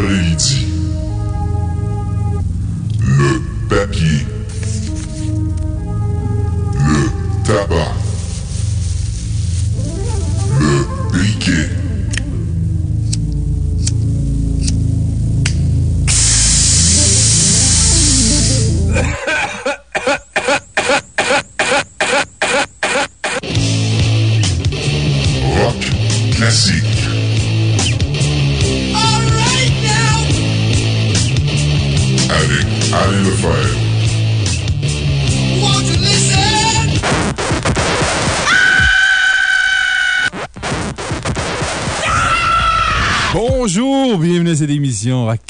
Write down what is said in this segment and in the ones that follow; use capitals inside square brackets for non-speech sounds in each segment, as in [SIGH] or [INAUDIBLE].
Vendredi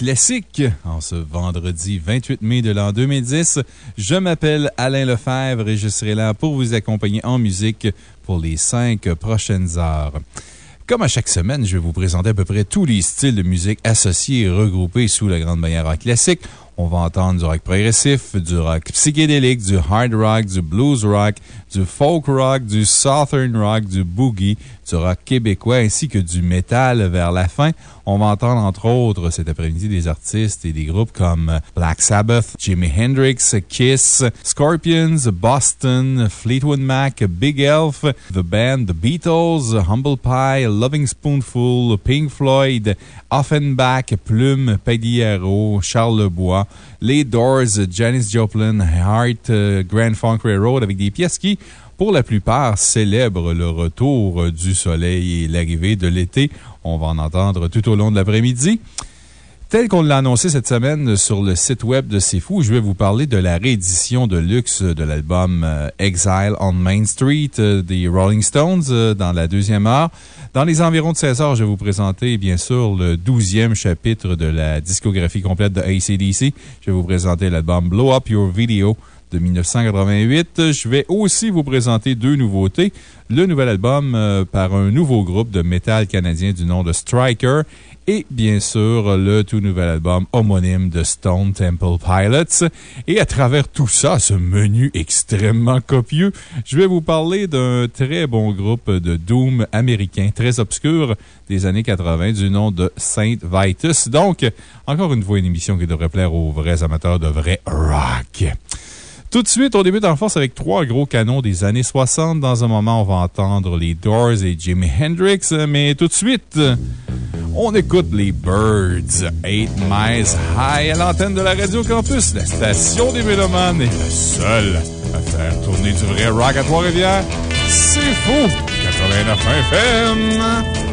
Classique. En ce vendredi 28 mai de l'an 2010, je m'appelle Alain Lefebvre et je serai là pour vous accompagner en musique pour les cinq prochaines heures. Comme à chaque semaine, je vais vous présenter à peu près tous les styles de musique associés et regroupés sous la grande bannière rock classique. On va entendre du rock progressif, du rock psychédélique, du hard rock, du blues rock, du folk rock, du southern rock, du boogie, rock québécois ainsi que du métal vers la fin. On va entendre entre autres cet après-midi des artistes et des groupes comme Black Sabbath, Jimi Hendrix, Kiss, Scorpions, Boston, Fleetwood Mac, Big Elf, The Band, The Beatles, Humble Pie, Loving Spoonful, Pink Floyd, Offenbach, Plume, Peggy Arrow, Charles Lebois, les Doors, Janis Joplin, Heart, Grand Funk Railroad avec des pièces qui, pour la plupart, célèbrent le retour du soleil et l'arrivée de l'été. On va en entendre tout au long de l'après-midi. Tel qu'on l'a annoncé cette semaine sur le site web de C'est je vais vous parler de la réédition de luxe de l'album euh, Exile on Main Street euh, des Rolling Stones euh, dans la deuxième heure. Dans les environs de 16 heures, je vais vous présenter, bien sûr, le 12e chapitre de la discographie complète de ACDC. Je vais vous présenter l'album Blow Up Your Video de 1988. Je vais aussi vous présenter deux nouveautés. Le nouvel album euh, par un nouveau groupe de métal canadien du nom de Striker et bien sûr le tout nouvel album homonyme de Stone Temple Pilots. Et à travers tout ça, ce menu extrêmement copieux, je vais vous parler d'un très bon groupe de Doom américain, très obscur des années 80 du nom de Saint Vitus. Donc, encore une fois, une émission qui devrait plaire aux vrais amateurs de vrai rock. Tout de suite, on débute en force avec trois gros canons des années 60. Dans un moment, on va entendre les Doors et Jimi Hendrix. Mais tout de suite, on écoute les Birds, 8 Miles High à l'antenne de la Radio Campus. La station des Mélomanes est la seule à faire tourner du vrai rock à Trois-Rivières. C'est fou! 89 FM!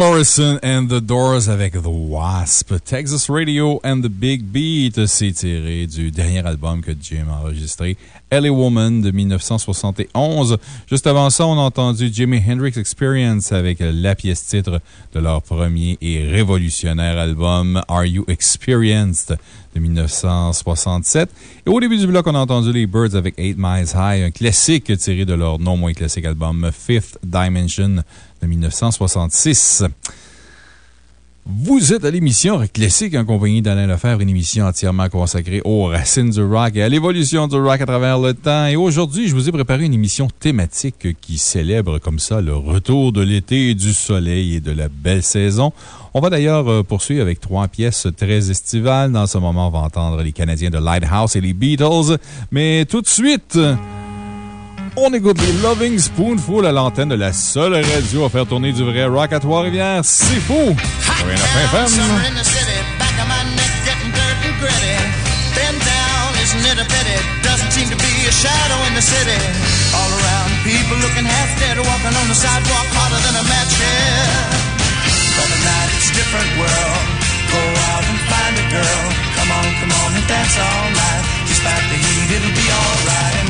Morrison and the Doors avec The Wasp. Texas Radio and the Big Beat, c'est tiré du dernier album que Jim a enregistré, LA Woman de 1971. Juste avant ça, on a entendu Jimi Hendrix Experience avec la pièce titre de leur premier et révolutionnaire album Are You Experienced de 1967. Et au début du bloc, on a entendu les Birds avec Eight Miles High, un classique tiré de leur non moins classique album Fifth Dimension de 1966. Vous êtes à l'émission Rock Classique en compagnie d'Alain Lefebvre, une émission entièrement consacrée aux racines du rock et à l'évolution du rock à travers le temps. Et aujourd'hui, je vous ai préparé une émission thématique qui célèbre comme ça le retour de l'été, du soleil et de la belle saison. On va d'ailleurs euh, poursuivre avec trois pièces très estivales. Dans ce moment, on va entendre les Canadiens de Lighthouse et les Beatles. Mais tout de suite, on écoute les Loving Spoonful à l'antenne de la seule radio à faire tourner du vrai rock à Trois-Rivières. C'est fou! Rien à? Doesn't seem to be a shadow in the city. All around, people looking half dead, walking on the sidewalk harder than a match head. But at night it's a different world. Go out and find a girl. Come on, come on and dance all night. Despite the heat, it'll be alright.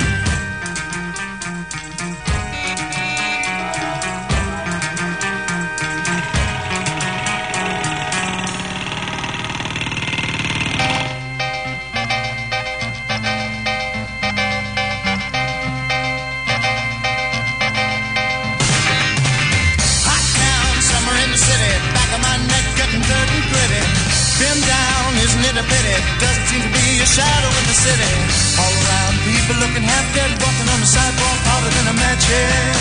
There doesn't seem to be a shadow in the city. All around, people looking half dead, walking on the sidewalk harder than a match head.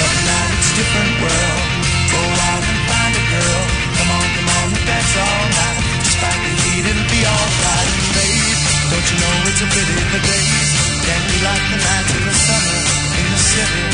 But now it's a different world. Go out and find a girl. Come on, come on, that's all right. Despite the heat, it'll be alright, babe. Don't you know it's a pity the days can't be like the nights in the summer in the city.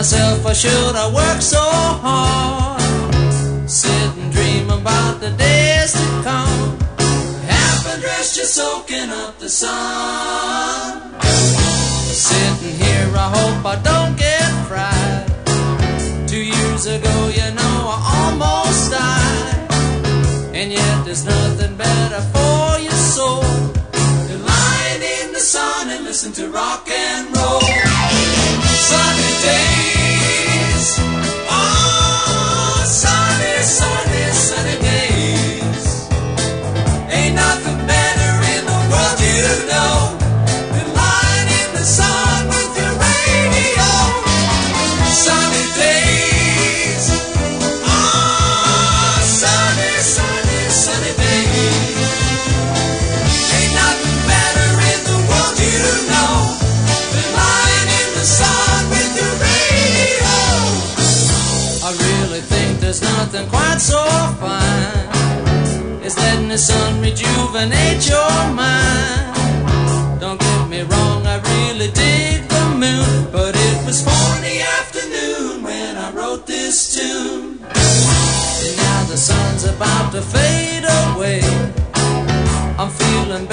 Myself, why should I work so hard? Sit and dream about the days to come. Half undressed, just soaking up the sun. Sitting here, I hope I don't get fried. Two years ago, you know, I almost died. And yet, there's nothing better for your soul than lying in the sun and listen to rock and roll. Sunny nothing quite so fine is letting the sun rejuvenate your mind. Don't get me wrong, I really dig the moon, but it was four in the afternoon when I wrote this tune. And now the sun's about to fade away. I'm feeling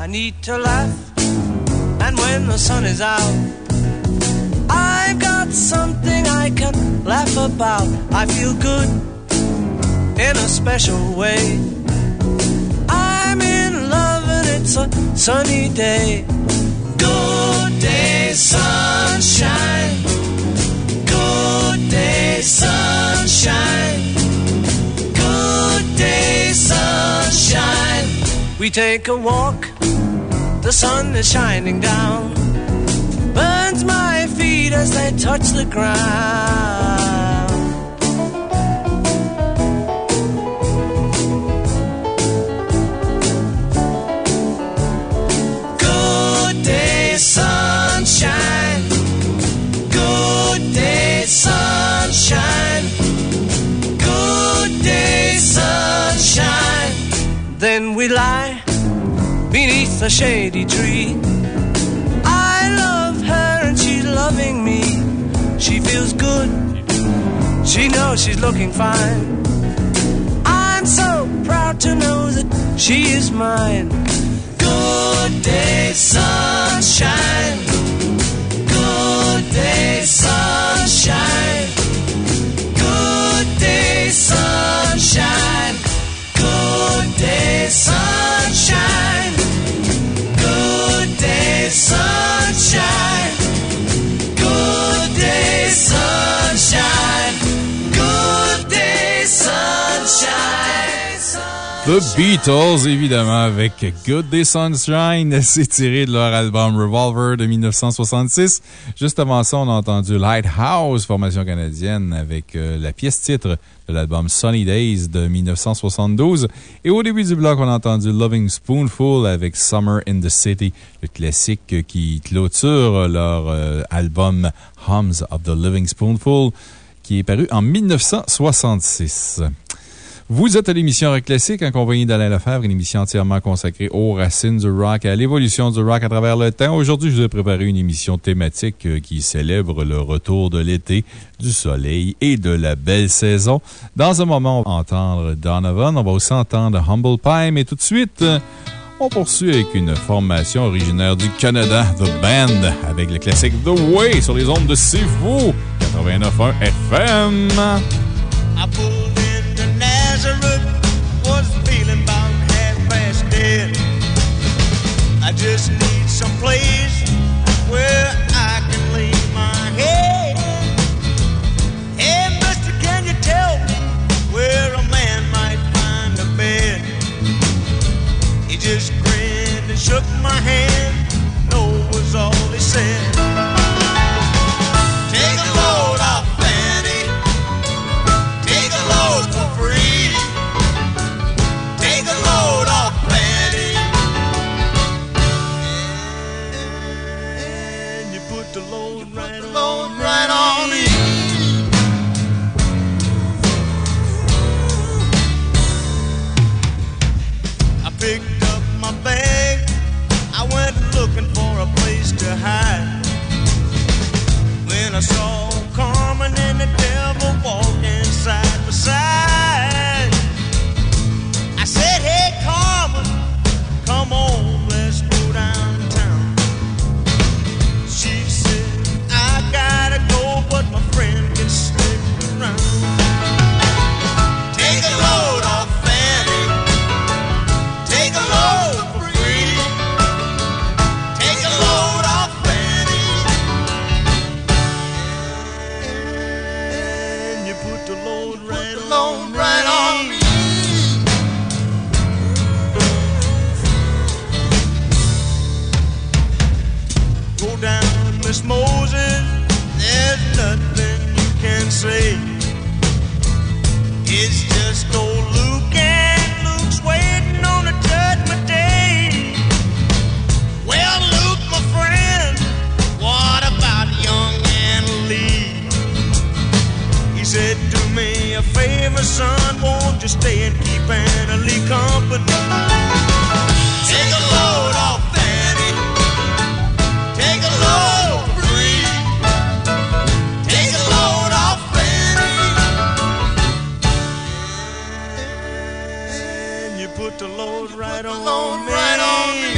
I need to laugh, and when the sun is out, laugh about. I feel good in a special way. I'm in love, and it's a sunny day. Good day, sunshine. Good day, sunshine. Good day, sunshine. We take a walk, the sun is shining down as they touch the ground. Good day, sunshine. Good day, sunshine. Good day, sunshine. Then we lie beneath a shady tree feels good. She knows she's looking fine. I'm so proud to know that she is mine. Good day, sunshine. Good day, sunshine. Good day, sunshine. Good day, sunshine. Good day, sunshine. Sunshine. The Beatles, évidemment, avec Good Day Sunshine. [LAUGHS] C'est tiré de leur album Revolver de 1966. Juste avant ça, on a entendu Lighthouse, formation canadienne, avec euh, la pièce titre de l'album Sunny Days de 1972. Et au début du bloc, on a entendu Loving Spoonful avec Summer in the City, le classique qui clôture leur euh, album Hums of the Living Spoonful, qui est paru en 1966. Vous êtes à l'émission Rock Classique en compagnie d'Alain Lefebvre, une émission entièrement consacrée aux racines du rock et à l'évolution du rock à travers le temps. Aujourd'hui, je vous ai préparé une émission thématique euh, qui célèbre le retour de l'été, du soleil et de la belle saison. Dans un moment, on va entendre Donovan, on va aussi entendre Humble Pie, mais tout de suite, euh, on poursuit avec une formation originaire du Canada, The Band, avec le classique The Way sur les ondes de C'est Fou, 89.1 FM. Just need some place where I can lay my head. Hey, mister, can you tell me where a man might find a bed? He just grinned and shook my hand. When I say. It's just old Luke and Luke's waiting on the judgment day. Well, Luke, my friend, what about young Anna Lee? He said, Do me a favor, son, won't you stay and keep Anna Lee company? And you put the load right on me. Right on me.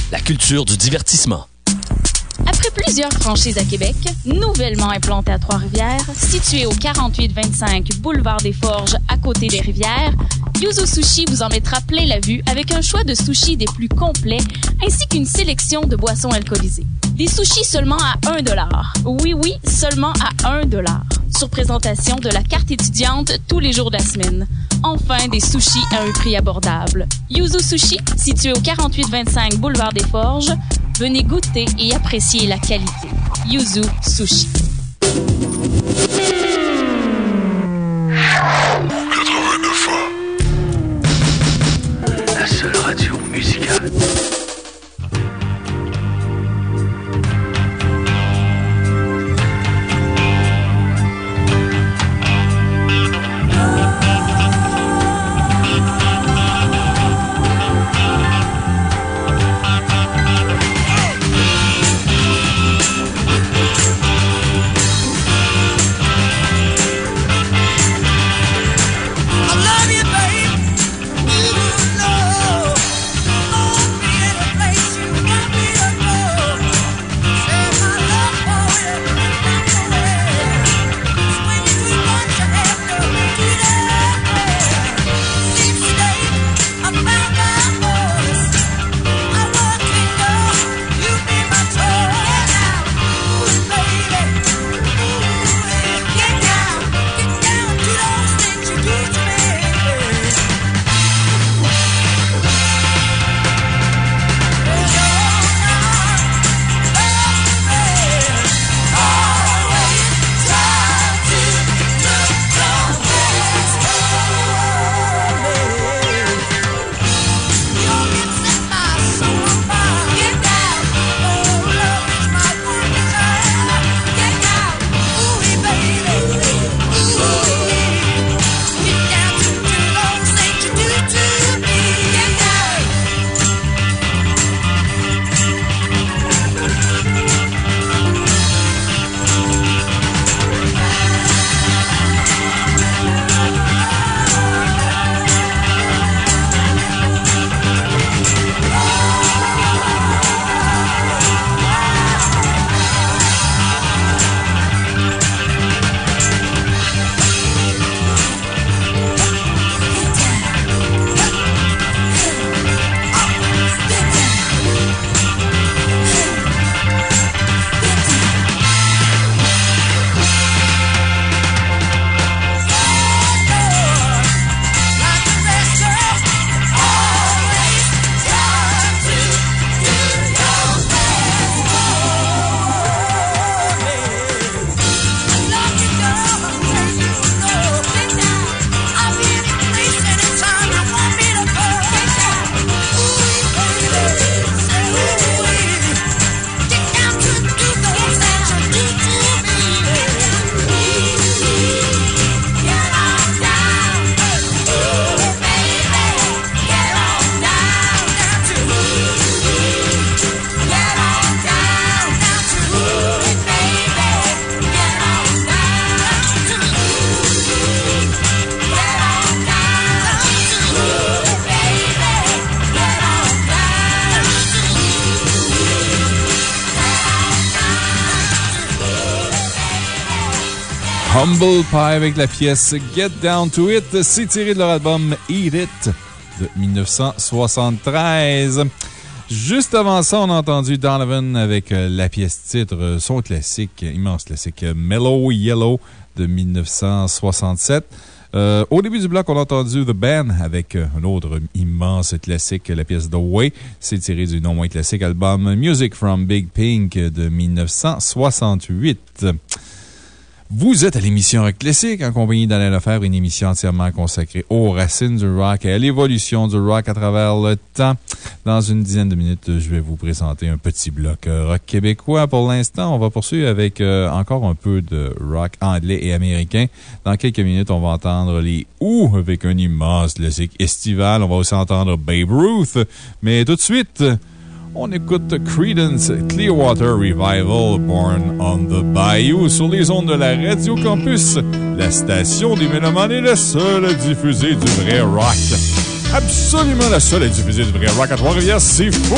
la culture du divertissement. Après plusieurs franchises à Québec, nouvellement implantée à Trois-Rivières, située au 4825 Boulevard des Forges à côté des rivières, Yuzu Sushi vous en mettra plein la vue avec un choix de sushis des plus complets ainsi qu'une sélection de boissons alcoolisées. Des sushis seulement à 1 Oui, oui, seulement à 1 Sur présentation de la carte étudiante tous les jours de la semaine. Enfin, des sushis à un prix abordable. Yuzu Sushi, situé au 4825 Boulevard des Forges, venez goûter et apprécier la qualité. Yuzu Sushi. Radio musicale. Humble Pie avec la pièce Get Down to It. C'est tiré de leur album Eat It de 1973. Juste avant ça, on a entendu Donovan avec euh, la pièce titre, euh, son classique, immense classique, euh, Mellow Yellow de 1967. Euh, au début du bloc, on a entendu The Band avec un autre immense classique, la pièce The Way. C'est tiré du non moins classique album Music from Big Pink de 1968. Vous êtes à l'émission Rock Classique en compagnie d'Alain Lefebvre, une émission entièrement consacrée aux racines du rock et à l'évolution du rock à travers le temps. Dans une dizaine de minutes, je vais vous présenter un petit bloc euh, rock québécois. Pour l'instant, on va poursuivre avec euh, encore un peu de rock anglais et américain. Dans quelques minutes, on va entendre les Ou avec un immense classique estival. On va aussi entendre Babe Ruth. Mais tout de suite, on écoute Credence Clearwater Revival, Born on the Bayou, sur les ondes de la Radio Campus. La station des Mélomanes est la seule à diffuser du vrai rock. Absolument la seule à diffuser du vrai rock à Trois-Rivières. C'est fou!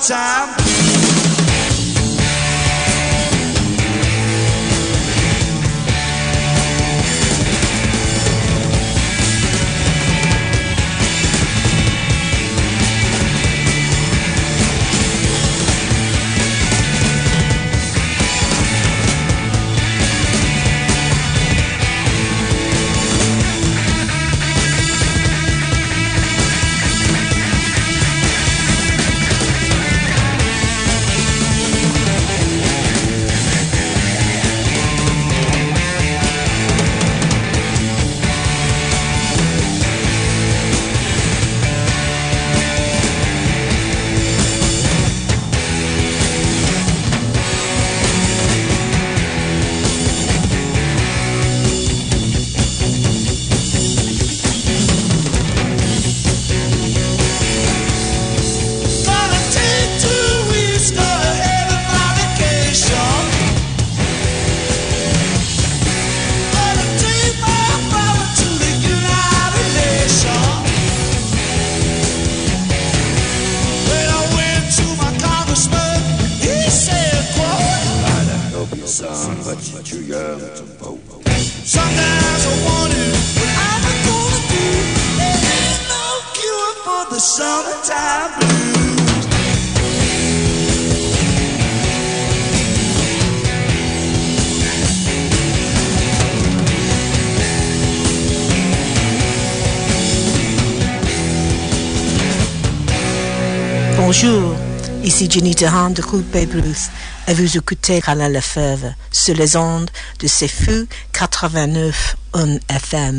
time. de rendre Bruce et vous écoutez Alain Lefebvre sur les ondes de ces feux 89 on FM.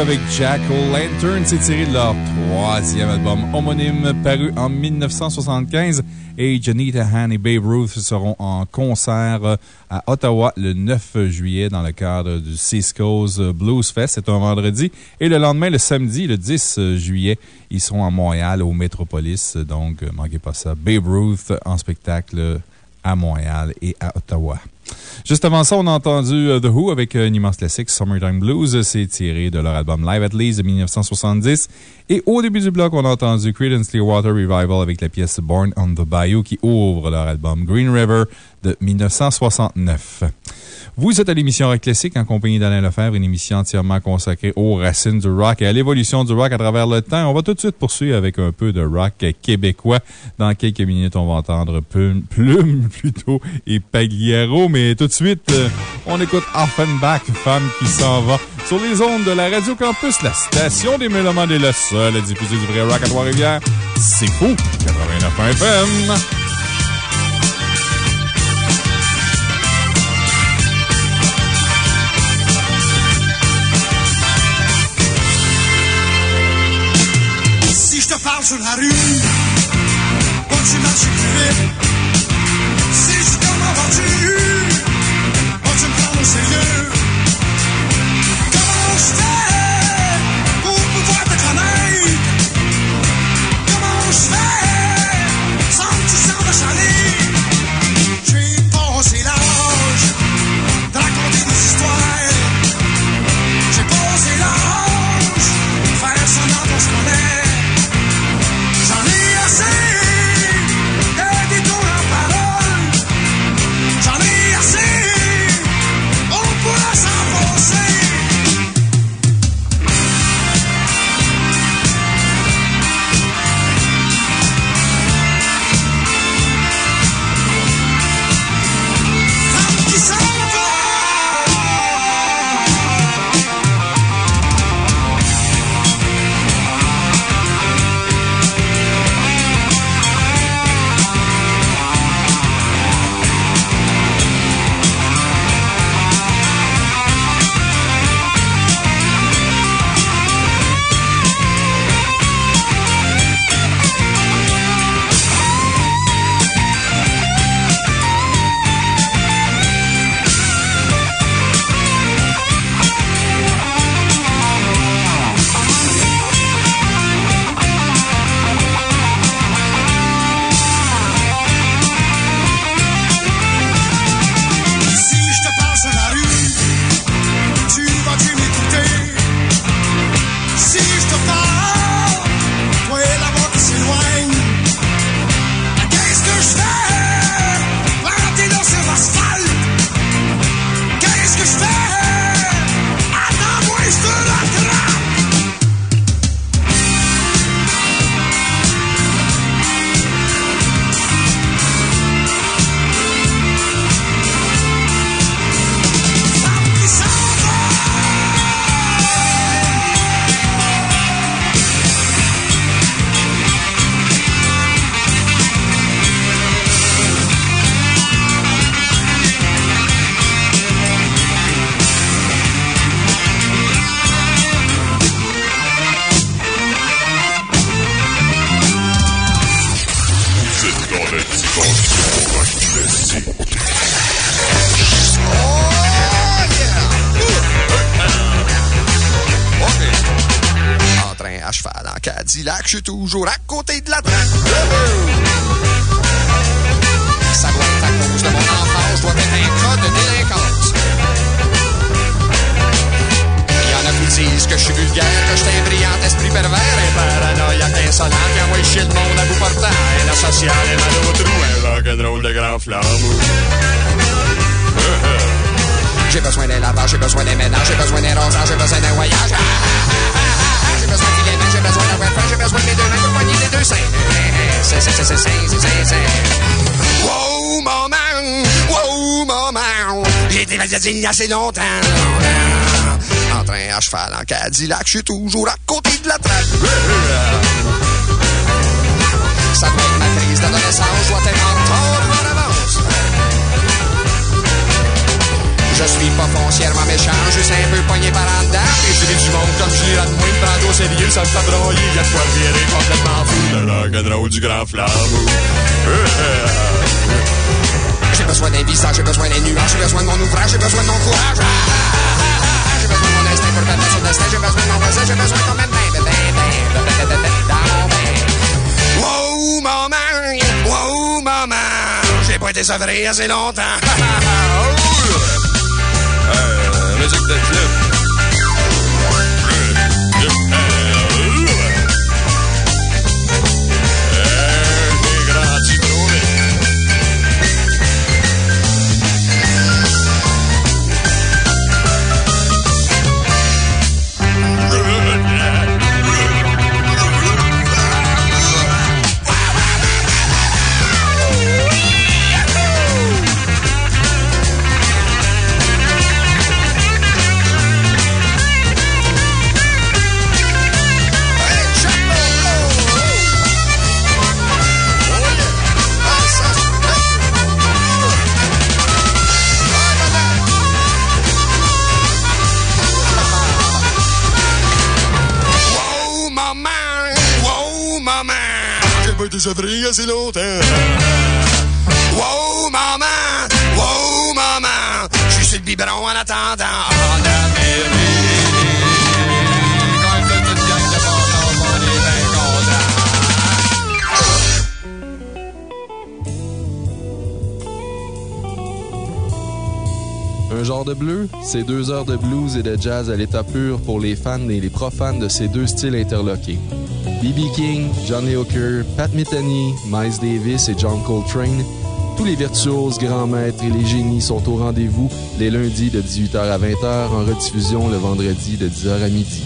Avec Jack O'Lantern. C'est tiré de leur troisième album homonyme paru en 1975. Et Janita Han et Babe Ruth seront en concert à Ottawa le 9 juillet dans le cadre du Cisco's Blues Fest. C'est un vendredi. Et le lendemain, le samedi, le 10 juillet, ils seront à Montréal, au Métropolis. Donc, manquez pas ça. Babe Ruth en spectacle à Montréal et à Ottawa. Juste avant ça, on a entendu euh, The Who avec euh, un immense classique, Summertime Blues. C'est tiré de leur album Live at Leeds de 1970. Et au début du bloc, on a entendu Creedence Clearwater Revival avec la pièce Born on the Bayou qui ouvre leur album Green River de 1969. Vous êtes à l'émission Rock Classique en compagnie d'Alain Lefebvre, une émission entièrement consacrée aux racines du rock et à l'évolution du rock à travers le temps. On va tout de suite poursuivre avec un peu de rock québécois. Dans quelques minutes, on va entendre Plume, [LAUGHS] Plume plutôt, et Pagliaro. Mais tout de suite, euh, on écoute Offenbach, femme qui s'en va, sur les ondes de la Radio Campus, la station des Mélomanes et le seul à diffuser du vrai rock à Trois-Rivières. C'est fou! 89 FM. Sur la rue, marcher je suis toujours à côté de la traque. Ça doit être à cause de mon enfance, je dois être un cas de délinquance. Il y en a qui disent que je suis vulgaire, que je suis un brillant esprit pervers, un paranoïaque insolent, qui envoie chier le monde à bout portant, un asocial, un mal au trou, un rock'n'roll de grand flambeau. J'ai besoin d'un lavage, j'ai besoin d'un ménage, j'ai besoin d'un rosage, j'ai besoin d'un voyage. Ah, ah, ah, j'ai besoin j'ai besoin de mes deux mains pour poigner les deux seins. C'est, c'est, c'est, c'est, c'est, c'est. Wow, maman! Wow, maman! J'ai été a assez longtemps. En train à cheval en Cadillac, je suis toujours à côté de la traque. Ça doit être ma crise d'adolescence, je dois être en Je suis pas foncièrement méchant, juste un peu pogné par en dedans. Et je du monde sérieux, ça me fait broyer. Y'a de quoi virer complètement fou. Le rock'n'roll du grand flambeau. J'ai besoin d'un visage, j'ai besoin des nuages, j'ai besoin de mon ouvrage, j'ai besoin de mon courage. Ah, ah, ah, ah, J'ai besoin de mon instinct pour battre son destin, j'ai besoin de mon voisin, j'ai besoin bien, dans mon bain. Wow, maman, wow, maman, j'ai pas été assez longtemps. Euh, musique de assez longtemps. Wow, maman, wow, maman, je suis le biberon en attendant. Bien Un genre de bleu, c'est deux heures de blues et de jazz à l'état pur pour les fans et les profanes de ces deux styles interloqués. B.B. King, Johnny Hooker, Pat Metheny, Miles Davis et John Coltrane, tous les virtuoses, grands maîtres et les génies sont au rendez-vous les lundis de 18h à 20h, en rediffusion le vendredi de 10h à midi.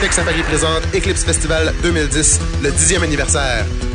Tex Safari présente Eclipse Festival 2010, le 10e anniversaire.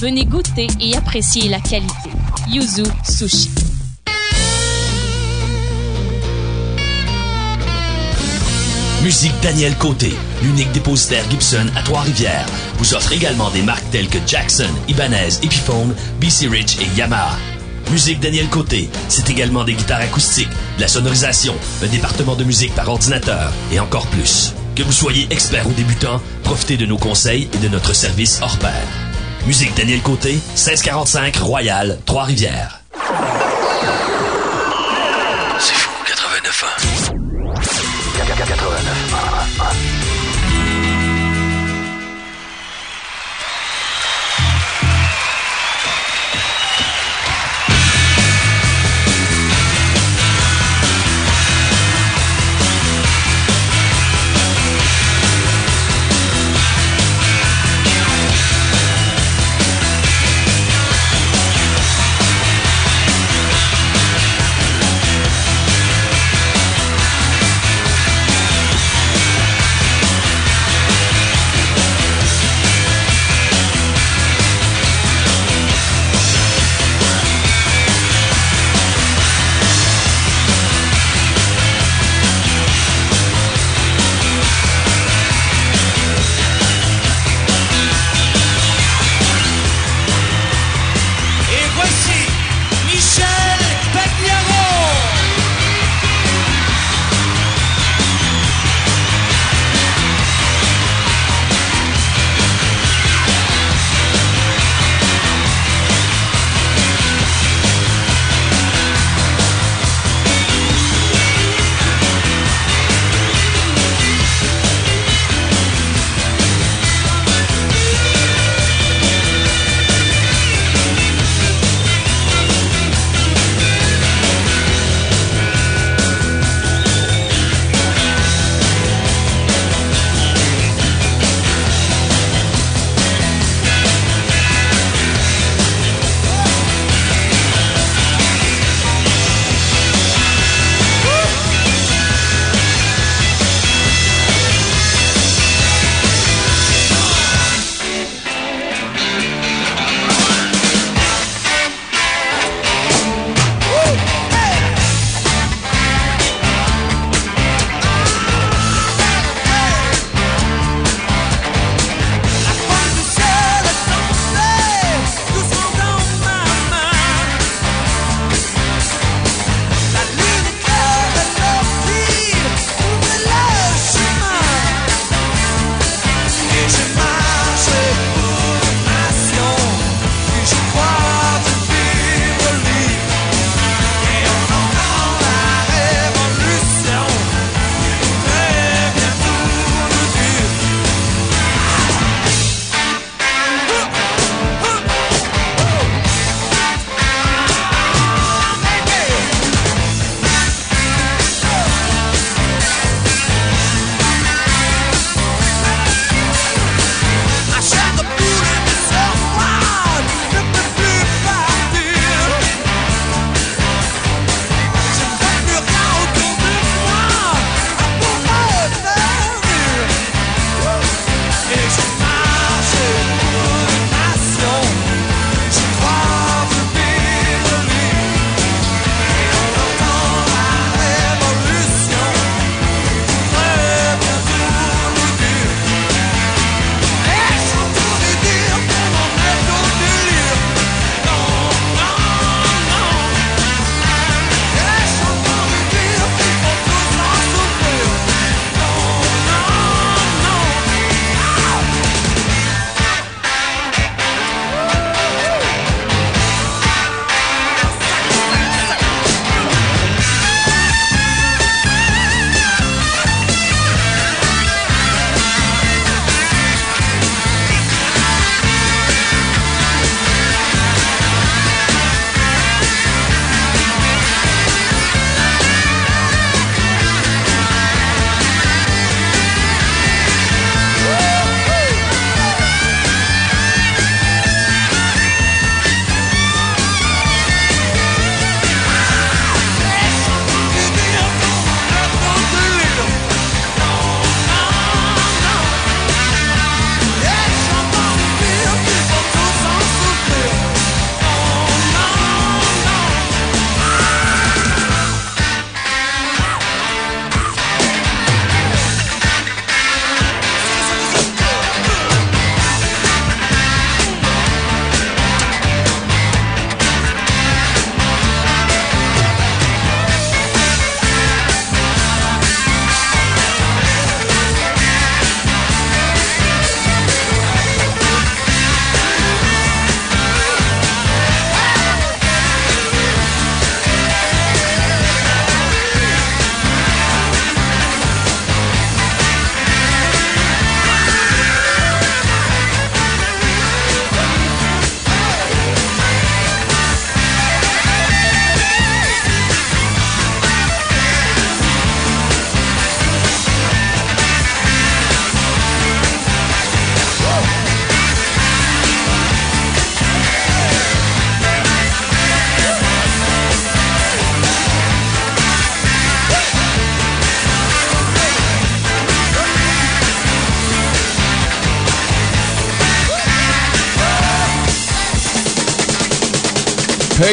venez goûter et apprécier la qualité. Yuzu Sushi. Musique Daniel Côté, l'unique dépositaire Gibson à Trois-Rivières, vous offre également des marques telles que Jackson, Ibanez, Epiphone, BC Rich et Yamaha. Musique Daniel Côté, c'est également des guitares acoustiques, de la sonorisation, un département de musique par ordinateur et encore plus. Que vous soyez expert ou débutant, profitez de nos conseils et de notre service hors pair. Musique Daniel Côté, 1645 Royal, Trois-Rivières. C'est fou, 89 Thank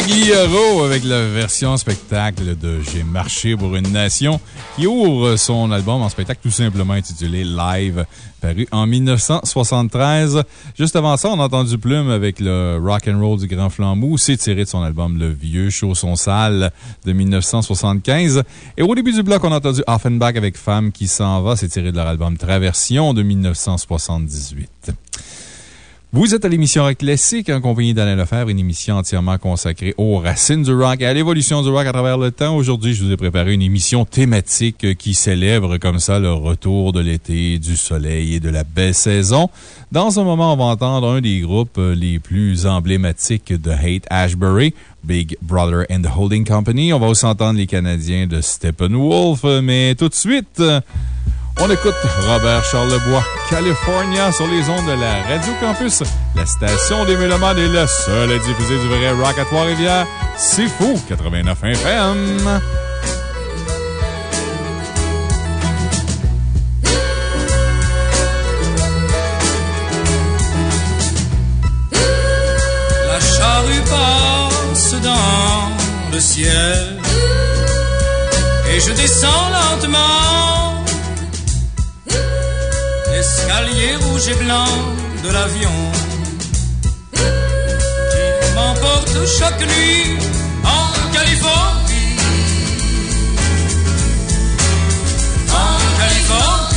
Hero avec la version spectacle de J'ai marché pour une nation qui ouvre son album en spectacle tout simplement intitulé Live, paru en 1973. Juste avant ça, on a entendu Plume avec le Rock and Roll du Grand Flambeau. C'est tiré de son album Le Vieux Chausson Sale de 1975. Et au début du bloc, on a entendu Offenbach avec Femme qui s'en va. C'est tiré de leur album Traversion de 1978. Vous êtes à l'émission Rock Classique en compagnie d'Alain Lefebvre, une émission entièrement consacrée aux racines du rock et à l'évolution du rock à travers le temps. Aujourd'hui, je vous ai préparé une émission thématique qui célèbre comme ça le retour de l'été, du soleil et de la belle saison. Dans un moment, on va entendre un des groupes les plus emblématiques de Hate Ashbury, Big Brother and the Holding Company. On va aussi entendre les Canadiens de Steppenwolf, mais tout de suite, on écoute Robert Charlebois, California, sur les ondes de la Radio Campus. La station des Mélomanes est la seule à diffuser du vrai rock à Trois-Rivières. C'est fou, 89 FM. La charrue passe dans le ciel et je descends lentement l'escalier rouge et blanc de l'avion qui m'emporte chaque nuit en Californie. En Californie.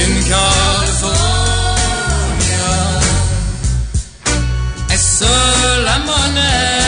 In California. Est-ce la monnaie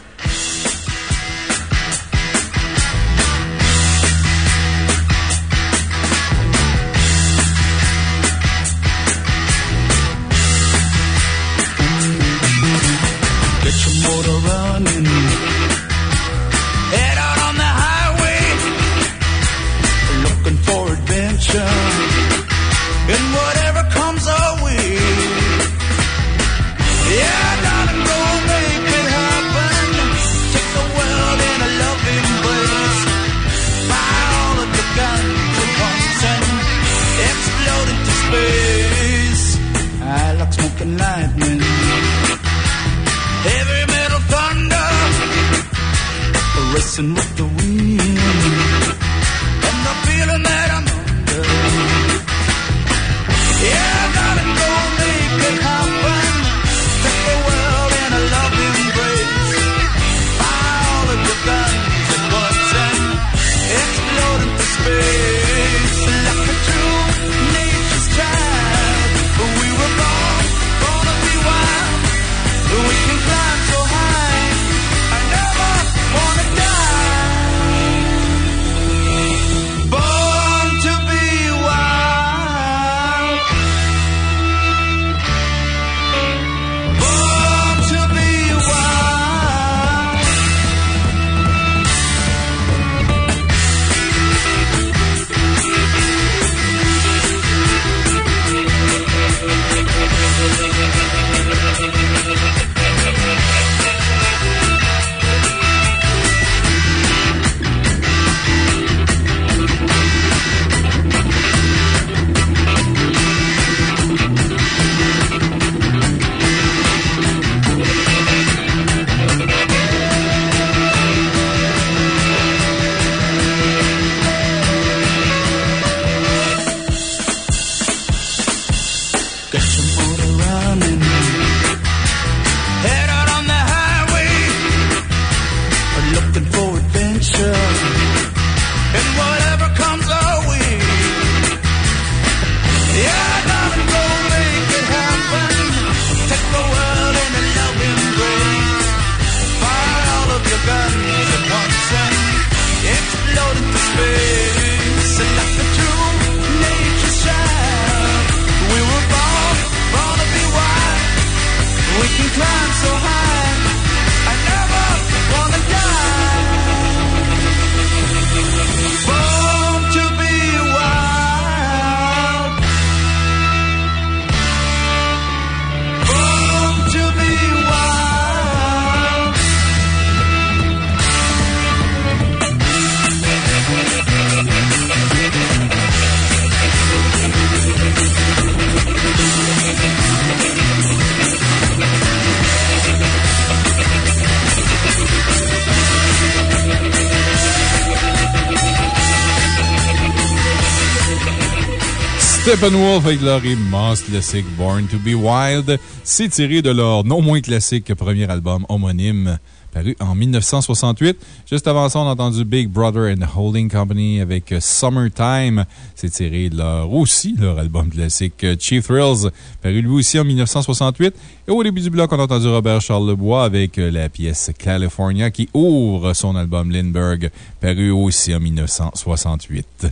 Steppenwolf avec leur immense classique Born to be Wild. C'est tiré de leur non moins classique premier album homonyme paru en 1968. Juste avant ça, on a entendu Big Brother and Holding Company avec Summertime. C'est tiré de leur aussi, leur album classique Chief Thrills, paru lui aussi en 1968. Et au début du bloc, on a entendu Robert Charles Lebois avec la pièce California qui ouvre son album Lindbergh, paru aussi en 1968.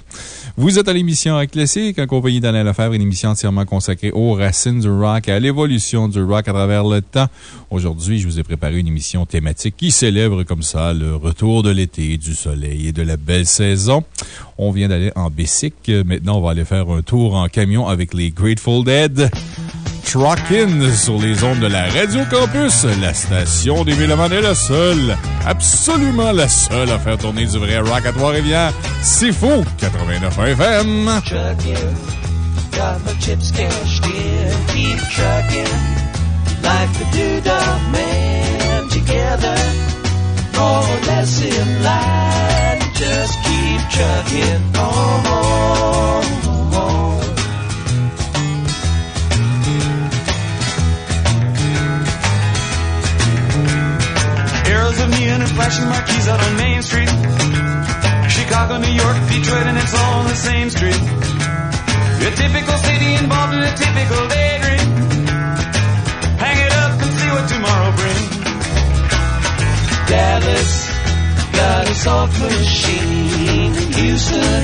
Vous êtes à l'émission Rock Classique en compagnie d'Alain Lefebvre, une émission entièrement consacrée aux racines du rock et à l'évolution du rock à travers le temps. Aujourd'hui, je vous ai préparé une émission thématique qui célèbre comme ça le retour de l'été, du soleil et de la belle saison. On vient d'aller en Bessic. Maintenant, on va aller faire un tour en camion avec les Grateful Dead. Truckin' sur les ondes de la Radio Campus. La station des Mélomanes est la seule, absolument la seule à faire tourner du vrai rock à Trois-Rivières. C'est faux! 89 FM. Got my chips cashed in, keep trucking. Like the man together. Oh, More or less in line, just keep trucking on. Arrows of neon and flashing marquees out on Main Street. Chicago, New York, Detroit, and it's all on the same street. A typical city involved in a typical daydream. Dallas got a soft machine. Houston,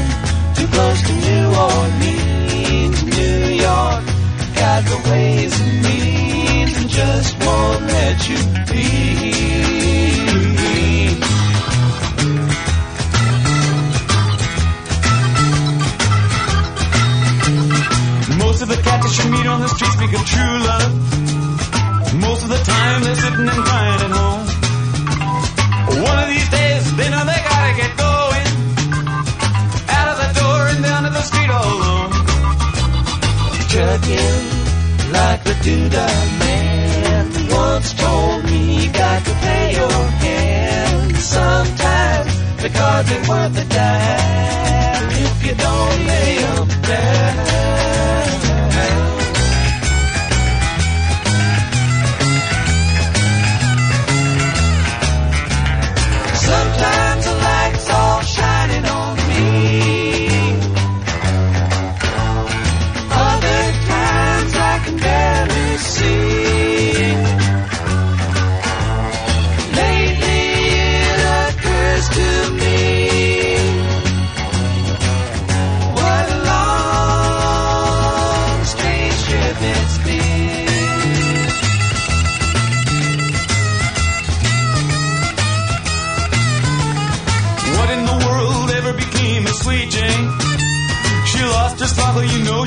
too close to New Orleans. New York got the ways and means and just won't let you be. Most of the cats that you meet on the street speak of true love. Most of the time they're sitting and crying at home. One of these days they know they gotta get going. Out of the door and down to the street all alone. Like the once told me you got to pay your hand. Sometimes the cards ain't worth a dime if you don't lay 'em down.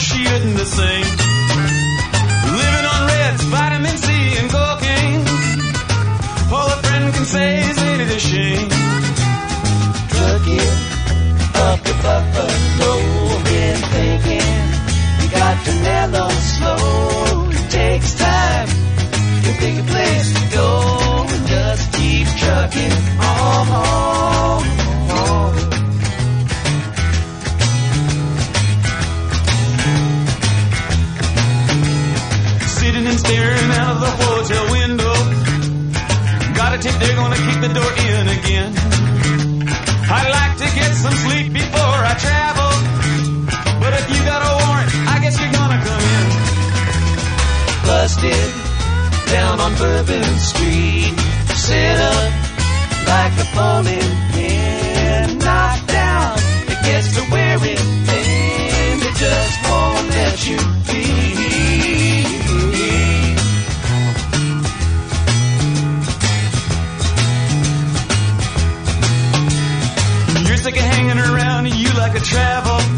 She isn't the same. Living on reds, vitamin C, and cocaine. All a friend can say is ain't it a shame? Trucking up the buffalo, been thinking you got to mellow slow. It takes time to pick a place to go and just keep trucking on. Sitting and staring out of the hotel window. Got a tip they're gonna kick the door in again. I'd like to get some sleep before I travel. But if you got a warrant, I guess you're gonna come in. Busted down on Bourbon Street. Set up like a falling pin. Knocked down, it gets to wearing thin. It just won't let you be. Like to travel.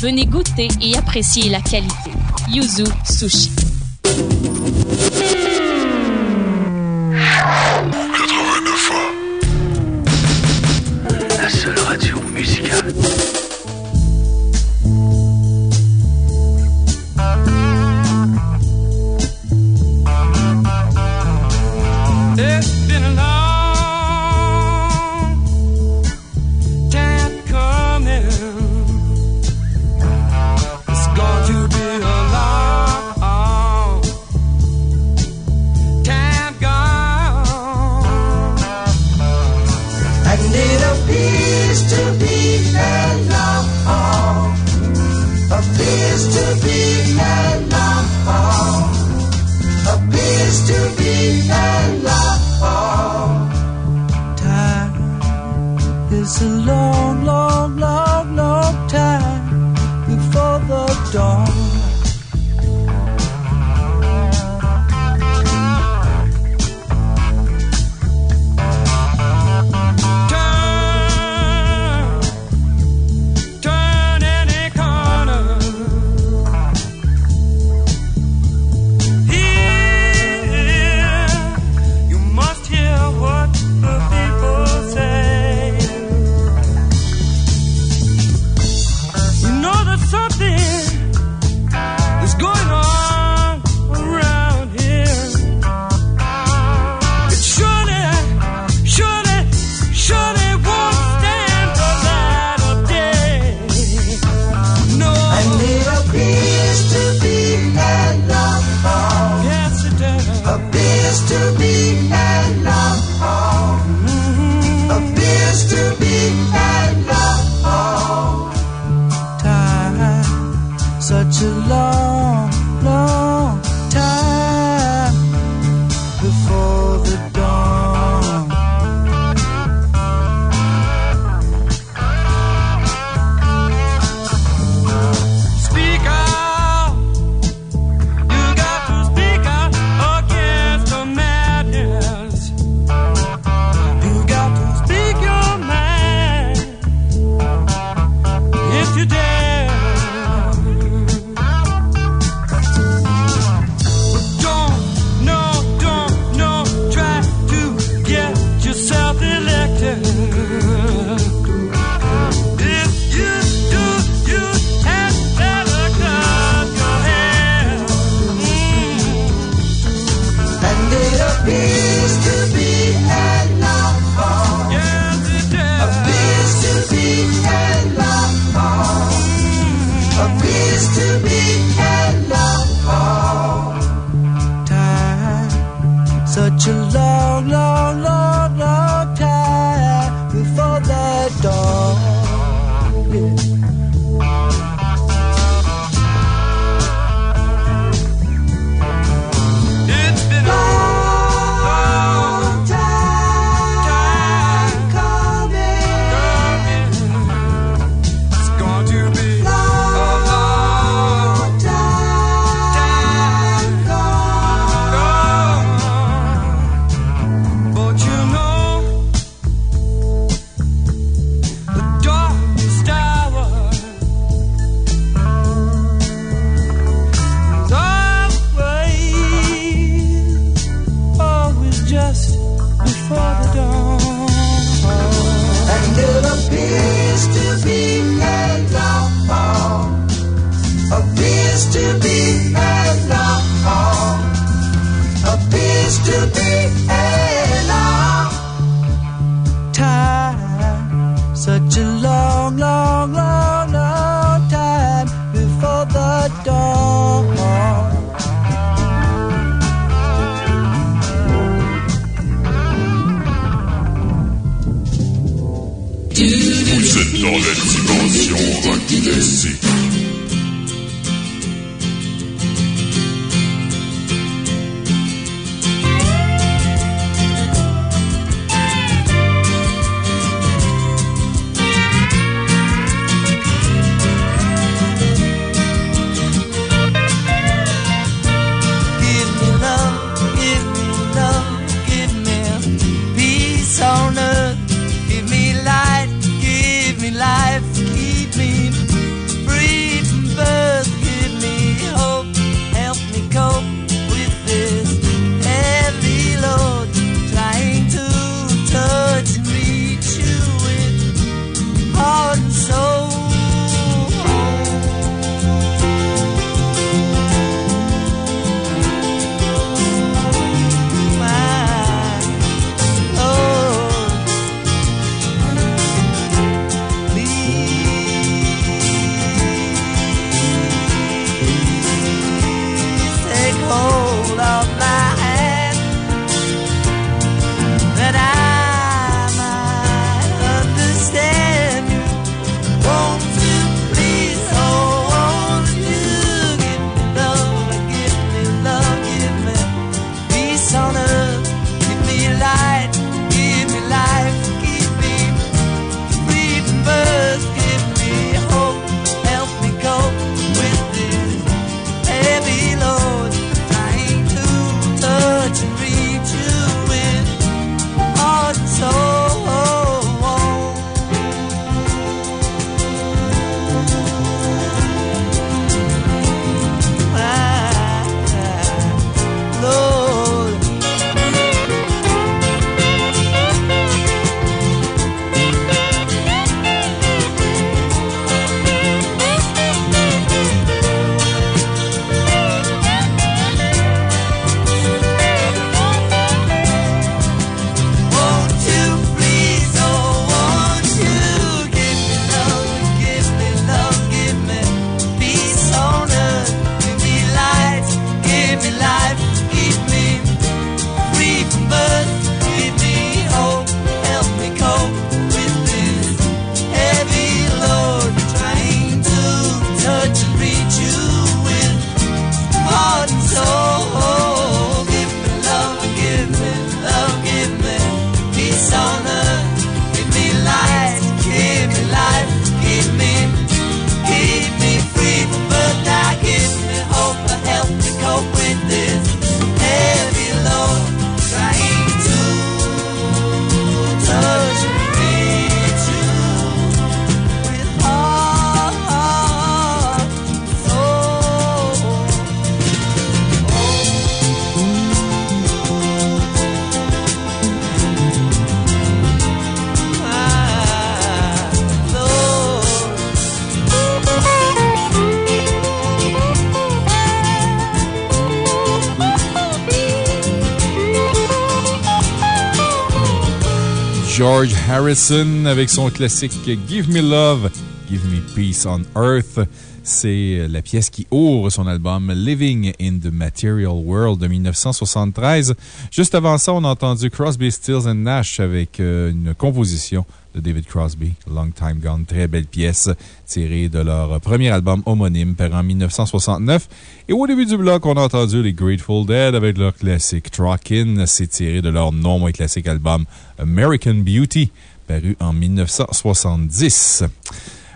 venez goûter et apprécier la qualité. Yuzu Sushi. Harrison avec son classique Give Me Love, Give Me Peace on Earth. C'est la pièce qui ouvre son album Living in the Material World de 1973. Juste avant ça, on a entendu Crosby, Stills and Nash avec euh, une composition de David Crosby, Long Time Gone. Très belle pièce tirée de leur premier album homonyme, paru en 1969. Et au début du bloc, on a entendu les Grateful Dead avec leur classique Trockin. C'est tiré de leur non moins classique album American Beauty, paru en 1970.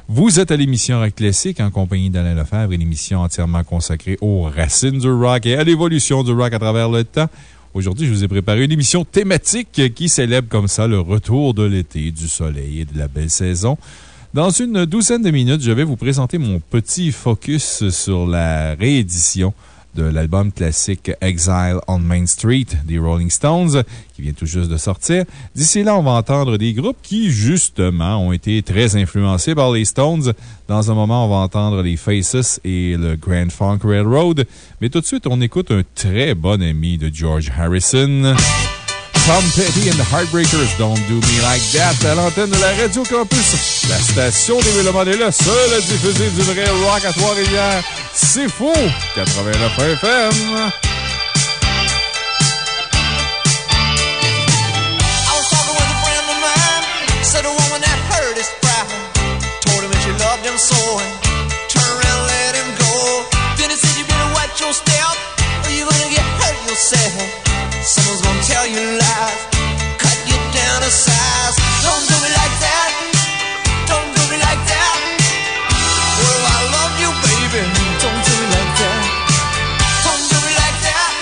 Vous êtes à l'émission Rock Classique en compagnie d'Alain Lefebvre, une émission entièrement consacrée aux racines du rock et à l'évolution du rock à travers le temps. Aujourd'hui, je vous ai préparé une émission thématique qui célèbre comme ça le retour de l'été, du soleil et de la belle saison. Dans une douzaine de minutes, je vais vous présenter mon petit focus sur la réédition de l'album classique Exile on Main Street des Rolling Stones, qui vient tout juste de sortir. D'ici là, on va entendre des groupes qui, justement, ont été très influencés par les Stones. Dans un moment, on va entendre les Faces et le Grand Funk Railroad. Mais tout de suite, on écoute un très bon ami de George Harrison. Tom Petty and the Heartbreakers, Don't Do Me Like That, à l'antenne de la Radio Campus. La station des Mélomanes est la seule à diffuser du vrai rock à Trois-Rivières. C'est faux! 89 FM. Someone's gonna tell you lies, cut you down to size. Don't do me like that. Don't do me like that. Well, I love you, baby. Don't do me like that. Don't do me like that.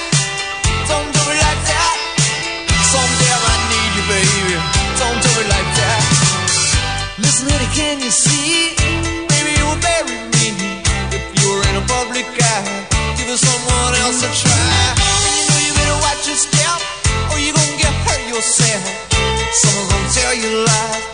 Don't do me like that. Someday I need you, baby. Don't do me like that. Listen, honey, can you see? Maybe you will bury me if you were in a public eye. Give someone else a try. Yourself. Someone's gonna tell you lies,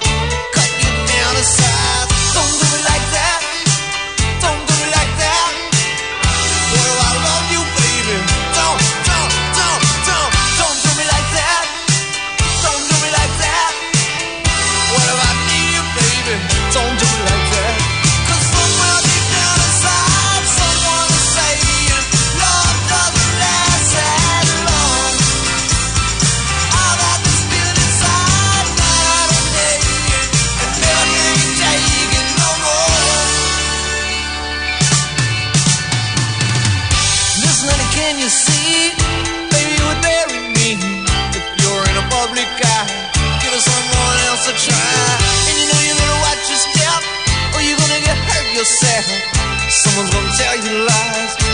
Someone's gonna tell you lies,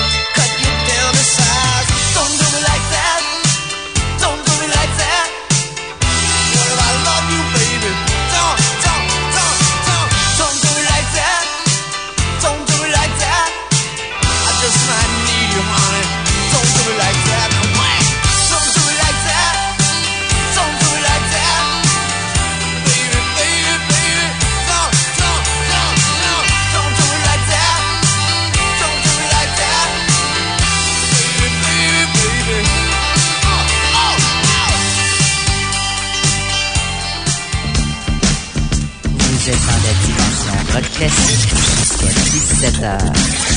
rock classique jusqu'à 17h.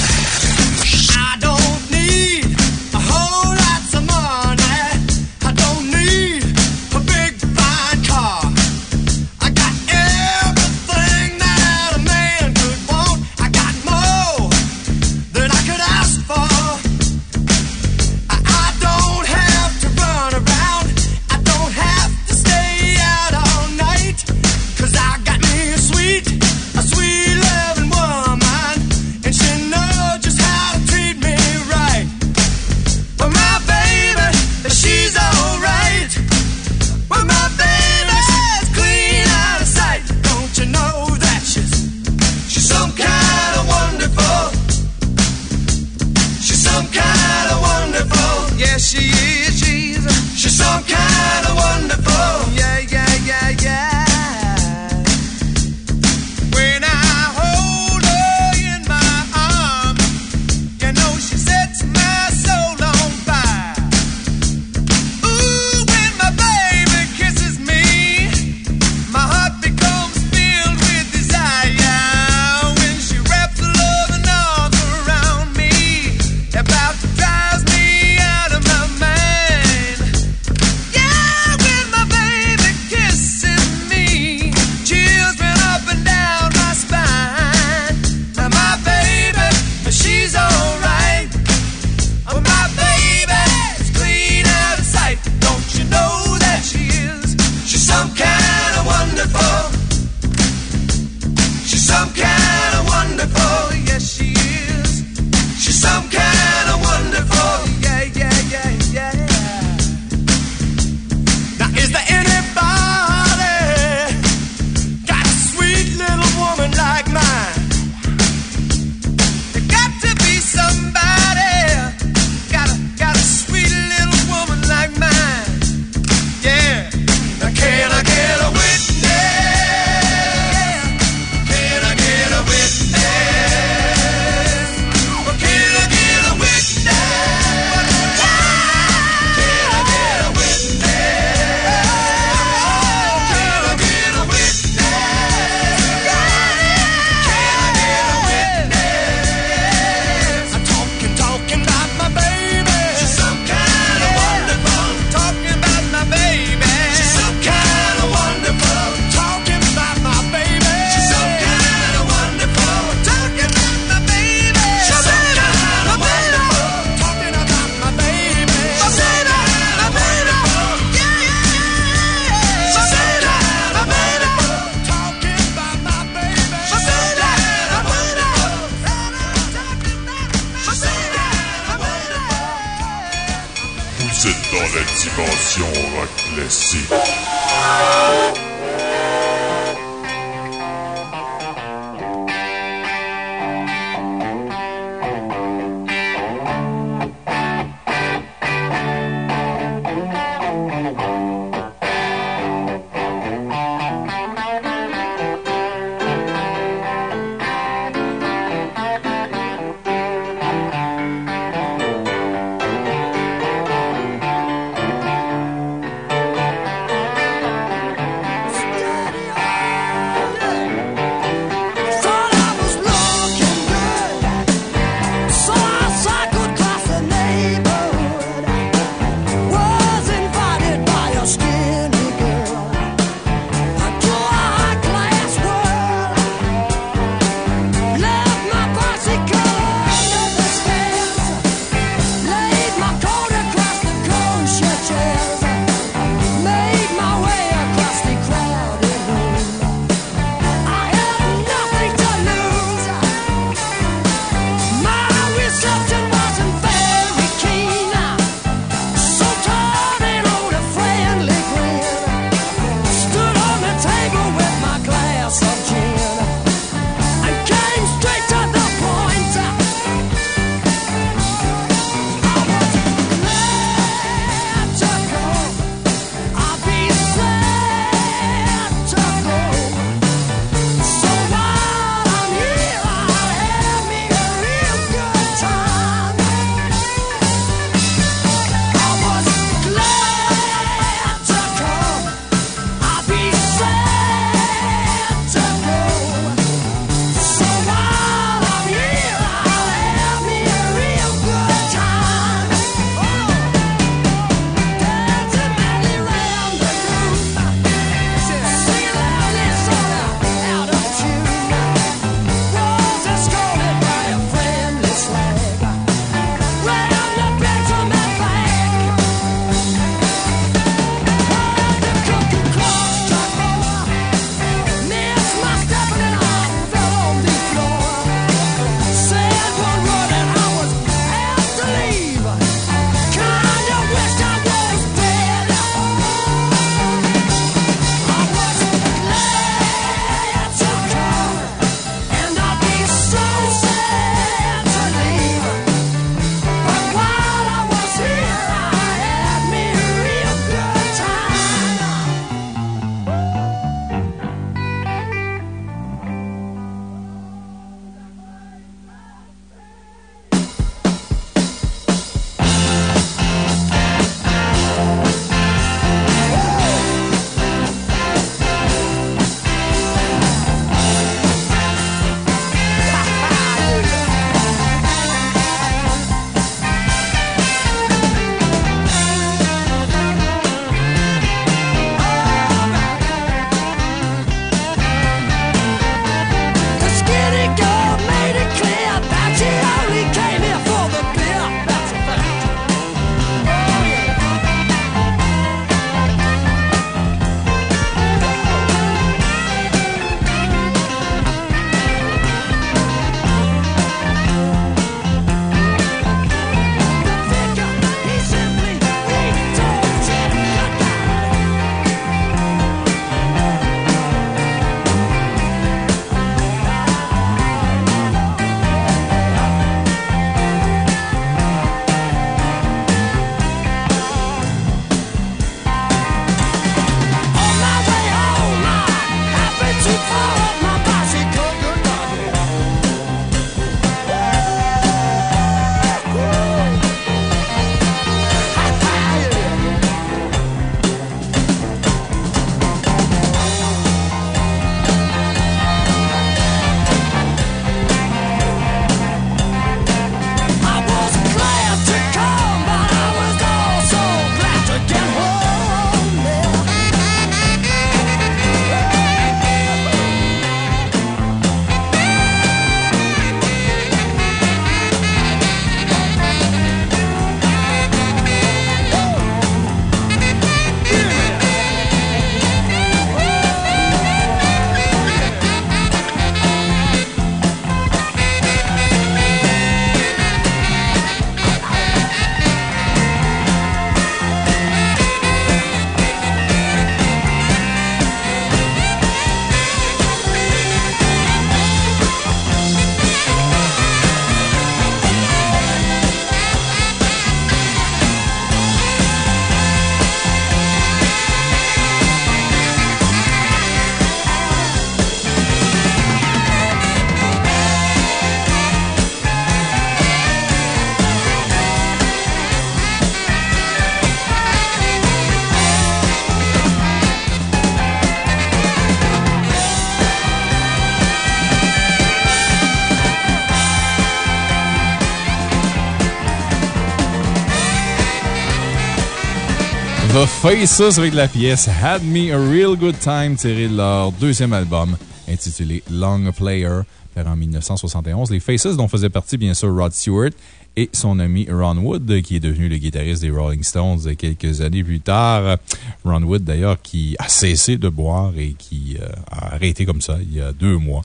Faces avec la pièce Had Me a Real Good Time tirée de leur deuxième album intitulé Long Player, paru en 1971. Les Faces dont faisait partie bien sûr Rod Stewart et son ami Ron Wood, qui est devenu le guitariste des Rolling Stones quelques années plus tard. Ron Wood, d'ailleurs, qui a cessé de boire et qui euh, a arrêté comme ça il y a deux mois.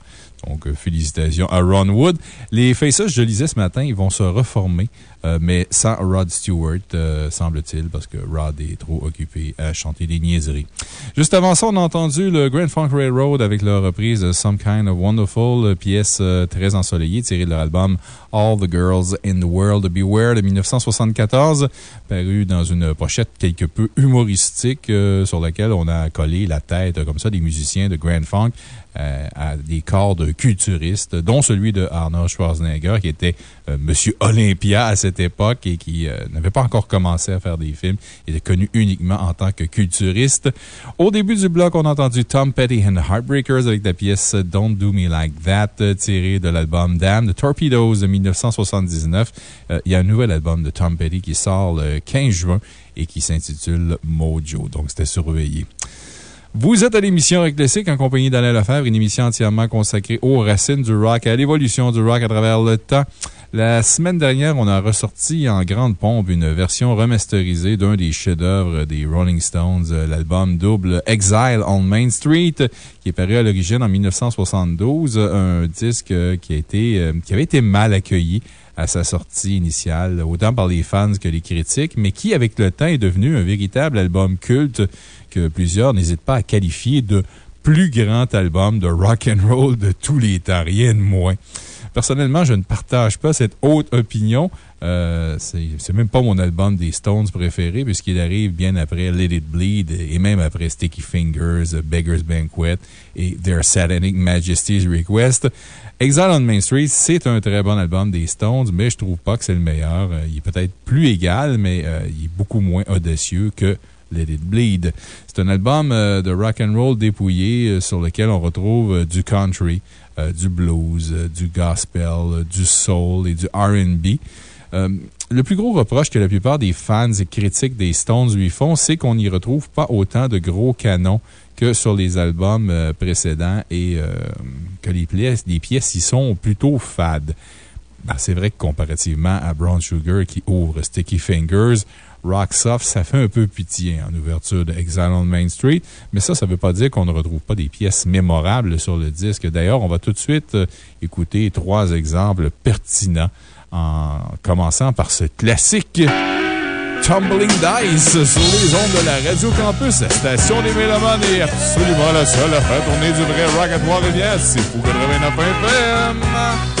Donc, euh, félicitations à Ron Wood. Les Faces, je lisais ce matin, ils vont se reformer, euh, mais sans Rod Stewart, euh, semble-t-il, parce que Rod est trop occupé à chanter des niaiseries. Juste avant ça, on a entendu le Grand Funk Railroad avec leur reprise de Some Kind of Wonderful, pièce euh, très ensoleillée tirée de leur album All the Girls in the World Beware de 1974, paru dans une pochette quelque peu humoristique euh, sur laquelle on a collé la tête euh, comme ça des musiciens de Grand Funk euh, à des corps de culturistes, dont celui de Arnold Schwarzenegger, qui était euh, Monsieur Olympia à cette époque et qui euh, n'avait pas encore commencé à faire des films. Il était connu uniquement en tant que culturiste. Au début du bloc, on a entendu Tom Petty and Heartbreakers avec la pièce Don't Do Me Like That, euh, tirée de l'album Damn the Torpedoes de 1979. Euh, Il y a un nouvel album de Tom Petty qui sort le 15 juin et qui s'intitule Mojo. Donc, c'était surveillé. Vous êtes à l'émission Rock Classique en compagnie d'Alain Lefebvre, une émission entièrement consacrée aux racines du rock, à l'évolution du rock à travers le temps. La semaine dernière, on a ressorti en grande pompe une version remasterisée d'un des chefs-d'œuvre des Rolling Stones, euh, l'album double Exile on Main Street, qui est paru à l'origine en 1972, un disque euh, qui, euh, qui avait été mal accueilli à sa sortie initiale, autant par les fans que les critiques, mais qui, avec le temps, est devenu un véritable album culte plusieurs n'hésitent pas à qualifier de plus grand album de rock and roll de tous les temps, rien de moins. Personnellement, je ne partage pas cette haute opinion. Euh, c'est même pas mon album des Stones préféré, puisqu'il arrive bien après Let It Bleed et même après Sticky Fingers, Beggar's Banquet et Their Satanic Majesty's Request. Exile on Main Street, c'est un très bon album des Stones, mais je trouve pas que c'est le meilleur. Euh, Il est peut-être plus égal, mais euh, il est beaucoup moins audacieux que Let It Bleed. C'est un album euh, de rock and roll dépouillé euh, sur lequel on retrouve euh, du country, du blues, du gospel, du soul et du R&B. Le plus gros reproche que la plupart des fans et critiques des Stones lui font, c'est qu'on n'y retrouve pas autant de gros canons que sur les albums précédents et que les pièces, les pièces y sont plutôt fades. Ben, c'est vrai que comparativement à Brown Sugar qui ouvre Sticky Fingers, Rock Soft, ça fait un peu pitié en ouverture de Exile on Main Street, mais ça, ça ne veut pas dire qu'on ne retrouve pas des pièces mémorables sur le disque. D'ailleurs, on va tout de suite euh, écouter trois exemples pertinents en commençant par ce classique Tumbling Dice sur les ondes de la Radio Campus, la station des Mélomanes est absolument la seule à faire tourner du vrai rock à Trois-Rivières. C'est fou 89 FM.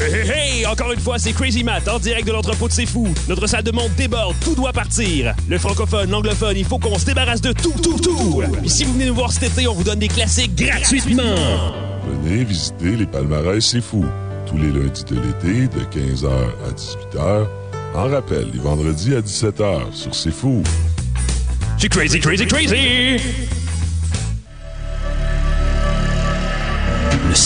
Hey, hey, hey! Encore une fois, c'est Crazy Matt en direct de l'entrepôt de C'est Fou. Notre salle de monde déborde, tout doit partir. Le francophone, l'anglophone, il faut qu'on se débarrasse de tout, tout, tout. Et si vous venez nous voir cet été, on vous donne des classiques gratuitement. Venez visiter les palmarès C'est Fou. Tous les lundis de l'été, de 15h à 18h. En rappel, les vendredis à 17h sur C'est Fou. C'est crazy, crazy, crazy!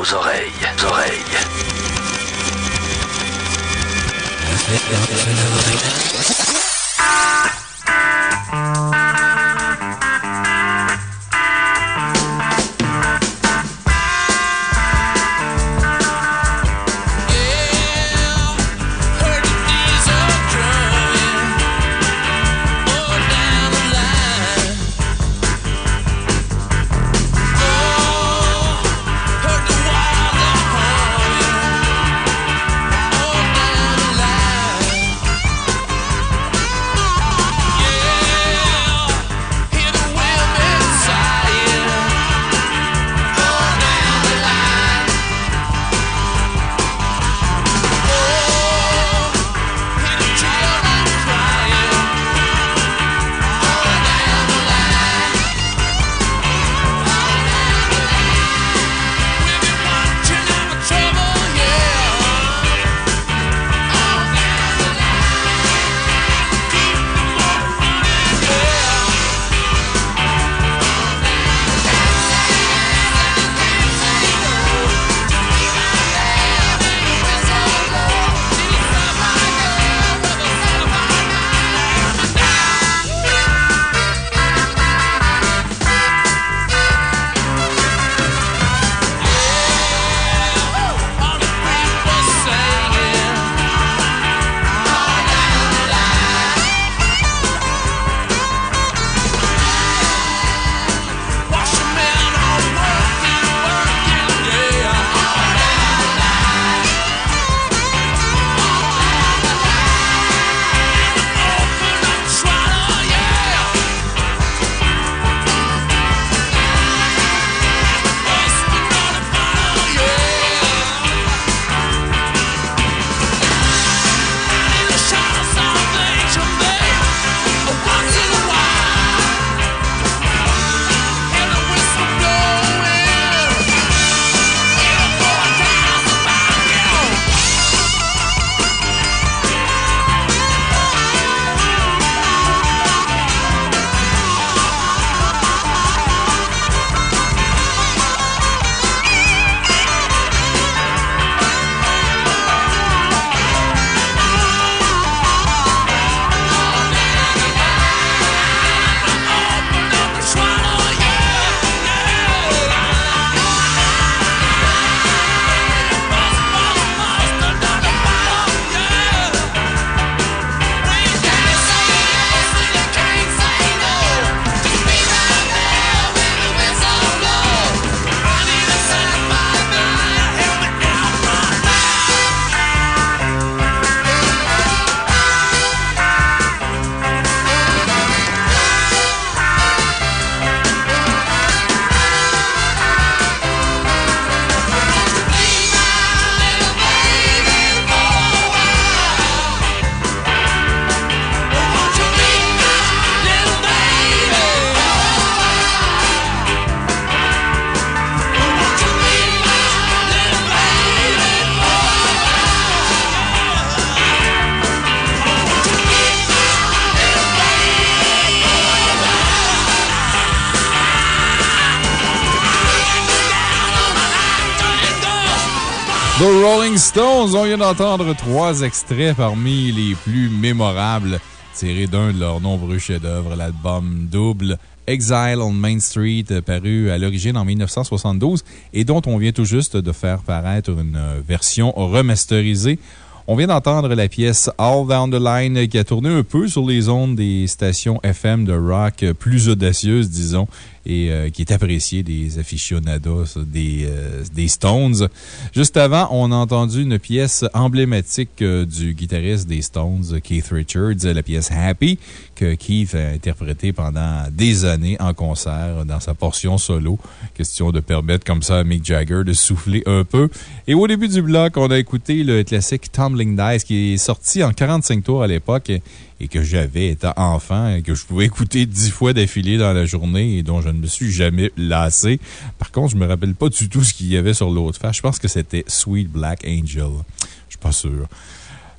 Vos oreilles, oreilles. on vient d'entendre trois extraits parmi les plus mémorables tirés d'un de leurs nombreux chefs-d'œuvre, l'album double Exile on Main Street, paru à l'origine en 1972 et dont on vient tout juste de faire paraître une version remasterisée. On vient d'entendre la pièce All Down the Line qui a tourné un peu sur les ondes des stations FM de rock plus audacieuses, disons, euh, qui est appréciée des aficionados des, euh, des Stones. Juste avant, on a entendu une pièce emblématique euh, du guitariste des Stones, Keith Richards, la pièce Happy, que Keith a interprétée pendant des années en concert dans sa portion solo. Question de permettre comme ça à Mick Jagger de souffler un peu. Et au début du bloc, on a écouté le classique Tumbling Dice qui est sorti en 45 tours à l'époque et que j'avais étant enfant et que je pouvais écouter dix fois d'affilée dans la journée et dont je ne me suis jamais lassé. Par contre, je me rappelle pas du tout ce qu'il y avait sur l'autre face. Je pense que c'était Sweet Black Angel. Je suis pas sûr.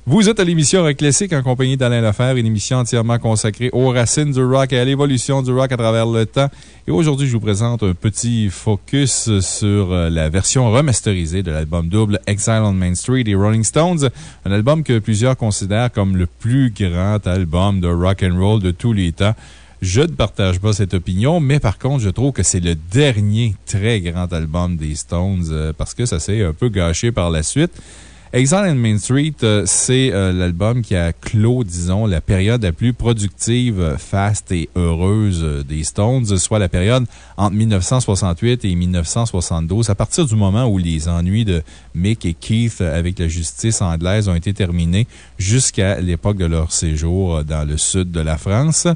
Vous êtes à l'émission Rock Classique en compagnie d'Alain Lefer, une émission entièrement consacrée aux racines du rock et à l'évolution du rock à travers le temps. Et aujourd'hui, je vous présente un petit focus sur euh, la version remasterisée de l'album double Exile on Main Street des Rolling Stones, un album que plusieurs considèrent comme le plus grand album de rock and roll de tous les temps. Je ne partage pas cette opinion, mais par contre, je trouve que c'est le dernier très grand album des Stones euh, parce que ça s'est un peu gâché par la suite. Exile on Main Street, euh, c'est euh, l'album qui a clos, disons, la période la plus productive, euh, faste et heureuse des Stones, soit la période entre 1968 et 1972, à partir du moment où les ennuis de Mick et Keith avec la justice anglaise ont été terminés jusqu'à l'époque de leur séjour dans le sud de la France.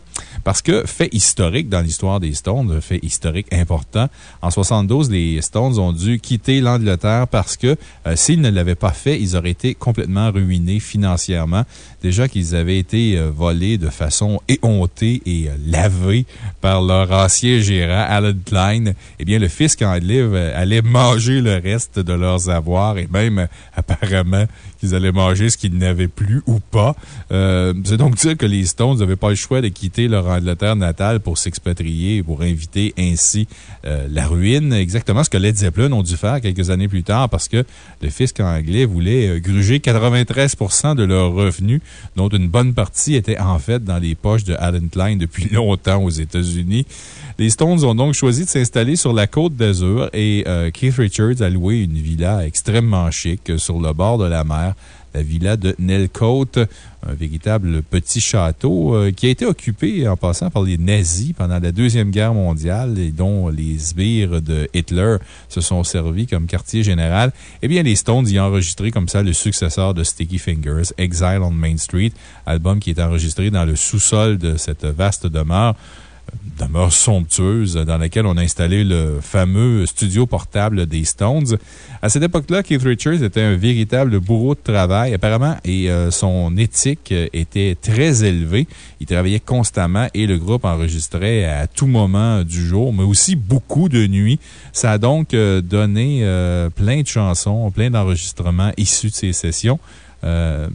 Parce que, fait historique dans l'histoire des Stones, fait historique important, en 72, les Stones ont dû quitter l'Angleterre parce que s'ils ne l'avaient pas fait, ils auraient été complètement ruinés financièrement. Déjà qu'ils avaient été euh, volés de façon éhontée et euh, lavés par leur ancien gérant, Alan Klein. Eh bien, le fisc anglais euh, allait manger le reste de leurs avoirs et même, apparemment, qu'ils allaient manger ce qu'ils n'avaient plus ou pas. C'est donc dire que les Stones n'avaient pas le choix de quitter leur Angleterre natale pour s'expatrier et pour inviter ainsi la ruine. Exactement ce que Led Zeppelin ont dû faire quelques années plus tard parce que le fisc anglais voulait gruger 93% de leurs revenus dont une bonne partie était en fait dans les poches de Alan Klein depuis [LAUGHS] longtemps aux États-Unis. Les Stones ont donc choisi de s'installer sur la côte d'Azur et euh, Keith Richards a loué une villa extrêmement chic sur le bord de la mer la villa de Nelcote, un véritable petit château euh, qui a été occupé en passant par les nazis pendant la Deuxième Guerre mondiale et dont les sbires de Hitler se sont servis comme quartier général. Eh bien, les Stones y ont enregistré comme ça le successeur de Sticky Fingers, Exile on Main Street, album qui est enregistré dans le sous-sol de cette vaste demeure demeure somptueuse dans laquelle on a installé le fameux studio portable des Stones. À cette époque-là, Keith Richards était un véritable bourreau de travail, apparemment, et euh, son éthique était très élevée. Il travaillait constamment et le groupe enregistrait à tout moment du jour, mais aussi beaucoup de nuits. Ça a donc euh, donné euh, plein de chansons, plein d'enregistrements issus de ces sessions. Euh,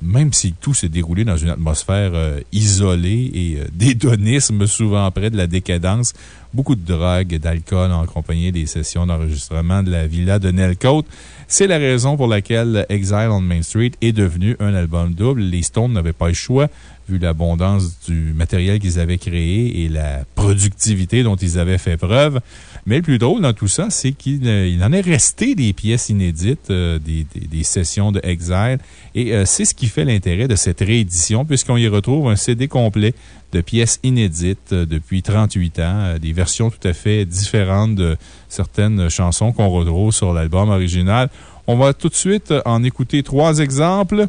même si tout s'est déroulé dans une atmosphère euh, isolée et euh, [LAUGHS] souvent près de la décadence, beaucoup de drogue, d'alcool ont accompagné des sessions d'enregistrement de la villa de Nelcote. C'est la raison pour laquelle Exile on Main Street est devenu un album double. Les Stones n'avaient pas le choix vu l'abondance du matériel qu'ils avaient créé et la productivité dont ils avaient fait preuve. Mais le plus drôle dans tout ça, c'est qu'il euh, en est resté des pièces inédites, euh, des, sessions de Exile. Et euh, c'est ce qui fait l'intérêt de cette réédition, puisqu'on y retrouve un CD complet de pièces inédites depuis 38 ans, des versions tout à fait différentes de certaines chansons qu'on retrouve sur l'album original. On va tout de suite en écouter trois exemples.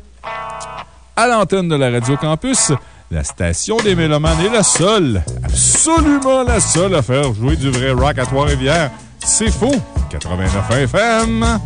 À l'antenne de la Radio Campus, la station des Mélomanes est la seule, absolument la seule à faire jouer du vrai rock à Trois-Rivières. C'est faux! 89 FM.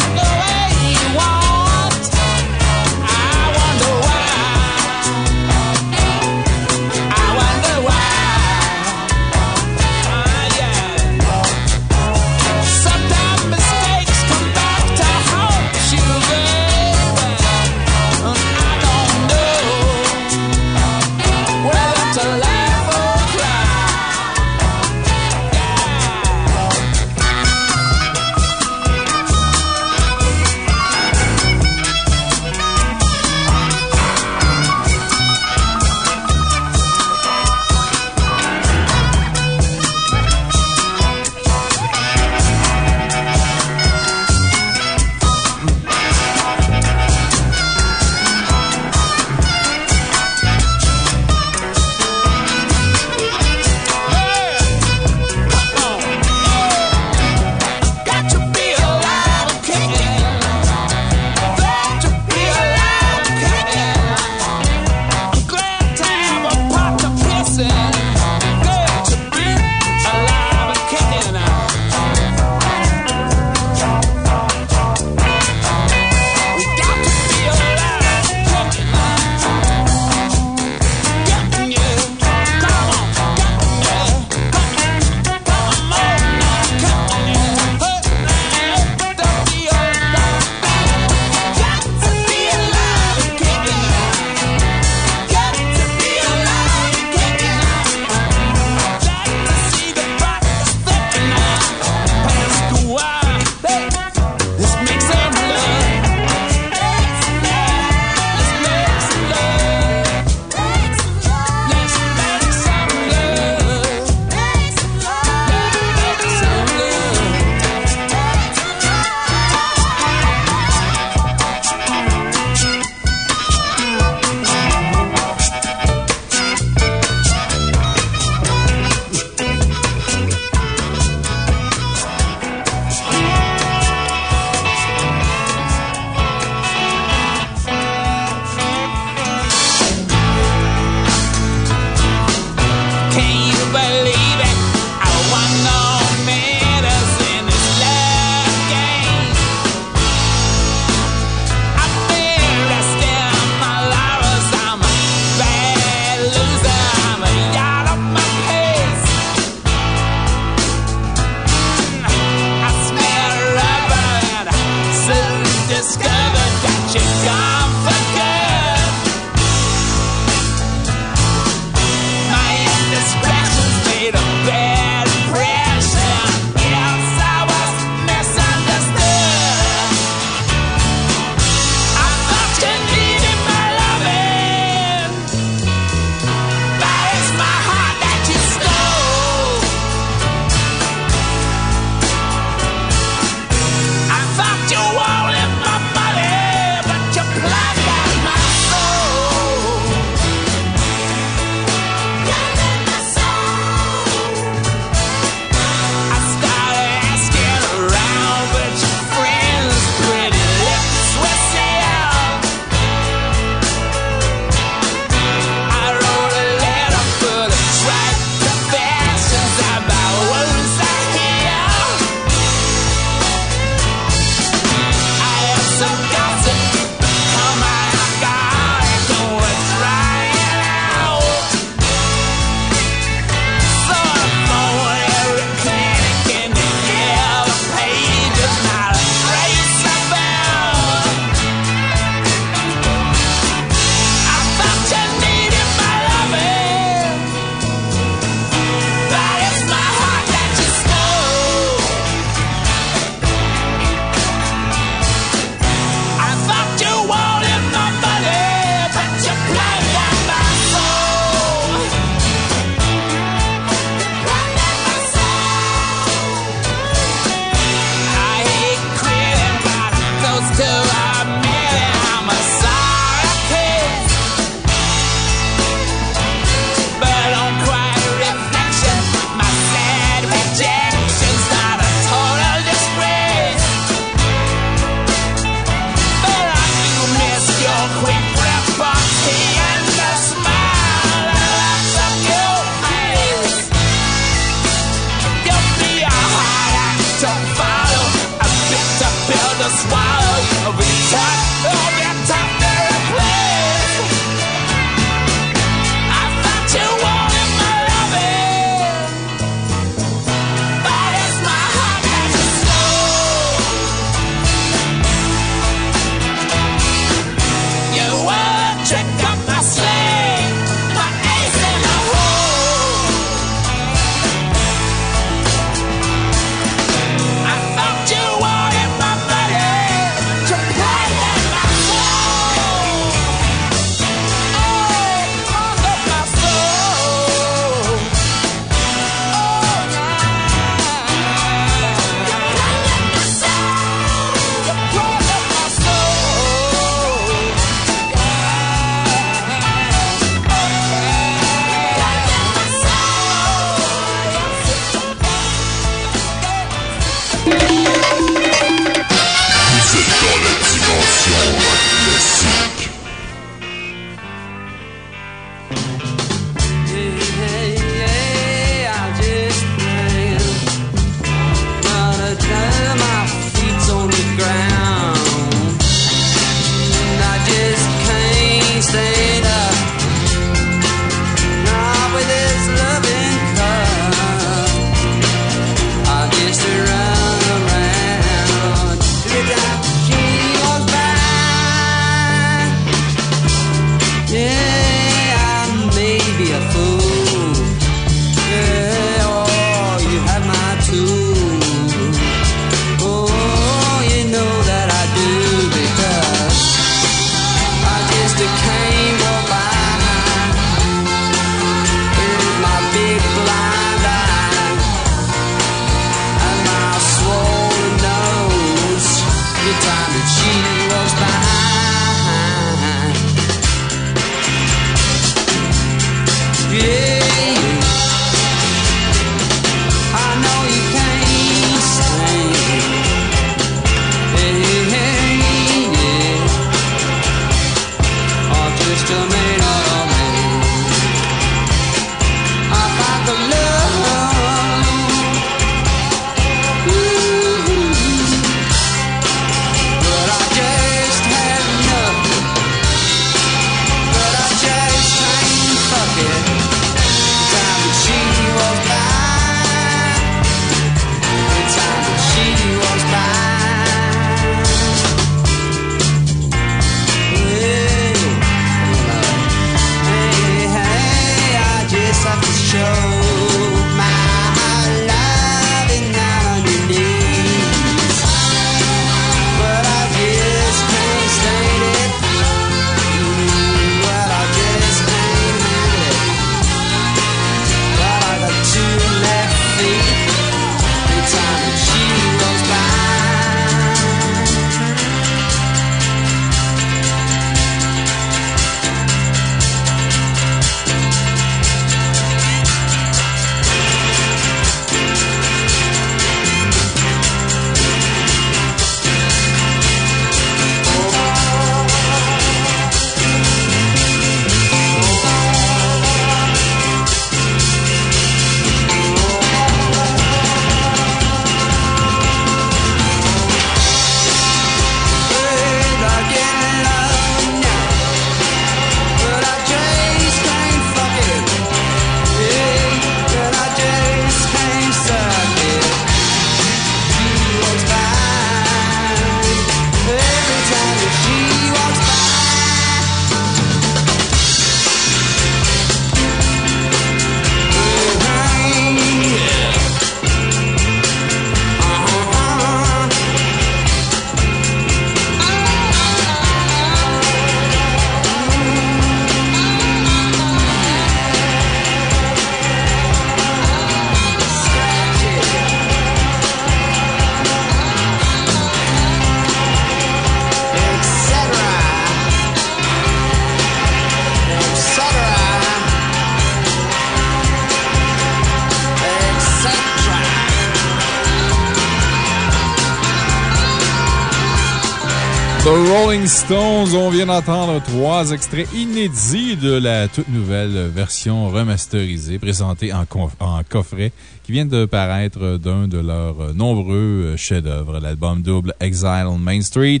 The Rolling Stones, on vient d'entendre trois extraits inédits de la toute nouvelle version remasterisée présentée en, co- en coffret qui vient de paraître d'un de leurs nombreux chefs-d'œuvre, l'album double Exile on Main Street,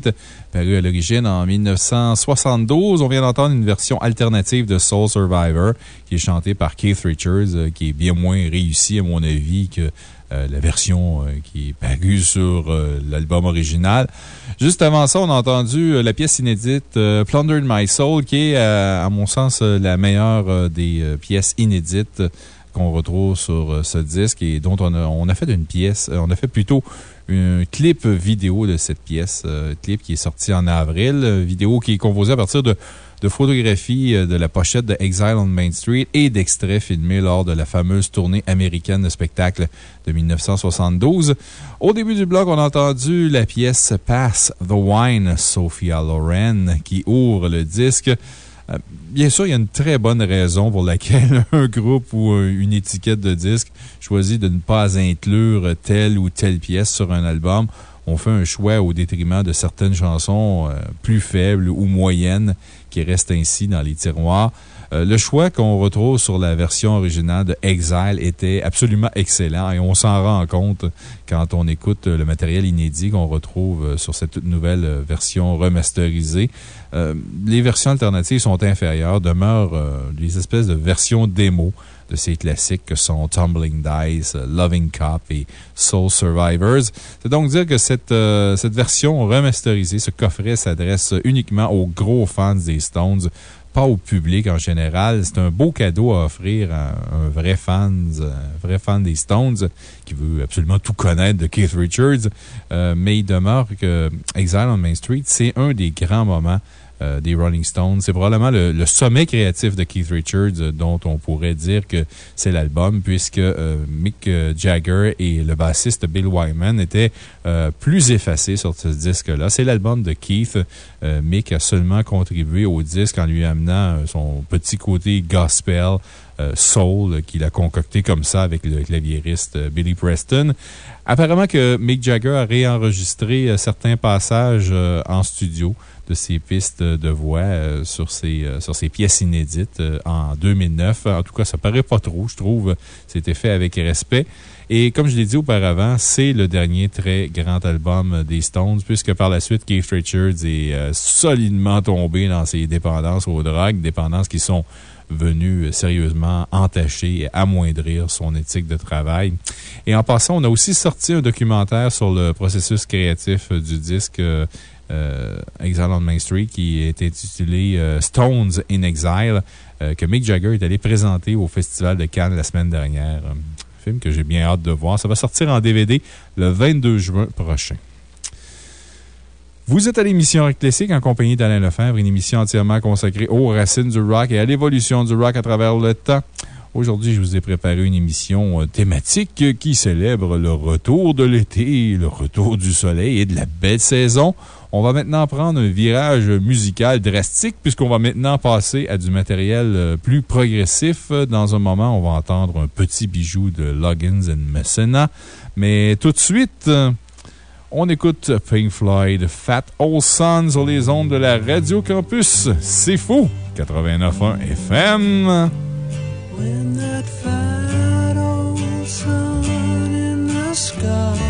paru à l'origine en 1972. On vient d'entendre une version alternative de Soul Survivor qui est chantée par Keith Richards, euh, qui est bien moins réussie à mon avis que euh, la version euh, qui est parue sur euh, l'album original. Juste avant ça, on a entendu la pièce inédite Plundered My Soul, qui est, à mon sens, la meilleure des pièces inédites qu'on retrouve sur ce disque et dont on a, on a fait une pièce, on a fait plutôt un clip vidéo de cette pièce, clip qui est sorti en avril, vidéo qui est composée à partir de, de photographies euh, de la pochette de Exile on Main Street et d'extraits filmés lors de la fameuse tournée américaine de spectacle de 1972. Au début du bloc, on a entendu la pièce Pass the Wine, Sophia Loren, qui ouvre le disque. Euh, Bien sûr, il y a une très bonne raison pour laquelle [LAUGHS] un groupe ou un- une étiquette de disque choisit de ne pas inclure telle ou telle pièce sur un album. On fait un choix au détriment de certaines chansons euh, plus faibles ou moyennes qui restent ainsi dans les tiroirs. Euh, le choix qu'on retrouve sur la version originale de Exile était absolument excellent et on s'en rend compte quand on écoute le matériel inédit qu'on retrouve euh, sur cette toute nouvelle version remasterisée. Les versions alternatives sont inférieures, demeurent des espèces de versions démo de ces classiques que sont Tumbling Dice, euh, Loving Cop et Soul Survivors. C'est donc dire que cette, euh, cette version remasterisée, ce coffret s'adresse uniquement aux gros fans des Stones, pas au public en général. C'est un beau cadeau à offrir à un vrai fan, un vrai fan des Stones qui veut absolument tout connaître de Keith Richards. Euh, mais il demeure que Exile on Main Street, c'est un des grands moments euh, des Rolling Stones. C'est probablement le, sommet créatif de Keith Richards euh, dont on pourrait dire que c'est l'album, puisque euh, Mick euh, Jagger et le bassiste Bill Wyman étaient plus effacés sur ce disque-là. C'est l'album de Keith. Mick a seulement contribué au disque en lui amenant son petit côté gospel. Euh, soul qu'il a concocté comme ça avec le claviériste euh, Billy Preston. Apparemment que Mick Jagger a réenregistré euh, certains passages euh, en studio de ses pistes de voix euh, sur, ses, euh, sur ses pièces inédites euh, en 2009. En tout cas, ça paraît pas trop, je trouve. C'était fait avec respect. Et comme je l'ai dit auparavant, c'est le dernier très grand album des Stones, puisque par la suite, Keith Richards est euh, solidement tombé dans ses dépendances aux drogues, dépendances qui sont venues euh, sérieusement entacher et amoindrir son éthique de travail. Et en passant, on a aussi sorti un documentaire sur le processus créatif euh, du disque euh, euh, Exile on Main Street qui est intitulé Stones in Exile, que Mick Jagger est allé présenter au Festival de Cannes la semaine dernière. Film que j'ai bien hâte de voir. Ça va sortir en DVD le 22 juin prochain. Vous êtes à l'émission Rock Classique en compagnie d'Alain Lefebvre, une émission entièrement consacrée aux racines du rock et à l'évolution du rock à travers le temps. Aujourd'hui, je vous ai préparé une émission euh, thématique qui célèbre le retour de l'été, le retour du soleil et de la belle saison. On va maintenant prendre un virage musical drastique puisqu'on va maintenant passer à du matériel euh, plus progressif. Dans un moment, on va entendre un petit bijou de Loggins and Messina. Mais tout de suite, euh, on écoute Pink Floyd, Fat Old Son sur les ondes de la Radio Campus. C'est fou! 89.1 FM. When that sun in the sky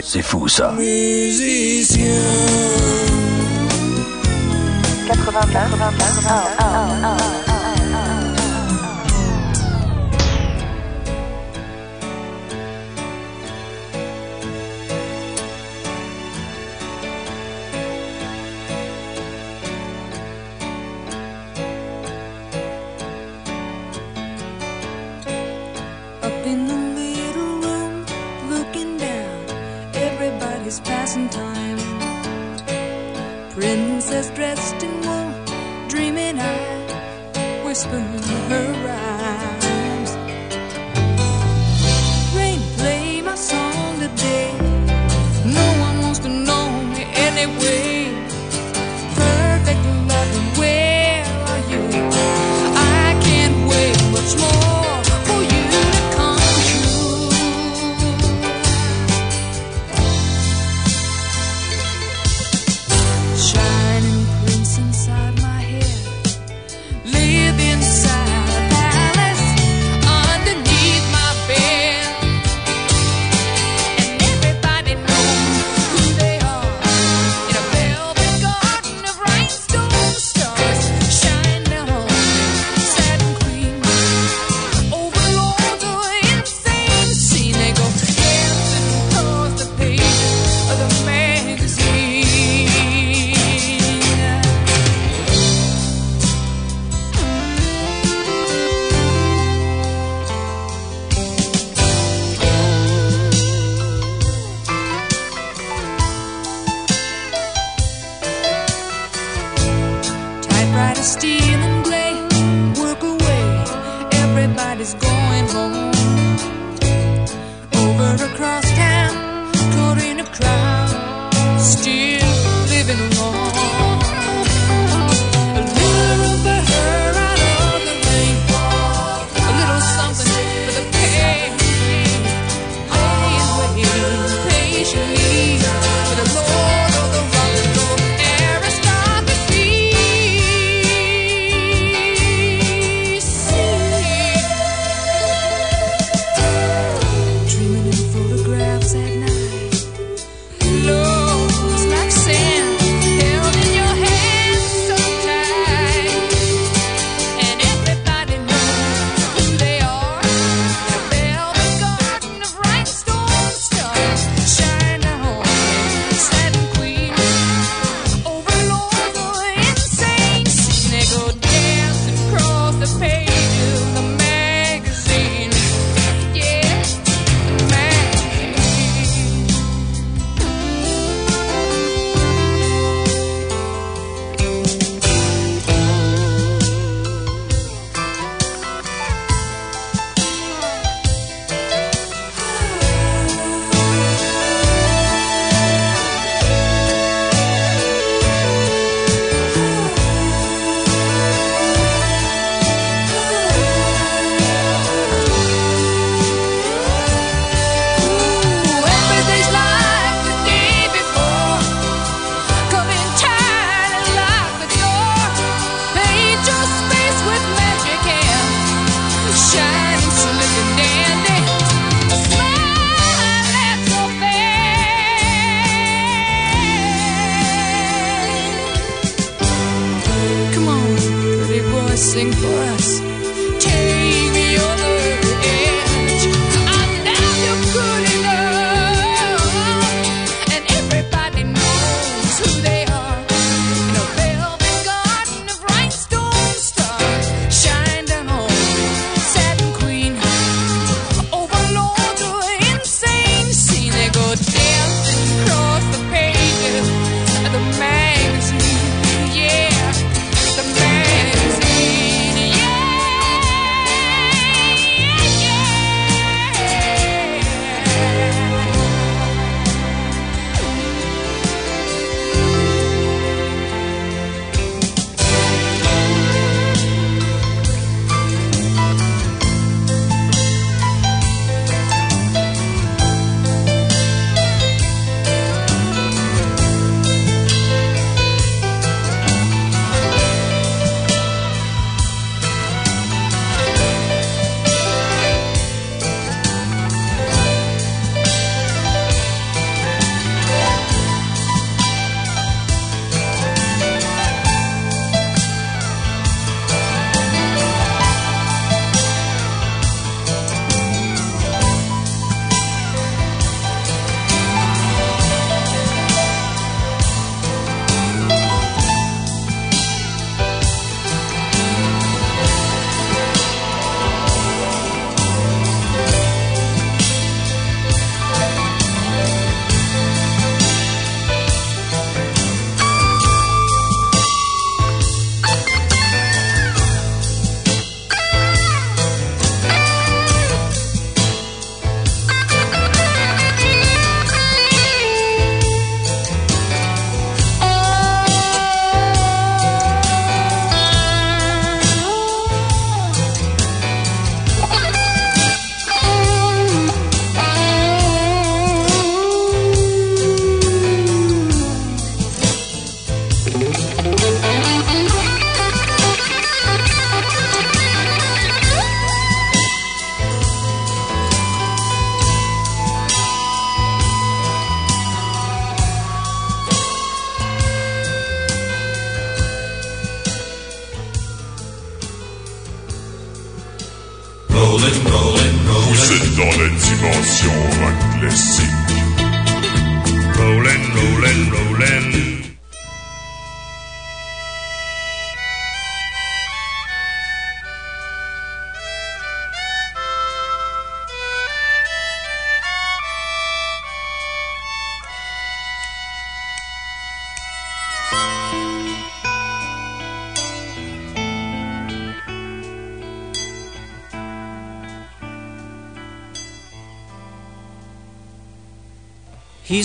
c'est fou ça. Musicien. Ah, ah, ah,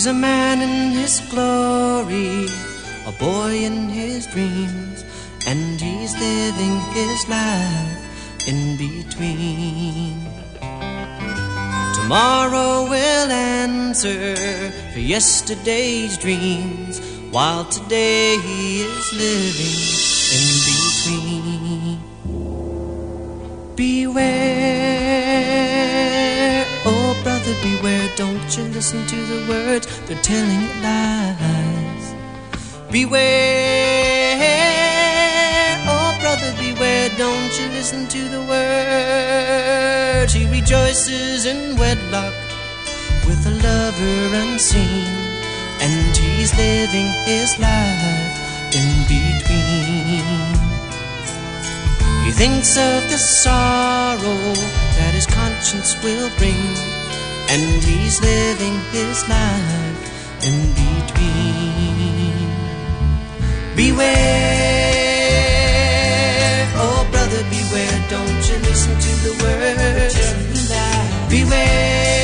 a man in his glory, a boy in his dreams, and he's living his life in between. Tomorrow will answer for yesterday's dreams, while today he is living in between. Beware, oh brother, beware, don't you listen to the words, they're telling lies. Beware, oh brother, beware, don't you listen to the words. He rejoices in wedlock with a lover unseen, and he's living his life in between. He thinks of the sorrow that his conscience will bring, and he's living his life in between. Beware, oh brother, beware, don't you listen to the words. Beware,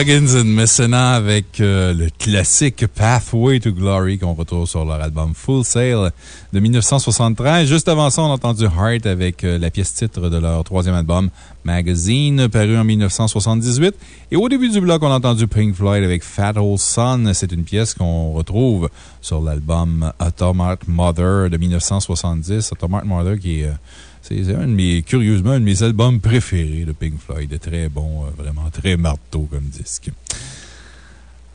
Loggins and Messina avec euh, le classique Pathway to Glory qu'on retrouve sur leur album Full Sail de 1973. Juste avant ça, on a entendu Heart avec euh, la pièce titre de leur troisième album Magazine, paru en 1978. Et au début du bloc, on a entendu Pink Floyd avec Fat Old Son. C'est une pièce qu'on retrouve sur l'album Automart Mother de 1970. Automart Mother qui est. euh, c'est un de mes, curieusement, un de mes albums préférés de Pink Floyd. Très bon, euh, vraiment très marteau comme disque.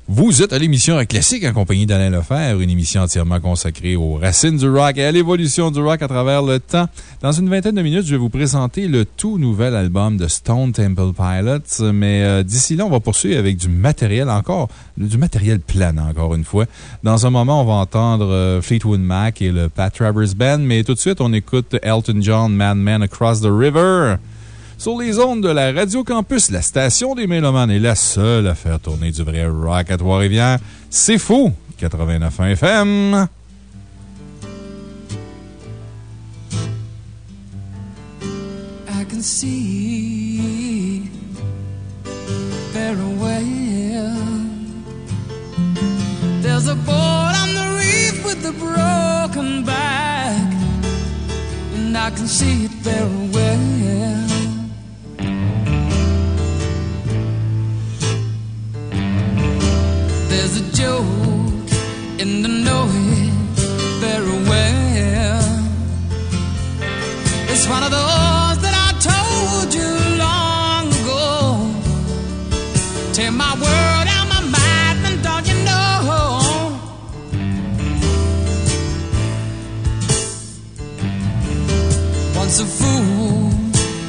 Vous êtes à l'émission Classique en compagnie d'Alain Lefebvre, une émission entièrement consacrée aux racines du rock et à l'évolution du rock à travers le temps. Dans une vingtaine de minutes, je vais vous présenter le tout nouvel album de Stone Temple Pilots, mais euh, d'ici là, on va poursuivre avec du matériel encore, du matériel planant encore une fois. Dans un moment, on va entendre euh, Fleetwood Mac et le Pat Travers Band, mais tout de suite, on écoute Elton John, Madman Across the River. Sur les ondes de la Radio Campus, la station des Mélomanes est la seule à faire tourner du vrai rock à Trois-Rivières. C'est fou! 89.1 FM. I can. There's a board on the reef with a broken back, and I can see it very well. There's a joke in the it very well. It's one of those that I told you long ago. Take my word out my mind, and don't you know? Once a fool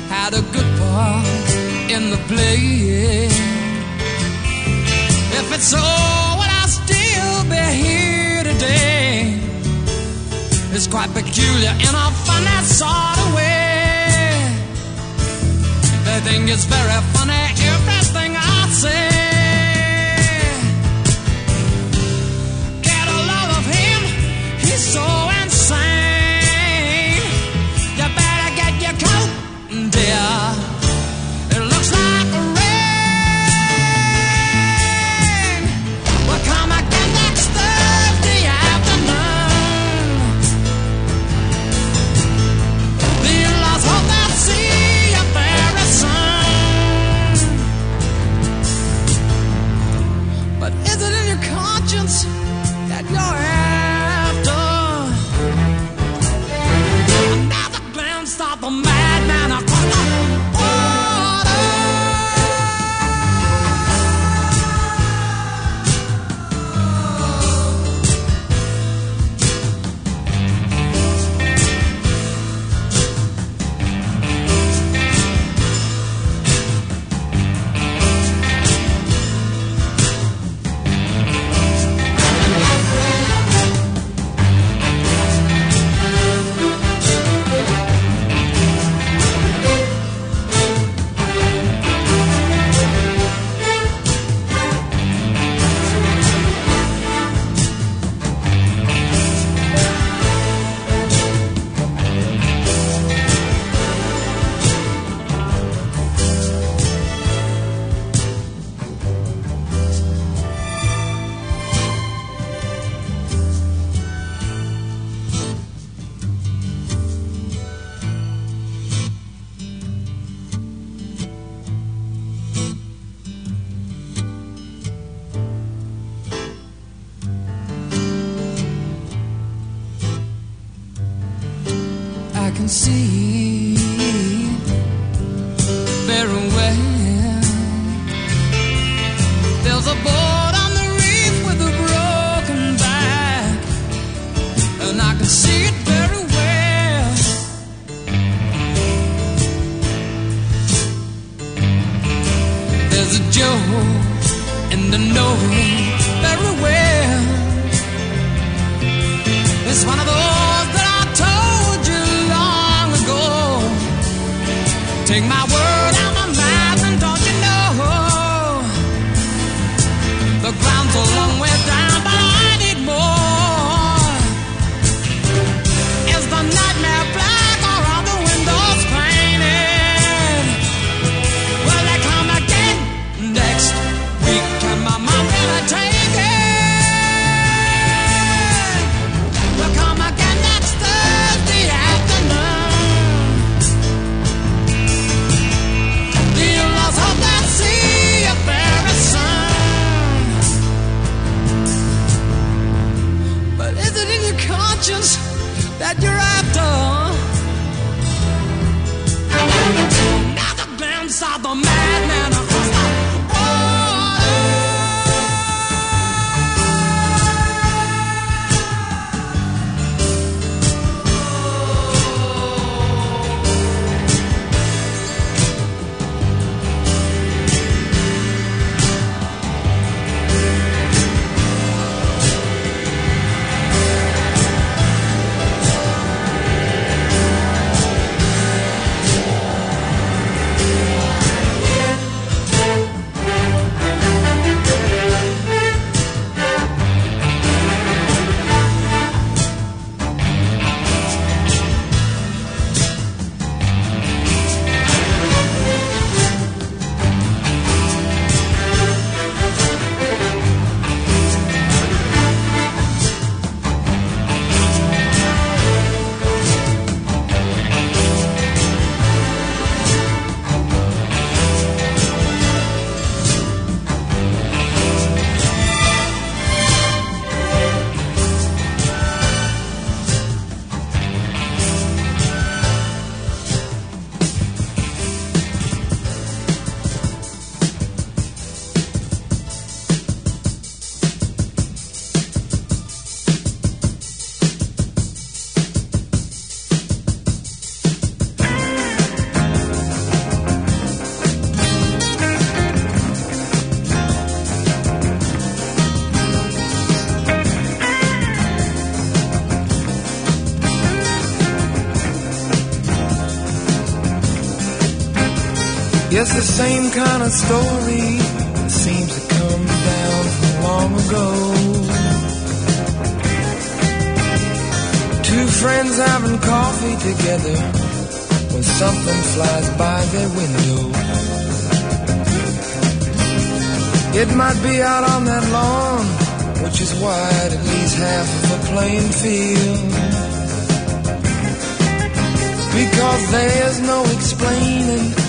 had a good part in the play. If it's so, would I still be here today? It's quite peculiar in a funny sort of way. They think it's very funny everything I say. Get a load of him, he's so Yes, the same kind of story that seems to come down from long ago. Two friends having coffee together when something flies by their window. It might be out on that lawn, which is wide at least half of a playing field. Because there's no explaining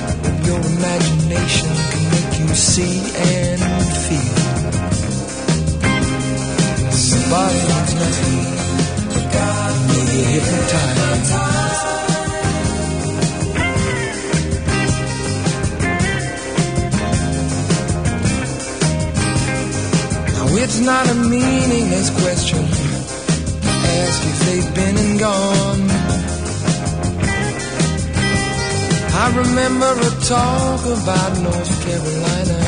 your imagination can make you see and feel. The body means nothing, but you're hypnotized. Now it's not a meaningless question ask if they've been and gone. I remember a talk about North Carolina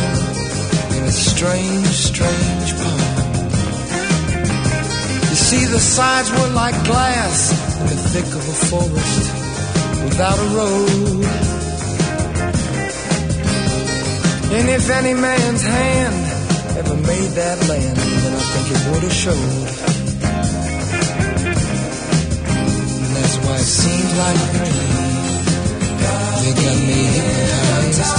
in a strange, strange poem. You see, the sides were like glass in the thick of a forest without a road. And if any man's hand ever made that land, then I think it would have showed. And that's why it seems like a They got me hypnotized.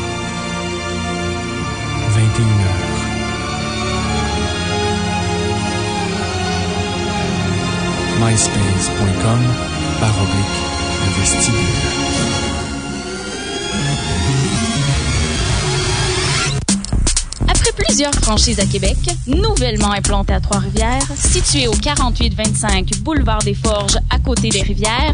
21h. myspace.com par. Après plusieurs franchises à Québec, nouvellement implantées à Trois-Rivières, située au 4825 Boulevard des Forges à côté des rivières,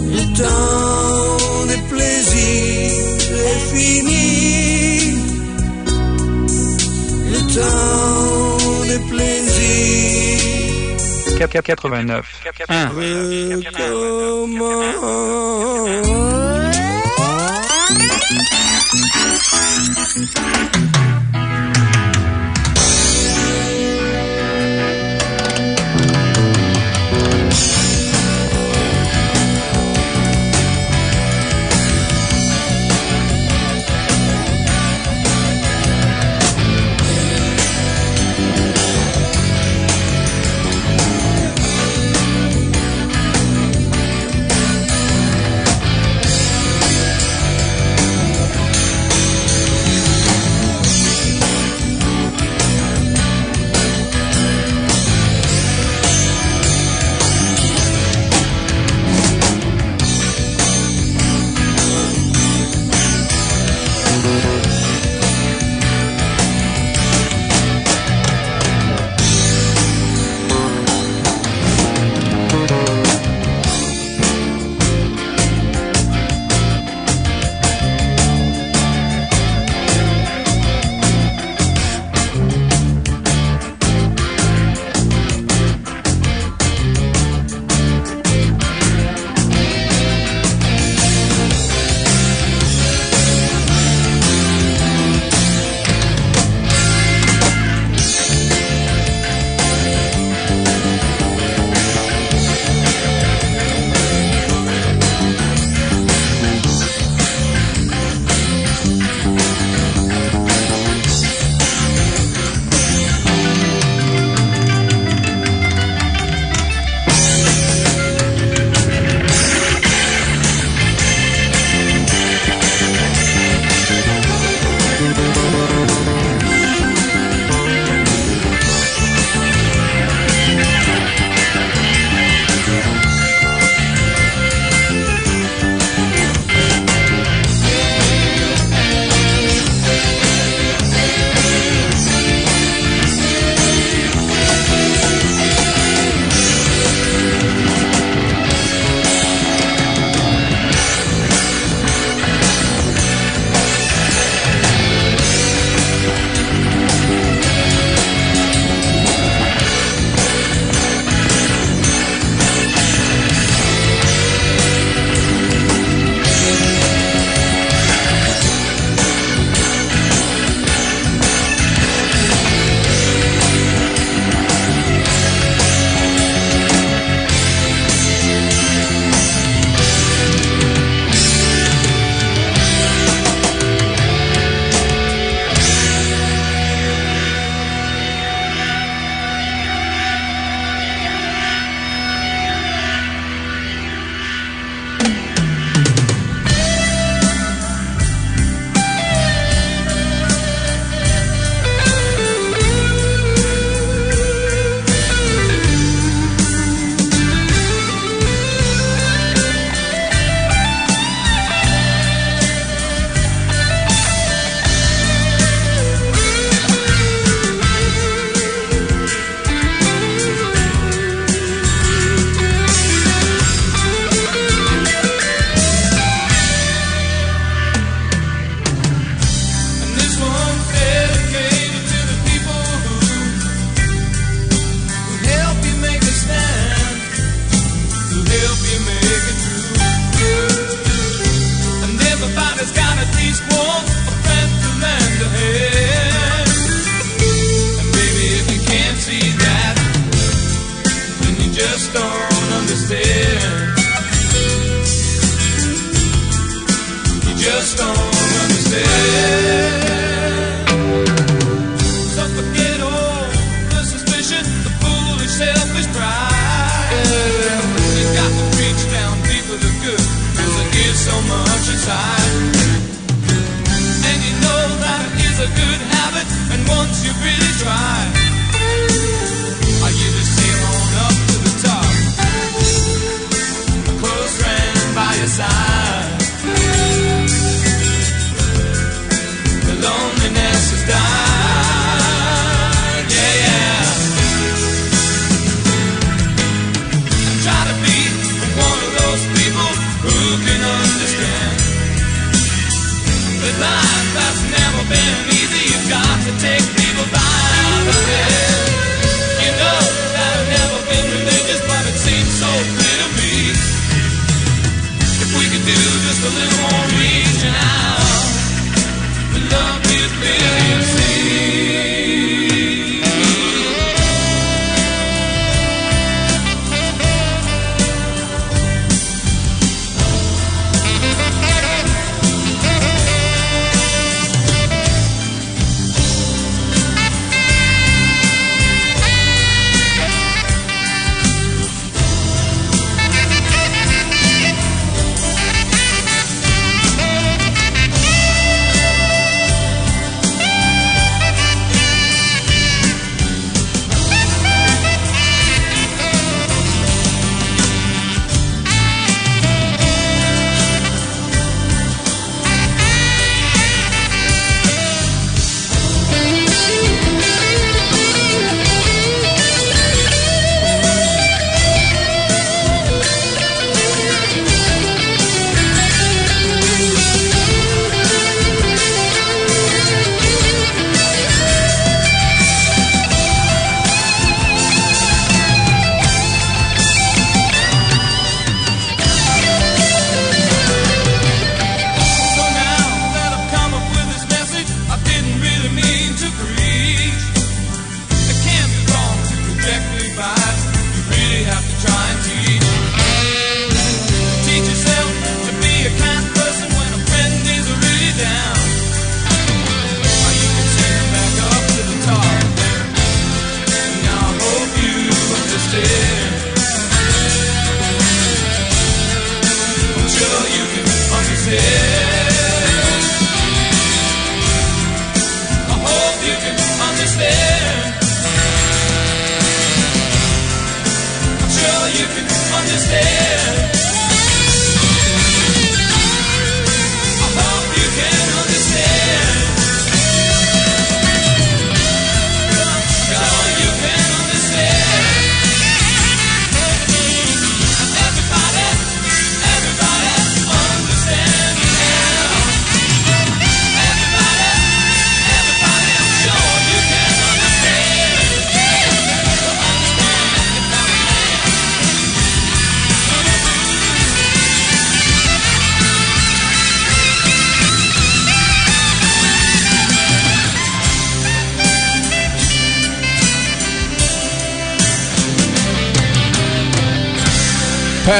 Le temps des plaisirs est fini. Le temps des plaisirs. Cap, cap 89.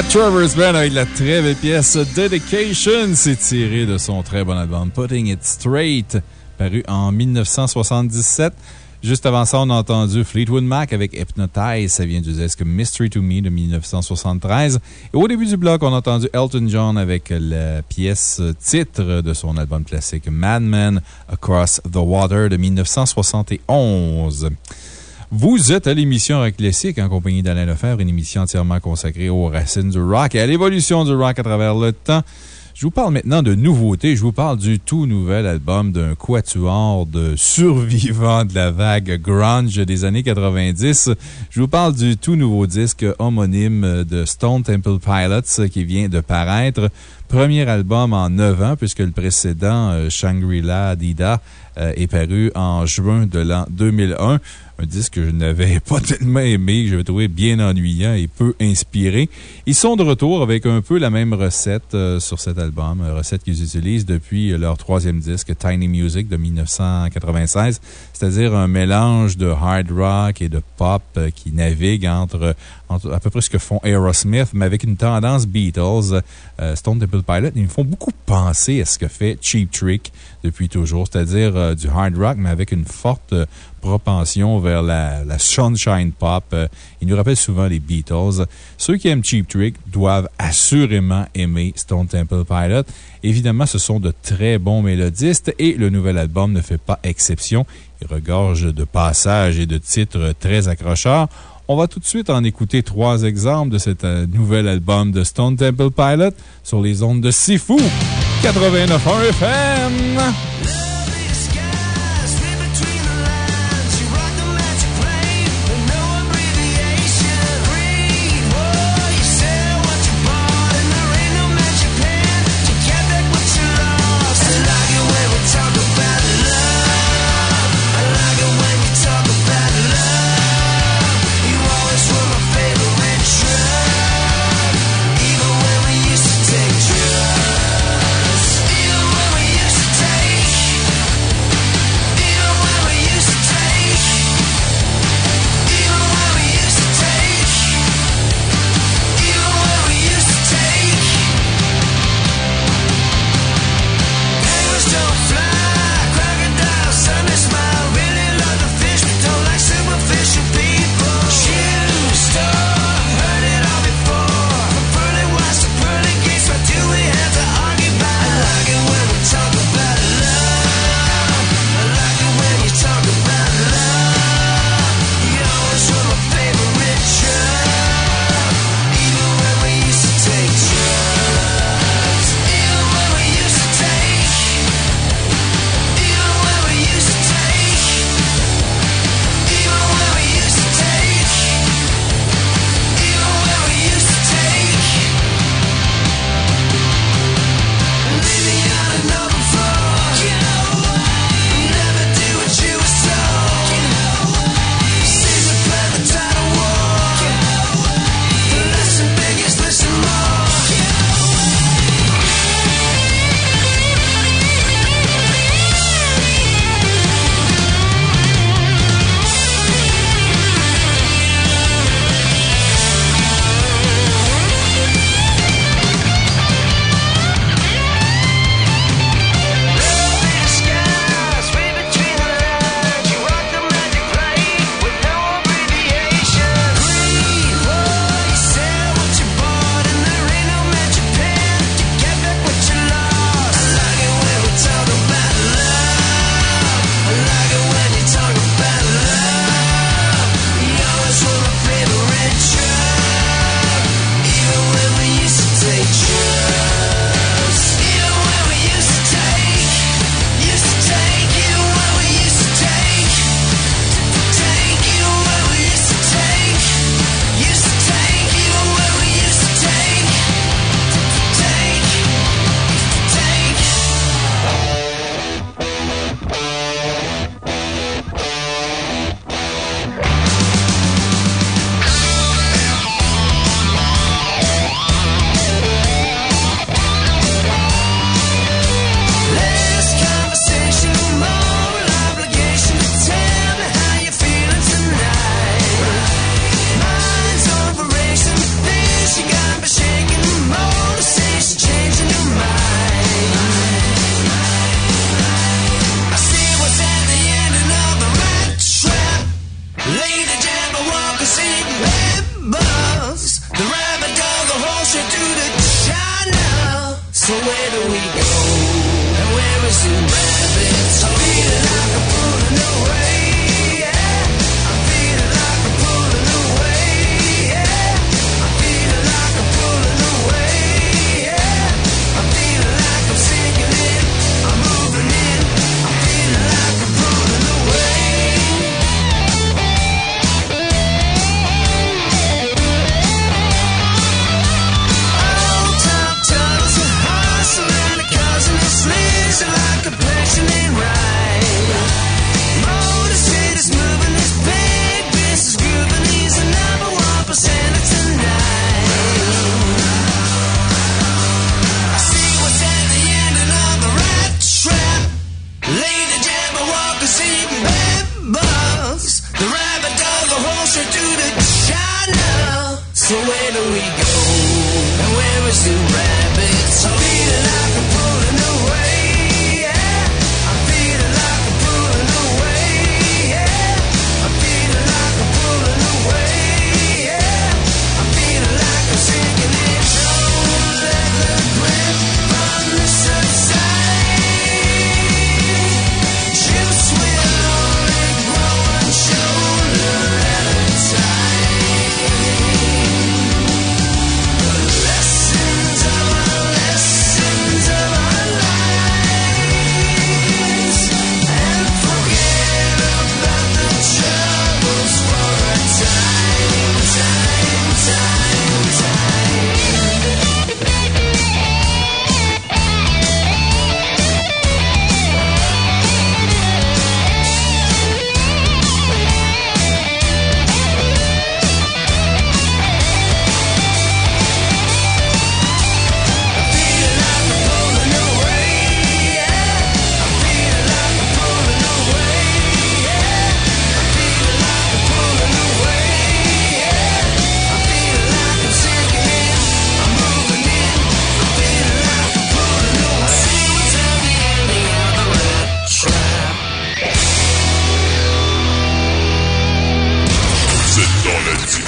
Travers Band avec la très belle pièce Dedication. C'est tiré de son très bon album Putting It Straight, paru en 1977. Juste avant ça, on a entendu Fleetwood Mac avec Hypnotize. Ça vient du disque Mystery to Me de 1973. Et au début du bloc, on a entendu Elton John avec la pièce titre de son album classique Madman Across the Water de 1971. Vous êtes à l'émission Rock Classique en compagnie d'Alain Lefebvre, une émission entièrement consacrée aux racines du rock et à l'évolution du rock à travers le temps. Je vous parle maintenant de nouveautés. Je vous parle du tout nouvel album d'un quatuor de survivants de la vague grunge des années 90. Je vous parle du tout nouveau disque homonyme de Stone Temple Pilots qui vient de paraître. Premier album en 9 ans, puisque le précédent, euh, Shangri-La Dida, euh, est paru en juin de l'an 2001. Un disque que je n'avais [LAUGHS] pas tellement aimé, que j'avais trouvé bien ennuyant et peu inspiré. Ils sont de retour avec un peu la même recette euh, sur cet album, euh, recette qu'ils utilisent depuis leur troisième disque, Tiny Music de 1996, c'est-à-dire un mélange de hard rock et de pop euh, qui navigue entre, à peu près ce que font Aerosmith, mais avec une tendance Beatles. Stone Temple Pilot, ils me font beaucoup penser à ce que fait Cheap Trick depuis toujours, c'est-à-dire euh, du hard rock, mais avec une forte euh, propension vers la, sunshine pop. Euh, ils nous rappellent souvent les Beatles. Ceux qui aiment Cheap Trick doivent assurément aimer Stone Temple Pilot. Évidemment, ce sont de très bons mélodistes et le nouvel album ne fait pas exception. Il regorge de passages et de titres très accrocheurs. On va tout de suite en écouter trois exemples de cet nouvel album de Stone Temple Pilot sur les ondes de Sifu 89.1 FM.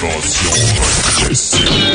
Dimension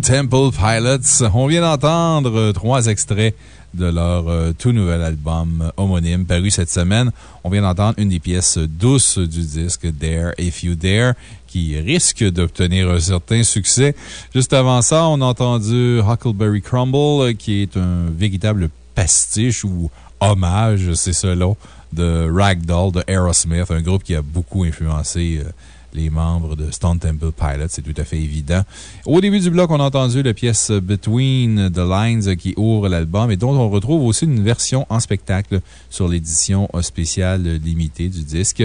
Temple Pilots. On vient d'entendre euh, trois extraits de leur euh, tout nouvel album euh, homonyme paru cette semaine. On vient d'entendre une des pièces douces du disque Dare If You Dare qui risque d'obtenir un certain succès. Juste avant ça, on a entendu Huckleberry Crumble qui est un véritable pastiche ou hommage, c'est selon, de Ragdoll de Aerosmith, un groupe qui a beaucoup influencé les membres de Stone Temple Pilots, c'est tout à fait évident. Au début du bloc, on a entendu la pièce Between the Lines qui ouvre l'album et dont on retrouve aussi une version en spectacle sur l'édition spéciale limitée du disque.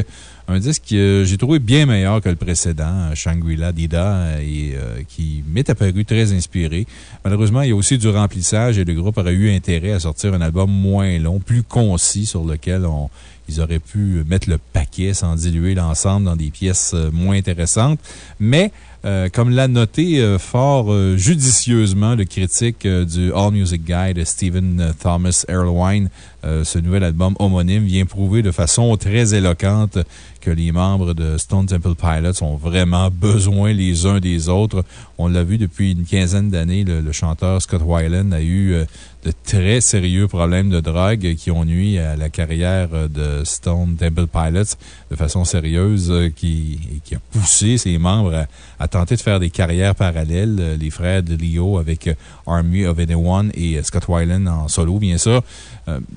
Un disque que j'ai trouvé bien meilleur que le précédent, Shangri-La Dida, et euh, qui m'est apparu très inspiré. Malheureusement, il y a aussi du remplissage et le groupe aurait eu intérêt à sortir un album moins long, plus concis, sur lequel on, ils auraient pu mettre le paquet sans diluer l'ensemble dans des pièces euh, moins intéressantes. Mais, euh, comme l'a noté euh, fort judicieusement le critique du All Music Guide, Stephen Thomas Erlewine, ce nouvel album homonyme vient prouver de façon très éloquente que les membres de Stone Temple Pilots ont vraiment besoin les uns des autres. On l'a vu depuis une quinzaine d'années, le, le chanteur Scott Weiland a eu de très sérieux problèmes de drogue qui ont nuit à la carrière de Stone Temple Pilots de façon sérieuse, euh, qui, qui a poussé ses membres à, à tenter de faire des carrières parallèles. Euh, Les frères de Leo avec euh, Army of Anyone et Scott Weiland en solo, bien sûr.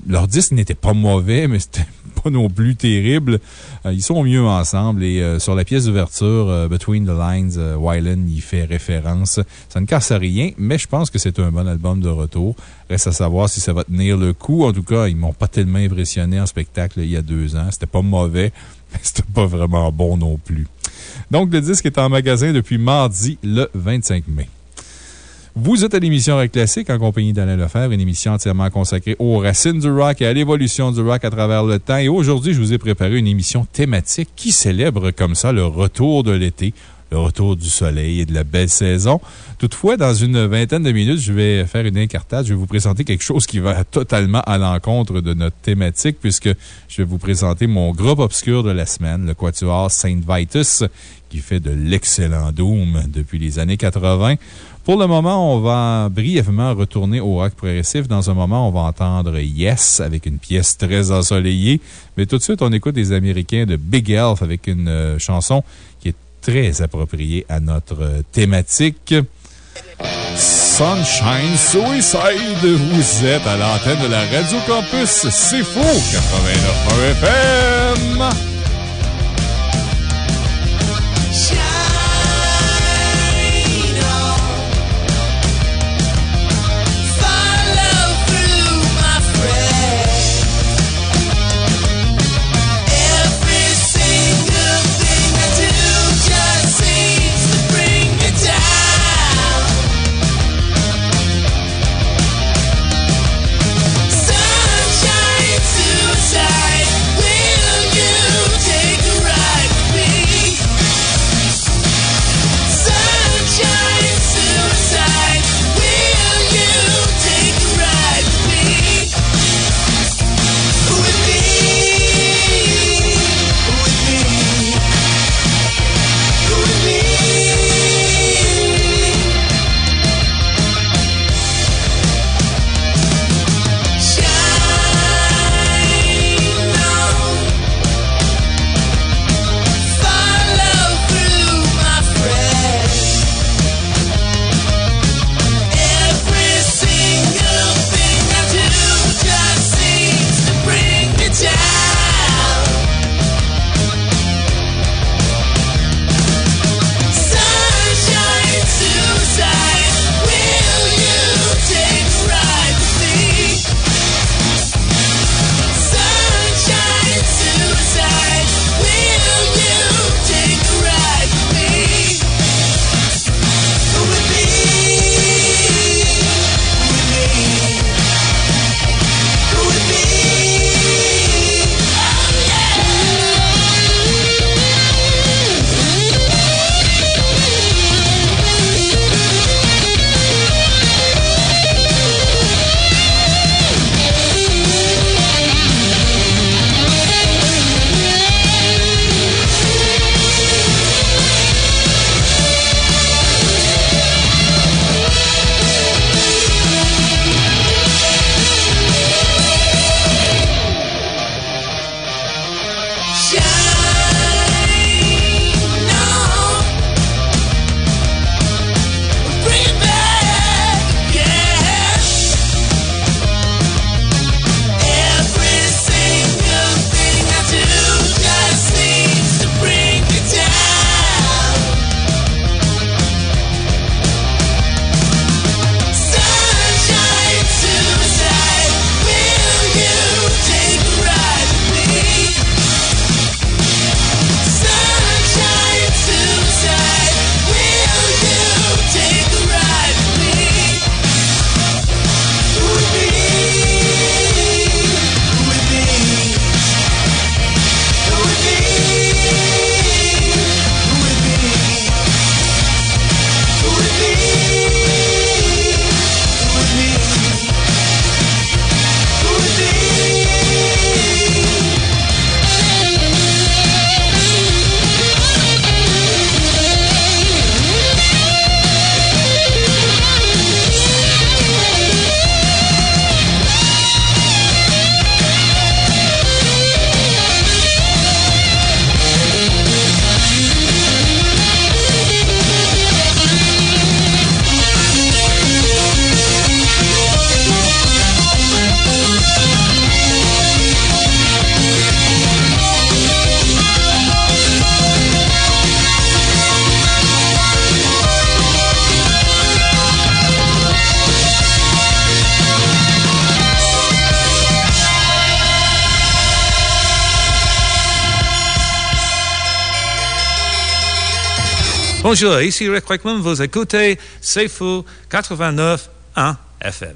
Leur disque n'était pas mauvais, mais c'était [LAUGHS] pas non plus terrible. Ils sont mieux ensemble et sur la pièce d'ouverture, Between the Lines, Wyland y fait référence. Ça ne casse rien, mais je pense que c'est un bon album de retour. Reste à savoir si ça va tenir le coup. En tout cas, ils m'ont pas tellement impressionné en spectacle il y a deux ans. C'était pas mauvais, [LAUGHS] mais c'était pas vraiment bon non plus. Donc, le disque est en magasin depuis mardi, le 25 mai. Vous êtes à l'émission Rock Classique en compagnie d'Alain Lefebvre, une émission entièrement consacrée aux racines du rock et à l'évolution du rock à travers le temps. Et aujourd'hui, je vous ai préparé une émission thématique qui célèbre comme ça le retour de l'été, le retour du soleil et de la belle saison. Toutefois, dans une vingtaine de minutes, je vais faire une incartade. Je vais vous présenter quelque chose qui va totalement à l'encontre de notre thématique, puisque je vais vous présenter mon groupe obscur de la semaine, le Quatuor Saint Vitus, qui fait de l'excellent Doom depuis les années 80. Pour le moment, on va brièvement retourner au rock progressif. Dans un moment, on va entendre Yes avec une pièce très ensoleillée. Mais tout de suite, on écoute des Américains de Big Elf avec une euh, chanson qui est très appropriée à notre euh, thématique. Sunshine Suicide, vous êtes à l'antenne de la Radio Campus. C'est faux! 89 FM! Bonjour, ici Rick vous écoutez C'est 89.1 FM.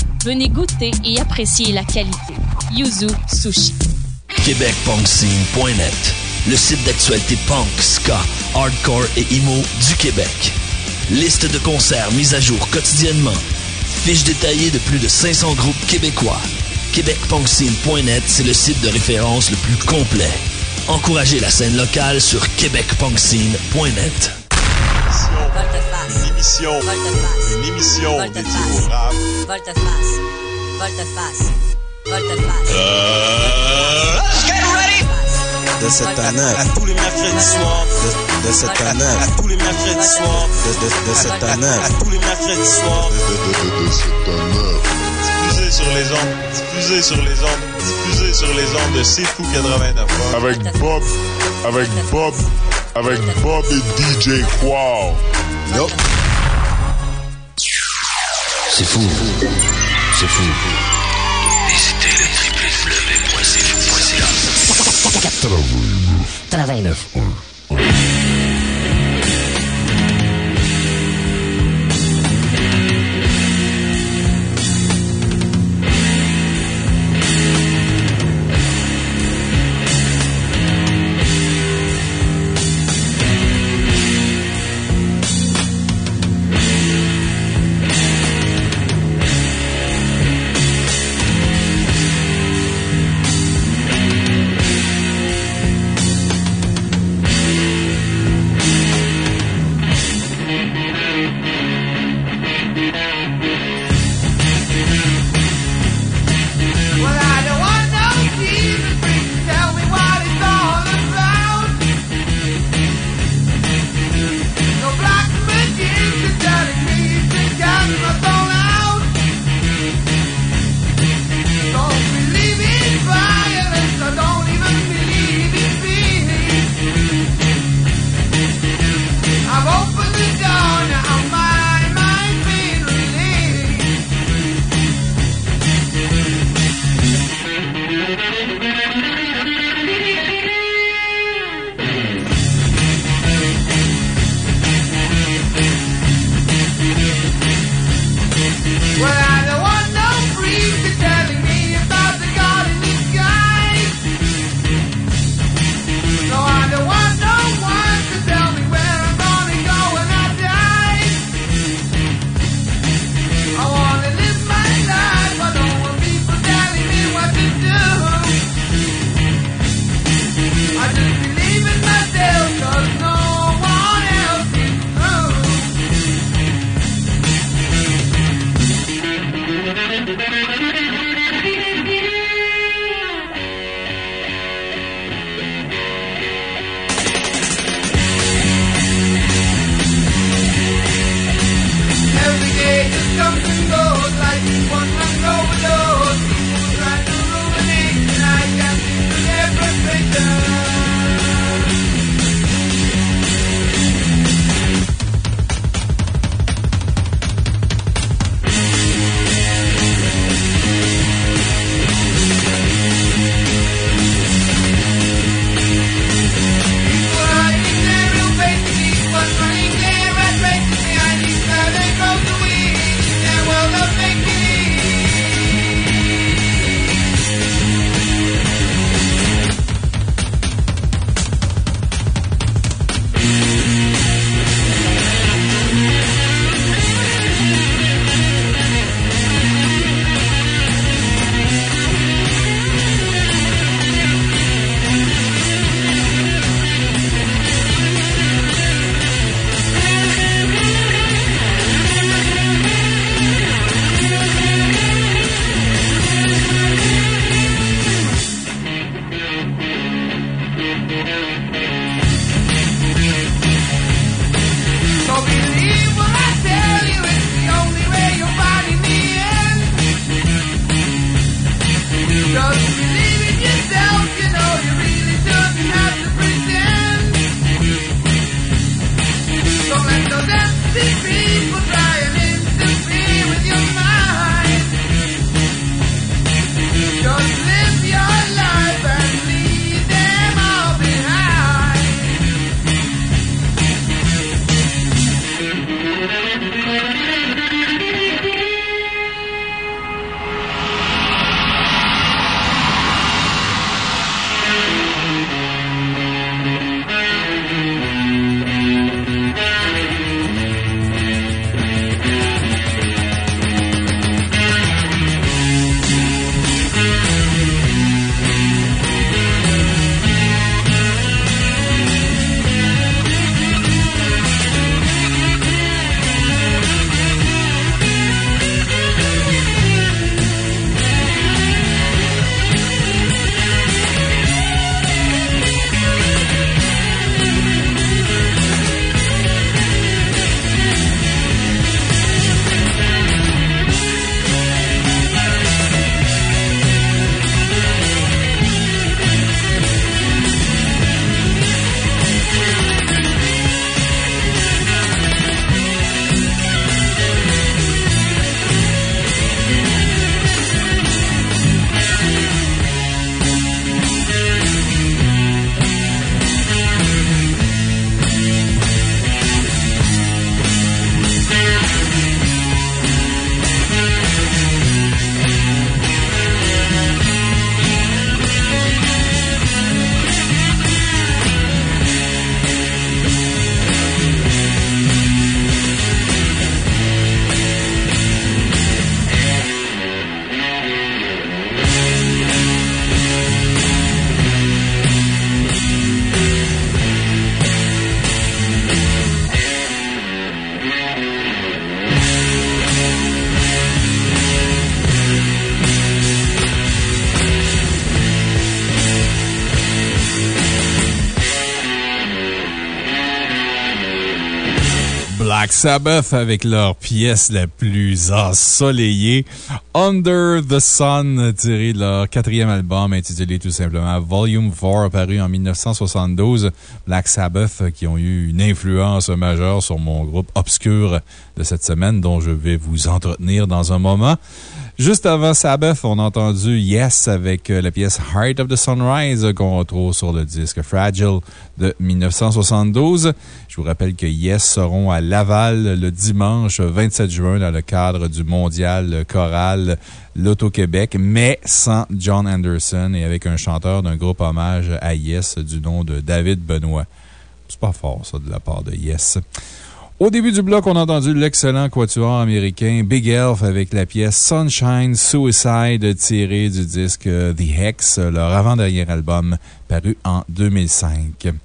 venez goûter et apprécier la qualité. Yuzu Sushi. QuébecPunkScene.net, le site d'actualité punk, ska, hardcore et emo du Québec. Liste de concerts mise à jour quotidiennement. Fiche détaillée de plus de 500 groupes québécois. QuébecPunkScene.net, c'est le site de référence le plus complet. Encouragez la scène locale sur QuébecPunkScene.net. Une émission, une émission dédiée au rap. Volte-face. Volte-face. Volte-face. Let's get ready! De 7 à 9. À tous les mercredis soirs. De, de 7 à 9. À tous les mercredis soirs. De, de, de 7 à 9. À tous les mercredis soirs. De, de, de, de 7 à 9. Diffusé sur les ondes, diffusé sur les ondes, diffusé sur les ondes de C'est Fou 89. Avec Bob, avec Bob, avec Bob et DJ. Yup. C'est fou. C'est fou. Visitez le www.cfou.ca. 89. Sabbath avec leur pièce la plus ensoleillée, Under the Sun, tiré de leur quatrième album intitulé tout simplement Volume 4, paru en 1972. Black Sabbath qui ont eu une influence majeure sur mon groupe obscur de cette semaine dont je vais vous entretenir dans un moment. Juste avant Sabbath, on a entendu Yes avec euh, la pièce Heart of the Sunrise qu'on retrouve sur le disque Fragile de 1972. Je vous rappelle que Yes seront à Laval le dimanche 27 juin dans le cadre du mondial choral L'Auto-Québec, mais sans John Anderson et avec un chanteur d'un groupe hommage à Yes du nom de David Benoît. C'est pas fort, ça, de la part de Yes. Au début du bloc, on a entendu l'excellent quatuor américain Big Elf avec la pièce Sunshine Suicide tirée du disque The Hex, leur avant-dernier album paru en 2005.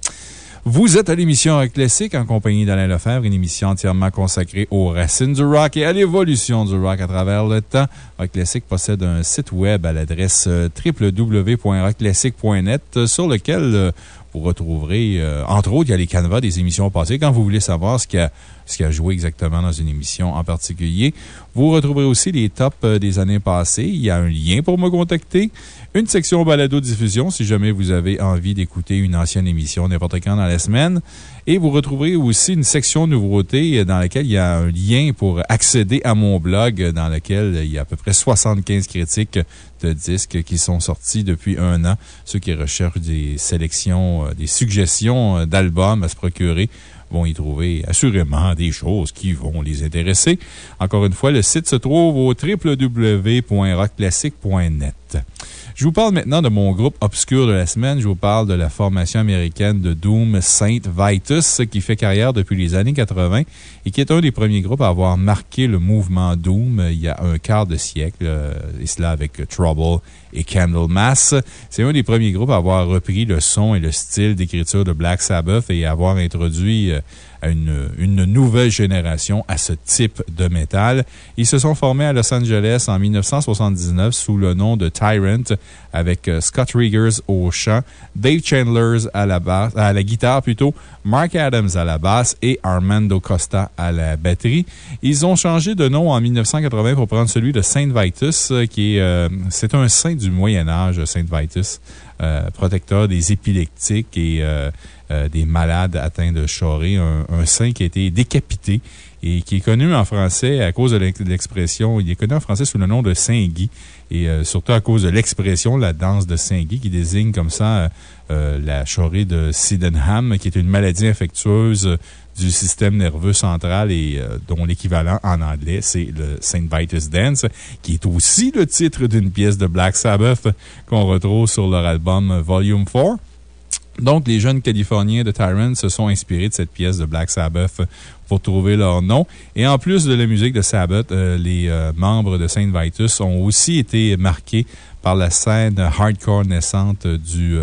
Vous êtes à l'émission Rock Classique en compagnie d'Alain Lefebvre, une émission entièrement consacrée aux racines du rock et à l'évolution du rock à travers le temps. Rock Classique possède un site web à l'adresse www.rockclassique.net sur lequel euh, vous retrouverez, euh, entre autres, il y a les canevas des émissions passées. Quand vous voulez savoir ce qui a, ce qui a joué exactement dans une émission en particulier, vous retrouverez aussi les tops euh, des années passées. Il y a un lien pour me contacter. Une section balado-diffusion si jamais vous avez envie d'écouter une ancienne émission n'importe quand dans la semaine. Et vous retrouverez aussi une section nouveautés dans laquelle il y a un lien pour accéder à mon blog dans lequel il y a à peu près 75 critiques de disques qui sont sortis depuis un an. Ceux qui recherchent des sélections, euh, des suggestions euh, d'albums à se procurer vont y trouver assurément des choses qui vont les intéresser. Encore une fois, le site se trouve au www.rockclassique.net. Je vous parle maintenant de mon groupe obscur de la semaine. Je vous parle de la formation américaine de Doom Saint Vitus, qui fait carrière depuis les années 80 et qui est un des premiers groupes à avoir marqué le mouvement Doom il y a un quart de siècle, euh, et cela avec Trouble et Candlemas. C'est un des premiers groupes à avoir repris le son et le style d'écriture de Black Sabbath et à avoir introduit euh, à une, nouvelle génération à ce type de métal. Ils se sont formés à Los Angeles en 1979 sous le nom de Tyrant avec euh, Scott Riggers au chant, Dave Chandlers à la, guitare plutôt, Mark Adams à la basse et Armando Costa à la batterie. Ils ont changé de nom en 1980 pour prendre celui de Saint Vitus, euh, qui est, euh, c'est un saint du Moyen-Âge, Saint Vitus, protecteur des épileptiques et des malades atteints de chorée. Un, un saint qui a été décapité et qui est connu en français à cause de l'expression, il est connu en français sous le nom de Saint-Guy et euh, surtout à cause de l'expression, la danse de Saint-Guy, qui désigne comme ça euh, euh, la chorée de Sydenham, qui est une maladie infectieuse du système nerveux central et dont l'équivalent en anglais, c'est le Saint Vitus Dance, qui est aussi le titre d'une pièce de Black Sabbath qu'on retrouve sur leur album Volume 4. Donc, les jeunes Californiens de Tyrant se sont inspirés de cette pièce de Black Sabbath pour trouver leur nom. Et en plus de la musique de Sabbath, les membres de Saint Vitus ont aussi été marqués par la scène hardcore naissante du,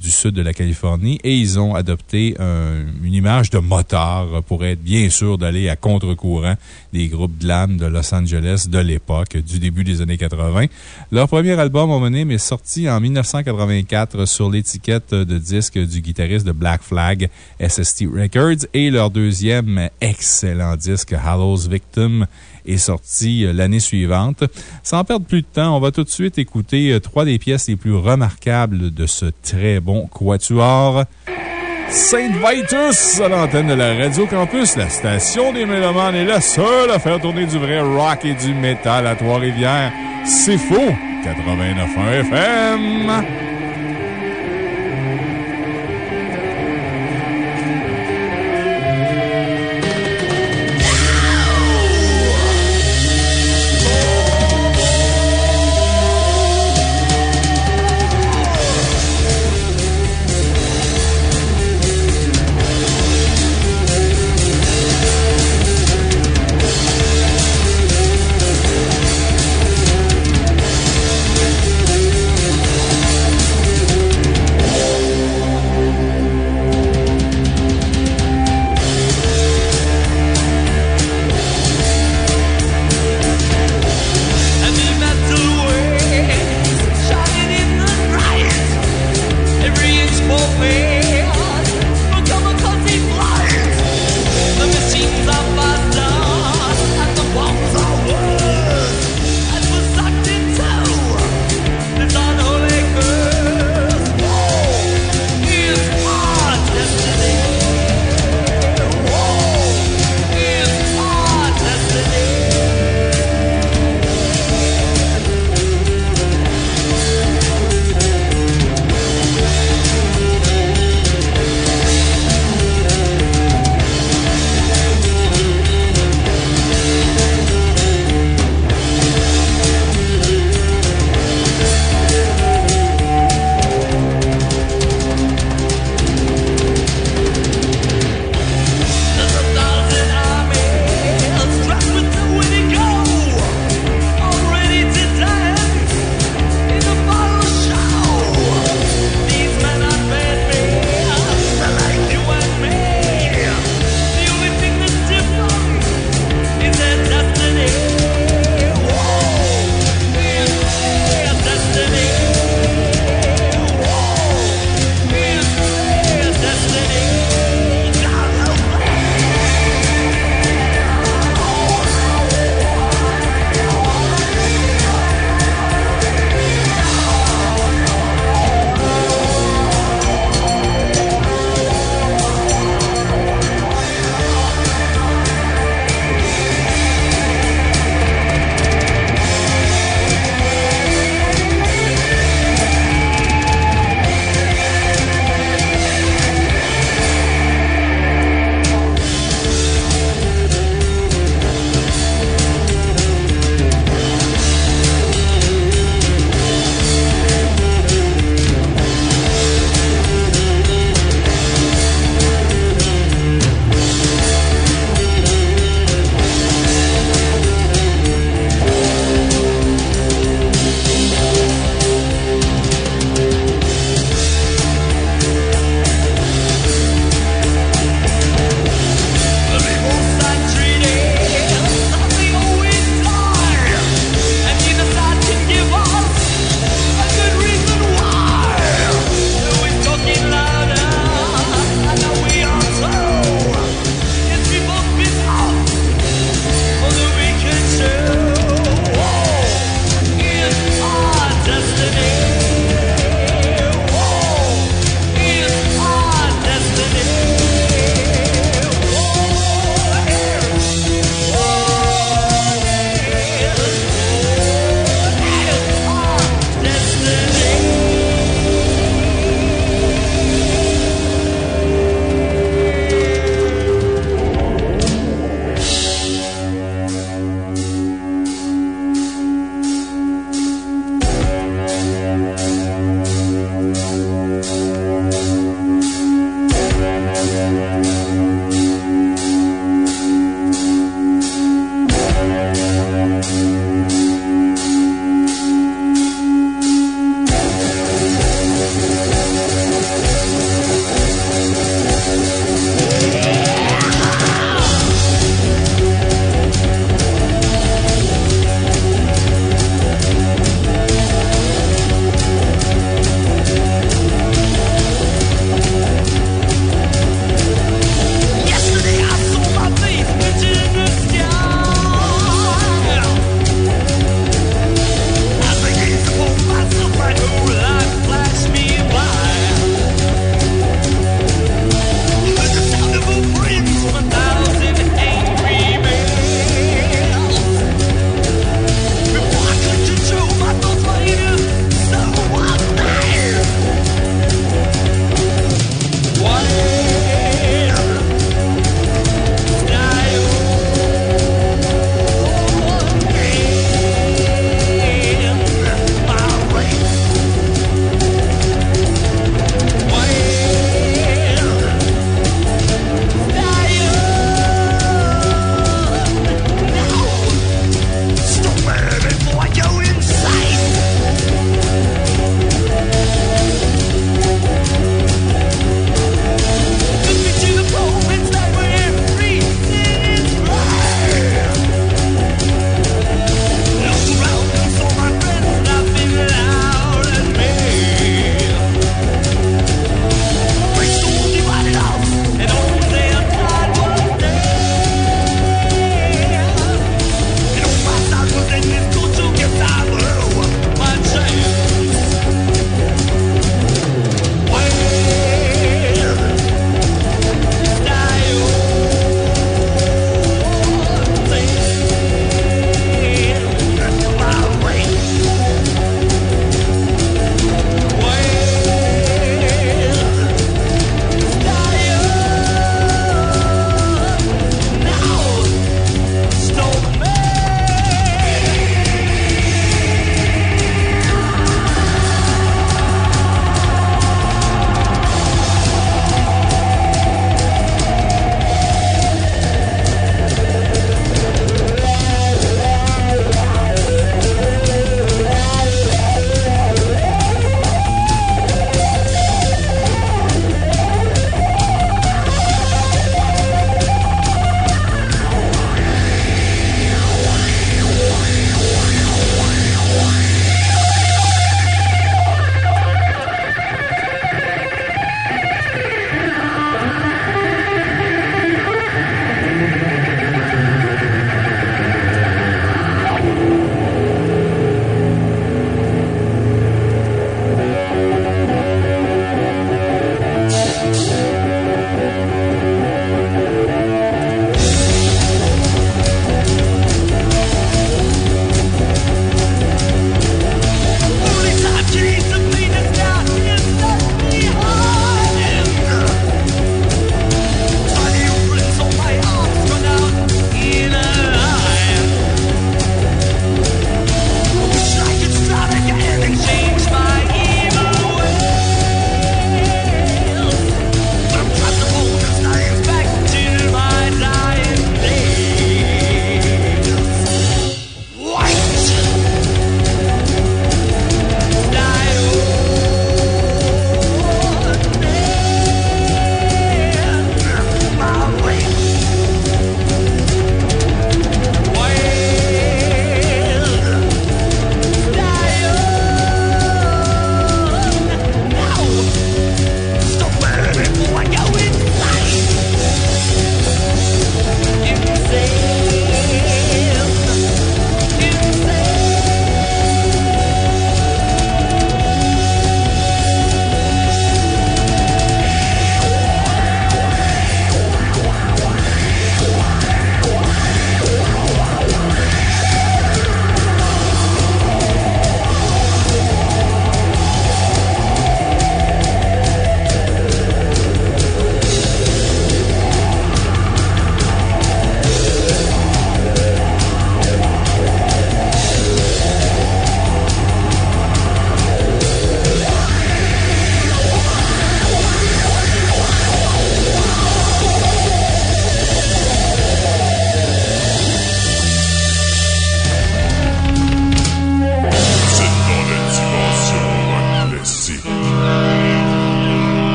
du sud de la Californie et ils ont adopté une image de motard pour être bien sûr d'aller à contre-courant des groupes glam de Los Angeles de l'époque, du début des années 80. Leur premier album homonyme est sorti en 1984 sur l'étiquette de disque du guitariste de Black Flag, SST Records, et leur deuxième excellent disque, Hallows Victim, est sorti l'année suivante. Sans perdre plus de temps, on va tout de suite écouter trois des pièces les plus remarquables de ce très bon quatuor. Saint Vitus à l'antenne de la Radio Campus, la station des Mélomanes est la seule à faire tourner du vrai rock et du métal à Trois-Rivières. C'est faux! 89.1 FM!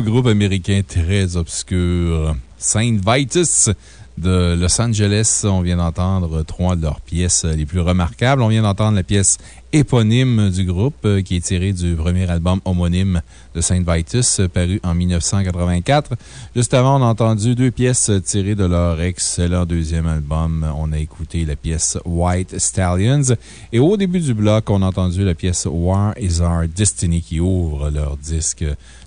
Groupe américain très obscur. Saint Vitus de Los Angeles. On vient d'entendre trois de leurs pièces les plus remarquables. On vient d'entendre la pièce éponyme du groupe, euh, qui est tirée du premier album homonyme de Saint Vitus, euh, paru en 1984. Juste avant, on a entendu deux pièces tirées de leur excellent deuxième album. On a écouté la pièce White Stallions. Et au début du bloc, on a entendu la pièce War is Our Destiny qui ouvre leur disque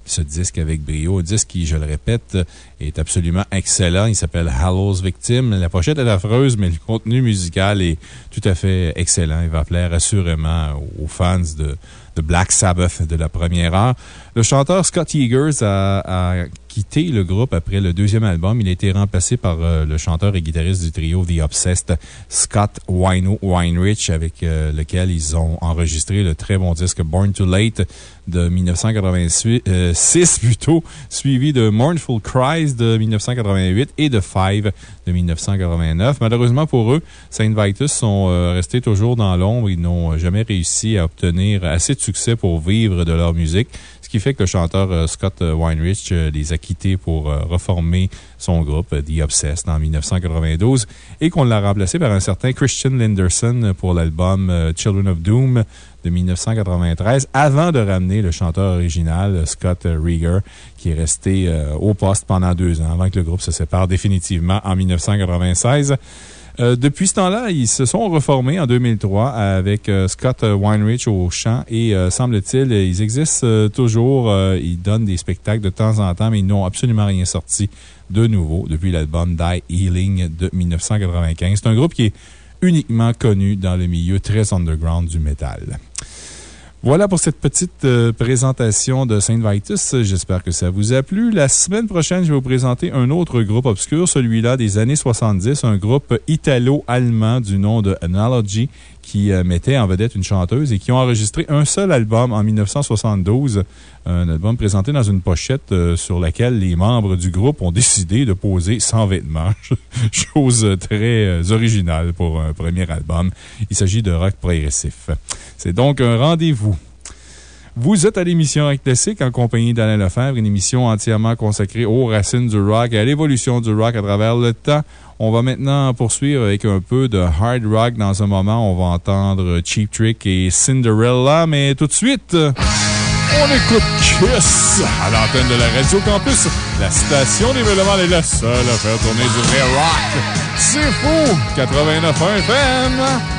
ce disque avec brio. Un disque qui, je le répète, est absolument excellent. Il s'appelle Hallows Victim. La pochette est affreuse, mais le contenu musical est tout à fait excellent. Il va plaire assurément aux fans de, Black Sabbath de la première heure. Le chanteur Scott Eagers a, a le groupe après le deuxième album. Il a été remplacé par euh, le chanteur et guitariste du trio The Obsessed, Scott Weinrich, avec euh, lequel ils ont enregistré le très bon disque Born Too Late de 1986, plutôt, suivi de Mournful Cries de 1988 et de Five de 1989. Malheureusement pour eux, Saint Vitus sont euh, restés toujours dans l'ombre. Ils n'ont jamais réussi à obtenir assez de succès pour vivre de leur musique. Ce qui fait que le chanteur euh, Scott euh, Weinrich les a quittés pour reformer son groupe, The Obsessed, en 1992 et qu'on l'a remplacé par un certain Christian Linderson pour l'album Children of Doom de 1993, avant de ramener le chanteur original, Scott Rieger, qui est resté euh, au poste pendant deux ans, avant que le groupe se sépare définitivement en 1996. Euh, depuis ce temps-là, ils se sont reformés en 2003 avec euh, Scott Weinrich au chant et semble-t-il, ils existent toujours. ils donnent des spectacles de temps en temps, mais ils n'ont absolument rien sorti de nouveau depuis l'album Die Healing de 1995. C'est un groupe qui est uniquement connu dans le milieu très underground du métal. Voilà pour cette petite euh, présentation de Saint Vitus. J'espère que ça vous a plu. La semaine prochaine, je vais vous présenter un autre groupe obscur, celui-là des années 70, un groupe italo-allemand du nom de Analogy qui euh, mettait en vedette une chanteuse et qui ont enregistré un seul album en 1972. Un album présenté dans une pochette euh, sur laquelle les membres du groupe ont décidé de poser sans vêtements. [LAUGHS] Chose très euh, originale pour un premier album. Il s'agit de rock progressif. C'est donc un rendez-vous. Vous êtes à l'émission Rock Classique en compagnie d'Alain Lefebvre, une émission entièrement consacrée aux racines du rock et à l'évolution du rock à travers le temps. On va maintenant poursuivre avec un peu de hard rock. Dans un moment, on va entendre Cheap Trick et Cinderella, mais tout de suite, on écoute Kiss à l'antenne de la Radio Campus. La station d'événement est la seule à faire tourner du vrai rock. C'est fou! 89.1 FM!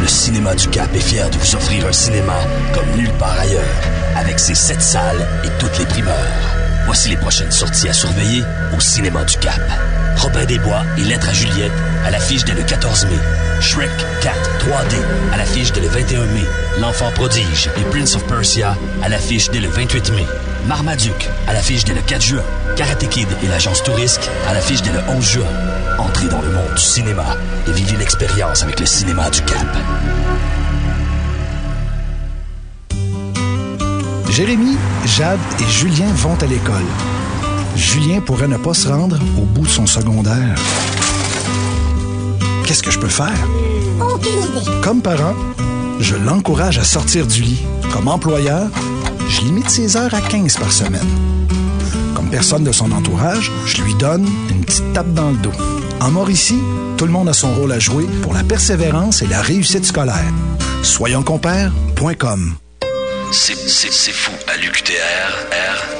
Le cinéma du Cap est fier de vous offrir un cinéma comme nulle part ailleurs, avec ses sept salles et toutes les primeurs. Voici les prochaines sorties à surveiller au cinéma du Cap. Robin des Bois et Lettres à Juliette à l'affiche dès le 14 mai. Shrek 4 3D à l'affiche dès le 21 mai. L'Enfant prodige et Prince of Persia à l'affiche dès le 28 mai. Marmaduke à l'affiche dès le 4 juin. Karate Kid et l'agence Tourisque à l'affiche dès le 11 juin. Entrez dans le monde du cinéma et vivez l'expérience avec le cinéma du Cap. Jérémy, Jade et Julien vont à l'école. Julien pourrait ne pas se rendre au bout de son secondaire. Qu'est-ce que je peux faire? Comme parent, je l'encourage à sortir du lit. Comme employeur, je limite ses heures à 15 par semaine. Comme personne de son entourage, je lui donne une petite tape dans le dos. En Mauricie, tout le monde a son rôle à jouer pour la persévérance et la réussite scolaire. Soyons compères.com. C'est fou à l'UQTR. R.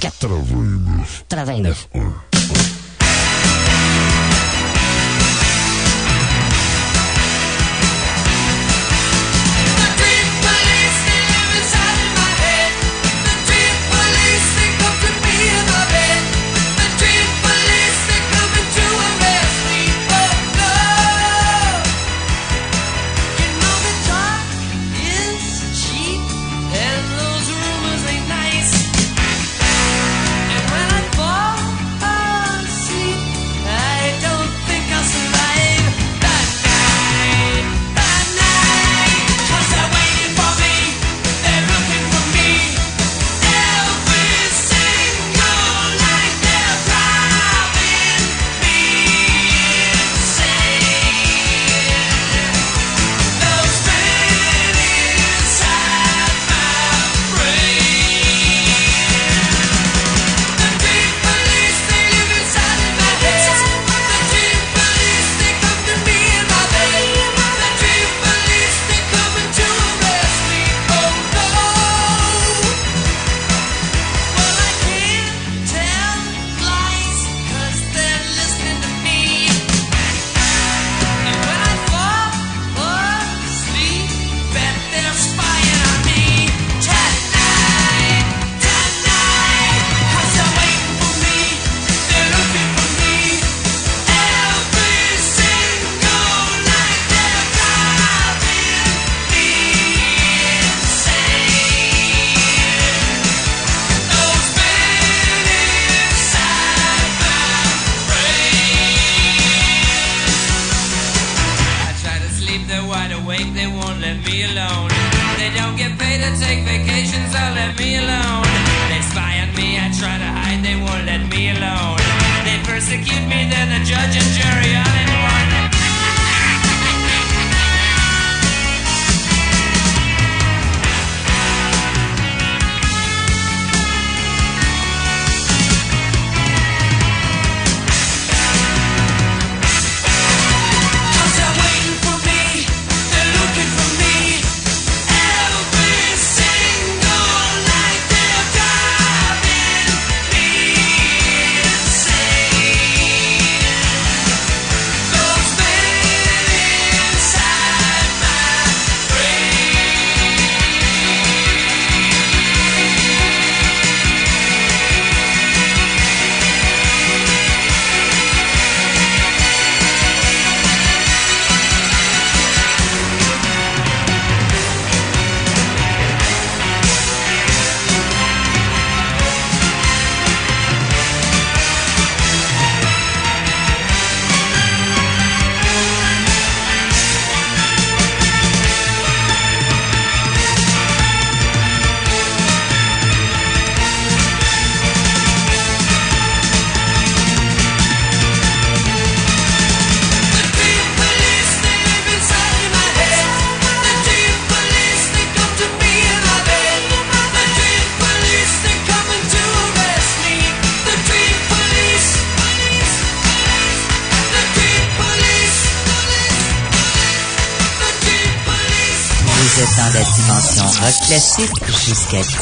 89. 89.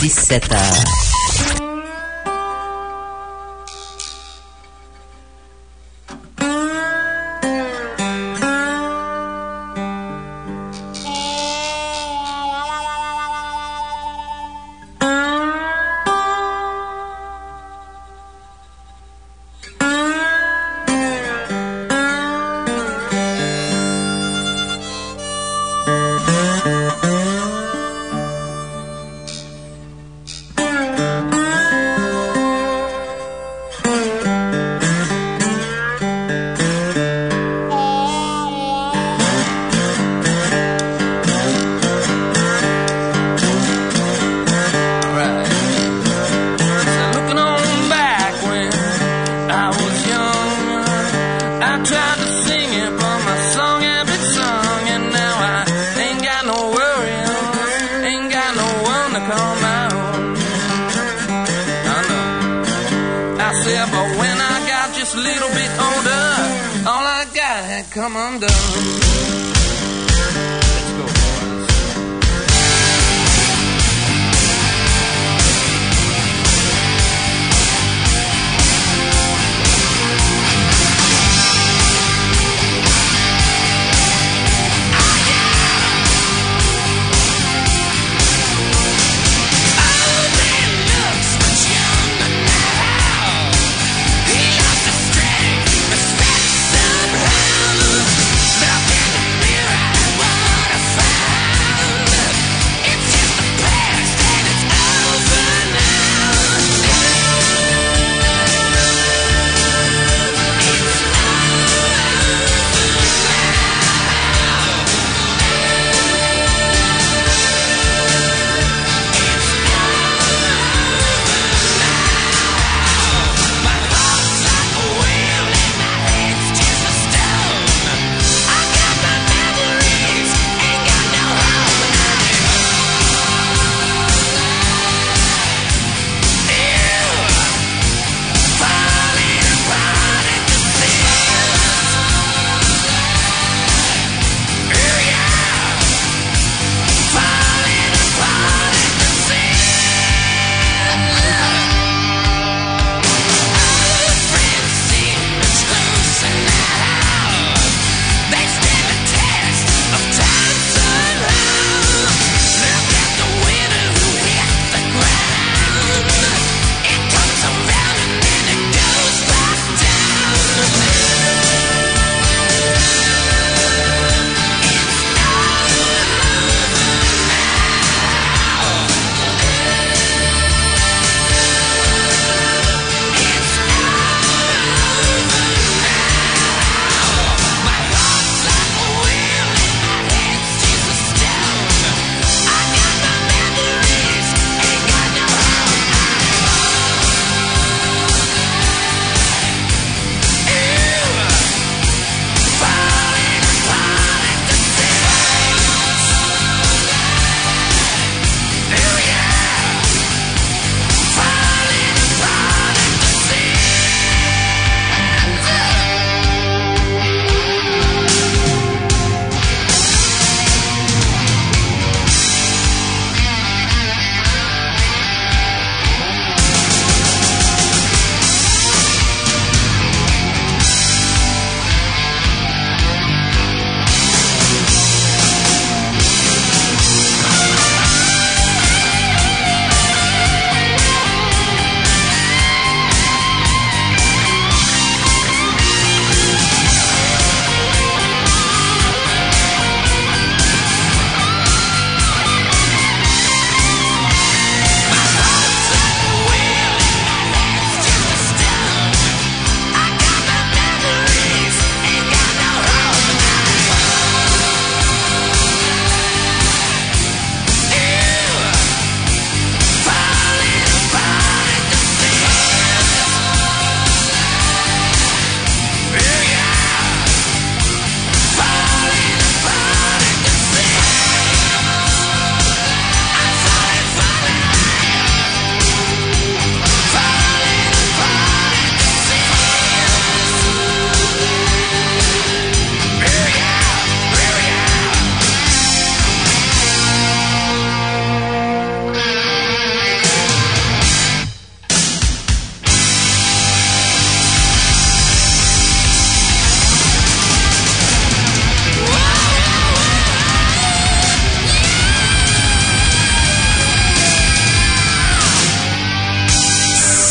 17h.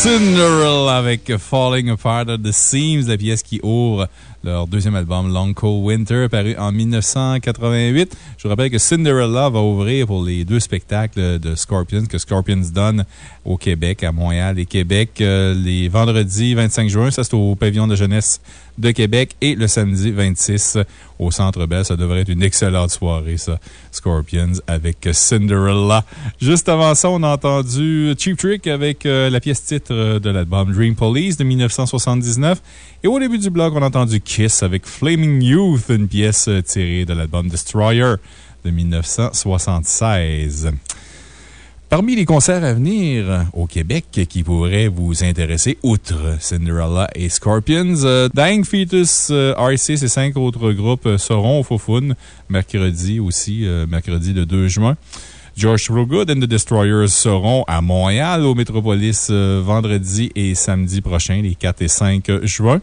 Cinderella avec Falling Apart at the Seams, la pièce qui ouvre leur deuxième album Long Cold Winter, paru en 1988. Je vous rappelle que Cinderella va ouvrir pour les deux spectacles de Scorpions que Scorpions donne au Québec, à Montréal et Québec, euh, les vendredis 25 juin. Ça, c'est au pavillon de jeunesse de Québec et le samedi 26 au Centre Bell. Ça devrait être une excellente soirée, ça. Scorpions avec Cinderella. Juste avant ça, on a entendu Cheap Trick avec euh, la pièce titre de l'album Dream Police de 1979. Et au début du blog, on a entendu Kiss avec Flaming Youth, une pièce euh, tirée de l'album Destroyer de 1976. Parmi les concerts à venir au Québec qui pourraient vous intéresser, outre Cinderella et Scorpions, euh, Dying Fetus, euh, R6 et cinq autres groupes euh, seront au Fofun mercredi aussi, euh, mercredi le 2 juin. George Thorogood and the Destroyers seront à Montréal, au Métropolis, euh, vendredi et samedi prochain, les 4 et 5 juin.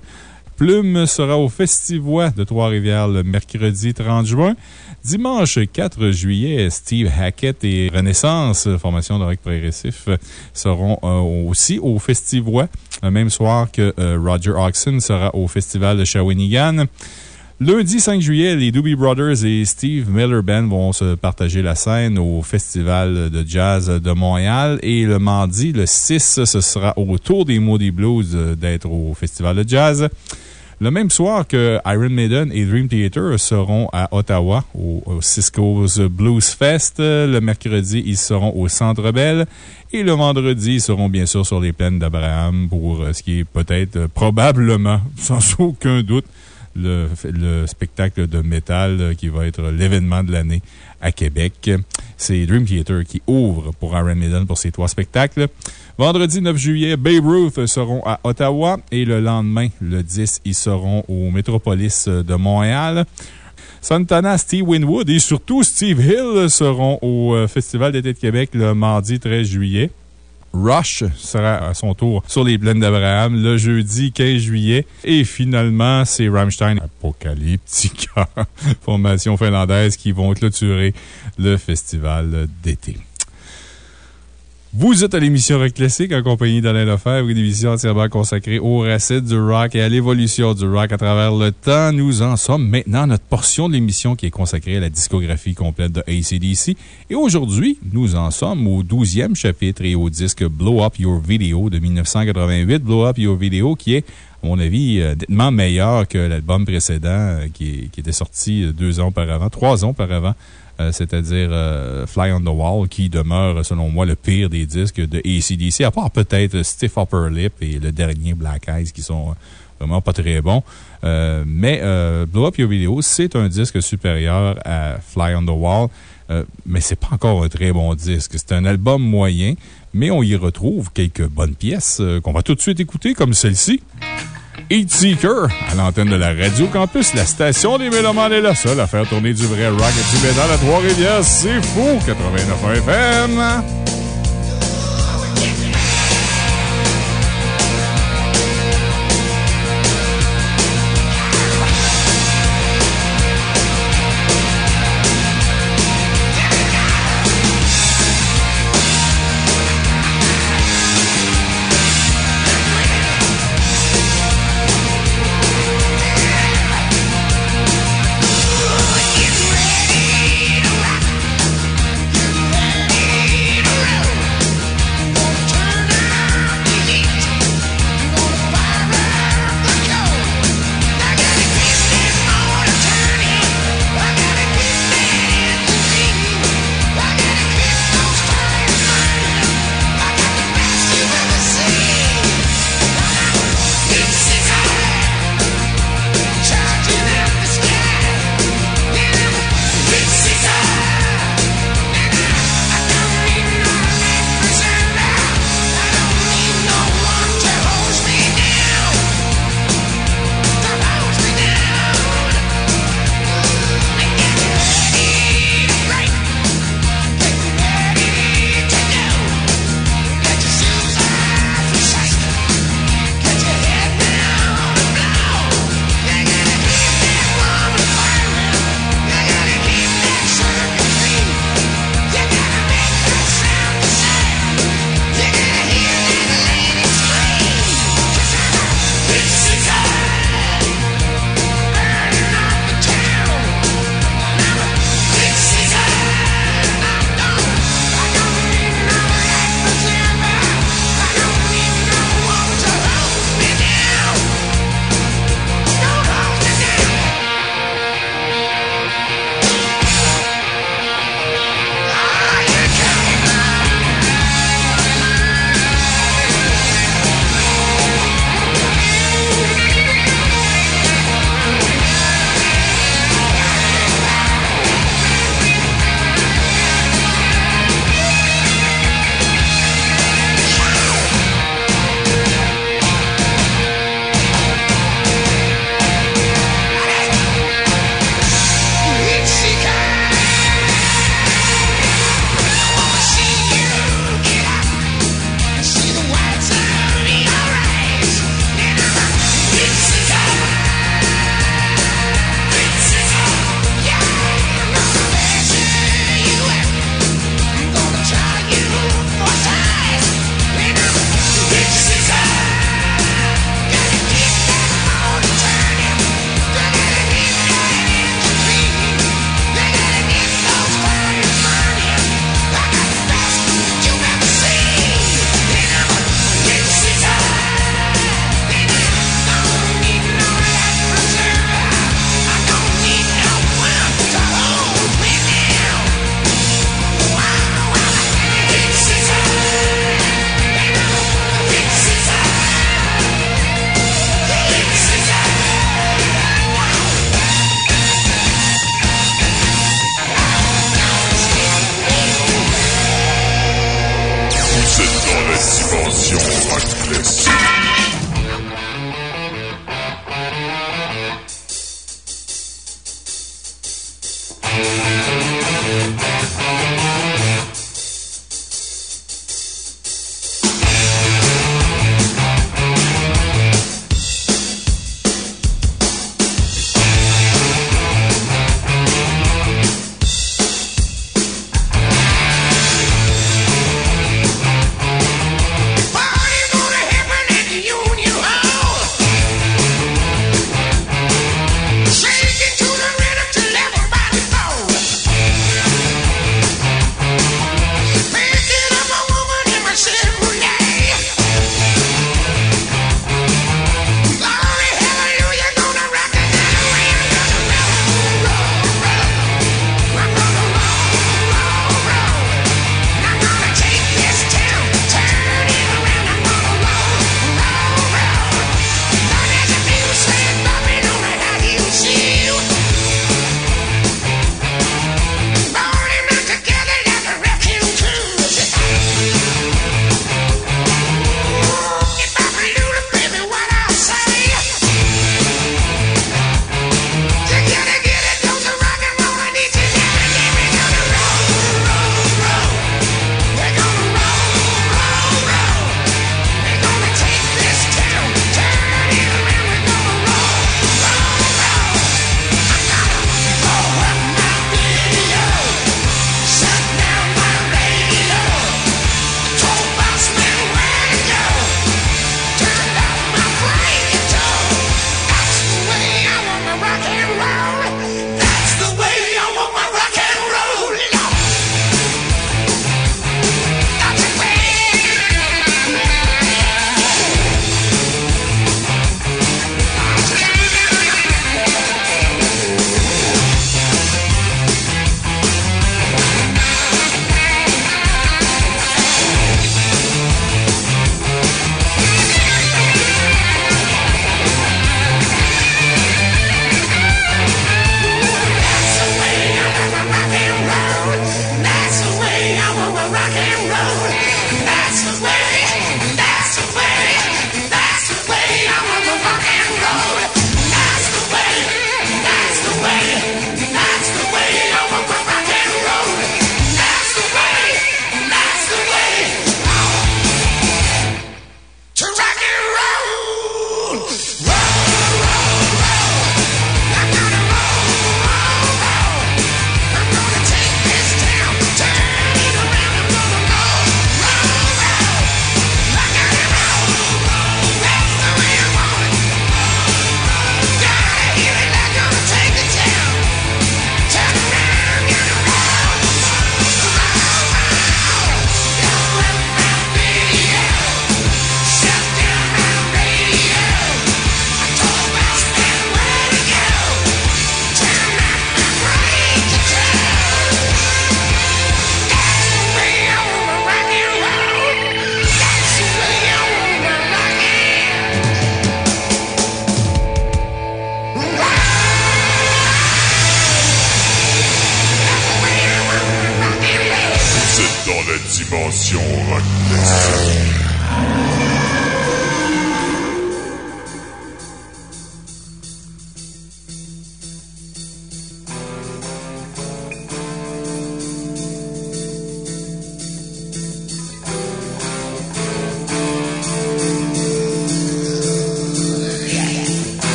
Plume sera au Festivois de Trois-Rivières le mercredi 30 juin. Dimanche 4 juillet, Steve Hackett et Renaissance, formation de rock progressif, seront euh, aussi au Festivois. Le même soir que euh, Roger Oxen sera au Festival de Shawinigan. Lundi 5 juillet, les Doobie Brothers et Steve Miller Band vont se partager la scène au Festival de Jazz de Montréal. Et le mardi, le 6, ce sera au tour des Moody Blues euh, d'être au Festival de Jazz. Le même soir que Iron Maiden et Dream Theater seront à Ottawa au, Cisco's Blues Fest. Le mercredi, ils seront au Centre Bell. Et le vendredi, ils seront bien sûr sur les plaines d'Abraham pour euh, ce qui est peut-être, euh, probablement, [LAUGHS] sans aucun doute, le, le spectacle de métal euh, qui va être l'événement de l'année à Québec. C'est Dream Theater qui ouvre pour Iron Maiden pour ces trois spectacles. Vendredi 9 juillet, Babe Ruth seront à Ottawa et le lendemain, le 10, ils seront au Métropolis de Montréal. Santana, Steve Winwood et surtout Steve Hill seront au euh, Festival d'été de Québec le mardi 13 juillet. Rush sera à son tour sur les plaines d'Abraham le jeudi 15 juillet. Et finalement, c'est Rammstein Apocalyptica, [LAUGHS] formation finlandaise, qui vont clôturer le festival d'été. Vous êtes à l'émission Rock Classique en compagnie d'Alain Lefebvre, une émission entièrement consacrée aux racines du rock et à l'évolution du rock à travers le temps. Nous en sommes maintenant à notre portion de l'émission qui est consacrée à la discographie complète de ACDC. Et aujourd'hui, nous en sommes au 12e chapitre et au disque Blow Up Your Video de 1988. Blow Up Your Video qui est, à mon avis, euh, nettement meilleur que l'album précédent euh, qui, qui était sorti euh, deux ans auparavant, trois ans auparavant euh, c'est-à-dire euh, Fly on the Wall, qui demeure, selon moi, le pire des disques de ACDC, à part peut-être Stiff Upper Lip et le dernier Black Eyes, qui sont vraiment pas très bons. Euh, mais Blow Up Your Video, c'est un disque supérieur à Fly on the Wall, mais c'est pas encore un très bon disque. C'est un album moyen, mais on y retrouve quelques bonnes pièces qu'on va tout de suite écouter, comme celle-ci. Heat Seeker, à l'antenne de la Radio Campus, la station des Mélomanes est la seule à faire tourner du vrai rock et du métal à Trois-Rivières. C'est fou! 89 FM!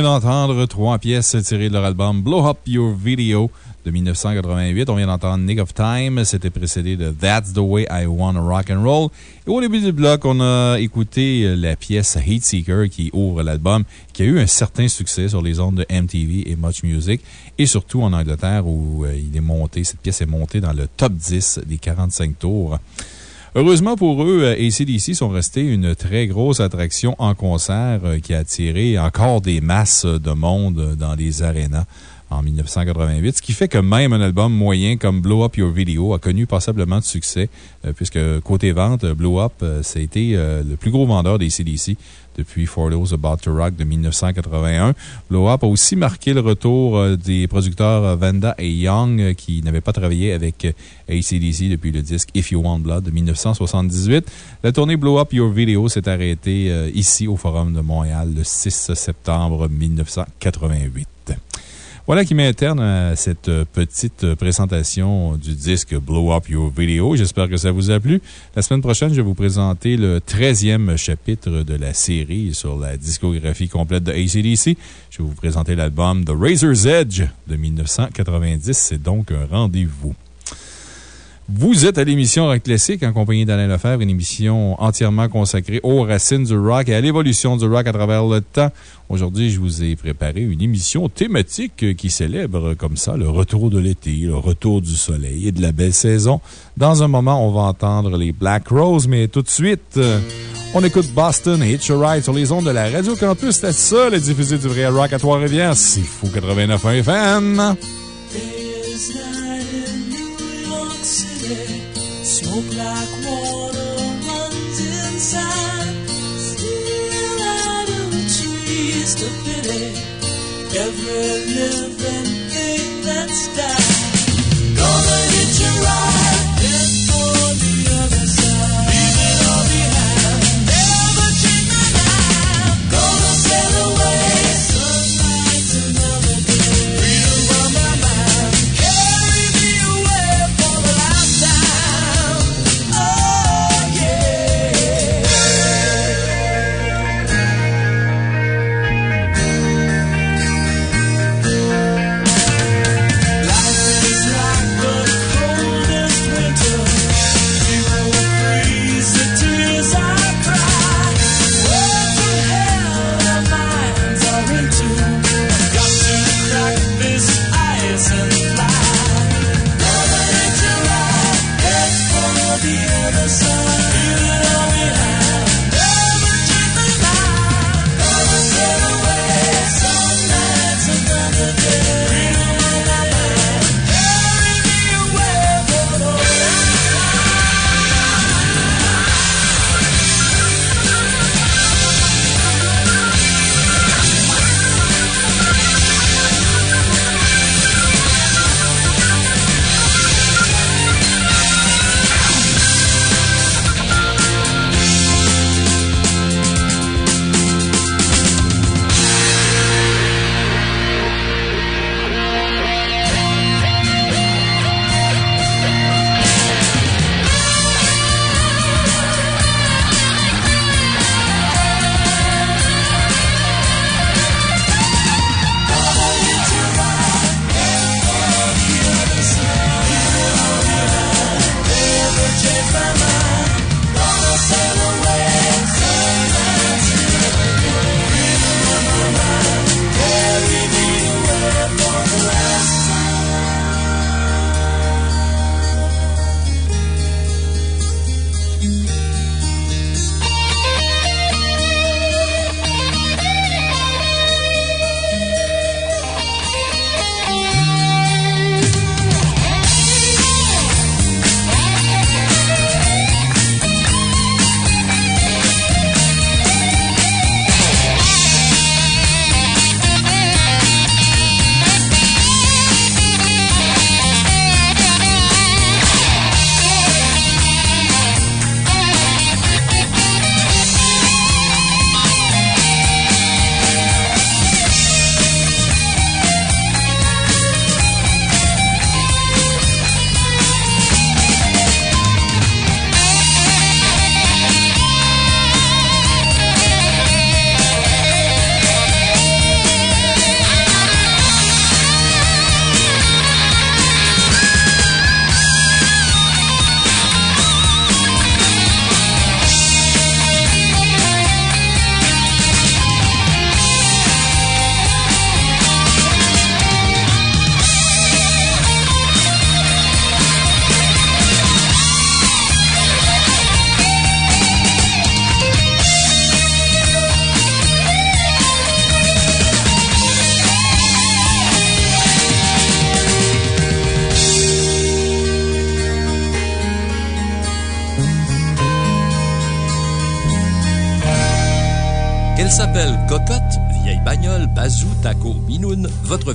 On vient d'entendre trois pièces tirées de leur album Blow Up Your Video de 1988. On vient d'entendre Nick of Time, c'était précédé de That's the Way I Wanna Rock and Roll. Et au début du bloc, on a écouté la pièce Heat Seeker qui ouvre l'album, qui a eu un certain succès sur les ondes de MTV et Much Music, et surtout en Angleterre où euh, il est monté, cette pièce est montée dans le top 10 des 45 tours. Heureusement pour eux, euh, ACDC sont restés une très grosse attraction en concert euh, qui a attiré encore des masses de monde dans les arénas en 1988, ce qui fait que même un album moyen comme Blow Up Your Video a connu passablement de succès, euh, puisque côté vente, Blow Up, ça a été le plus gros vendeur des depuis For Those About to Rock de 1981. Blow Up a aussi marqué le retour euh, des producteurs euh, Vanda et Young euh, qui n'avaient pas travaillé avec ACDC depuis le disque If You Want Blood de 1978. La tournée Blow Up Your Video s'est arrêtée ici au Forum de Montréal le 6 septembre 1988. Voilà qui m'interne à cette petite présentation du disque Blow Up Your Video. J'espère que ça vous a plu. La semaine prochaine, je vais vous présenter le 13e chapitre de la série sur la discographie complète de ACDC. Je vais vous présenter l'album The Razor's Edge de 1990. C'est donc un rendez-vous. Vous êtes à l'émission Rock Classique en compagnie d'Alain Lefebvre, une émission entièrement consacrée aux racines du rock et à l'évolution du rock à travers le temps. Aujourd'hui, je vous ai préparé une émission thématique qui célèbre comme ça le retour de l'été, le retour du soleil et de la belle saison. Dans un moment, on va entendre les Black Rose, mais tout de suite, euh, on écoute Boston et Hitch Ride sur les ondes de la Radio Campus. C'est ça, le diffusé du vrai rock à Trois-Rivières. C'est fou 89 FM. Smoke like water runs inside. Still out of the trees to pity every living thing that's died. Gonna hit you right.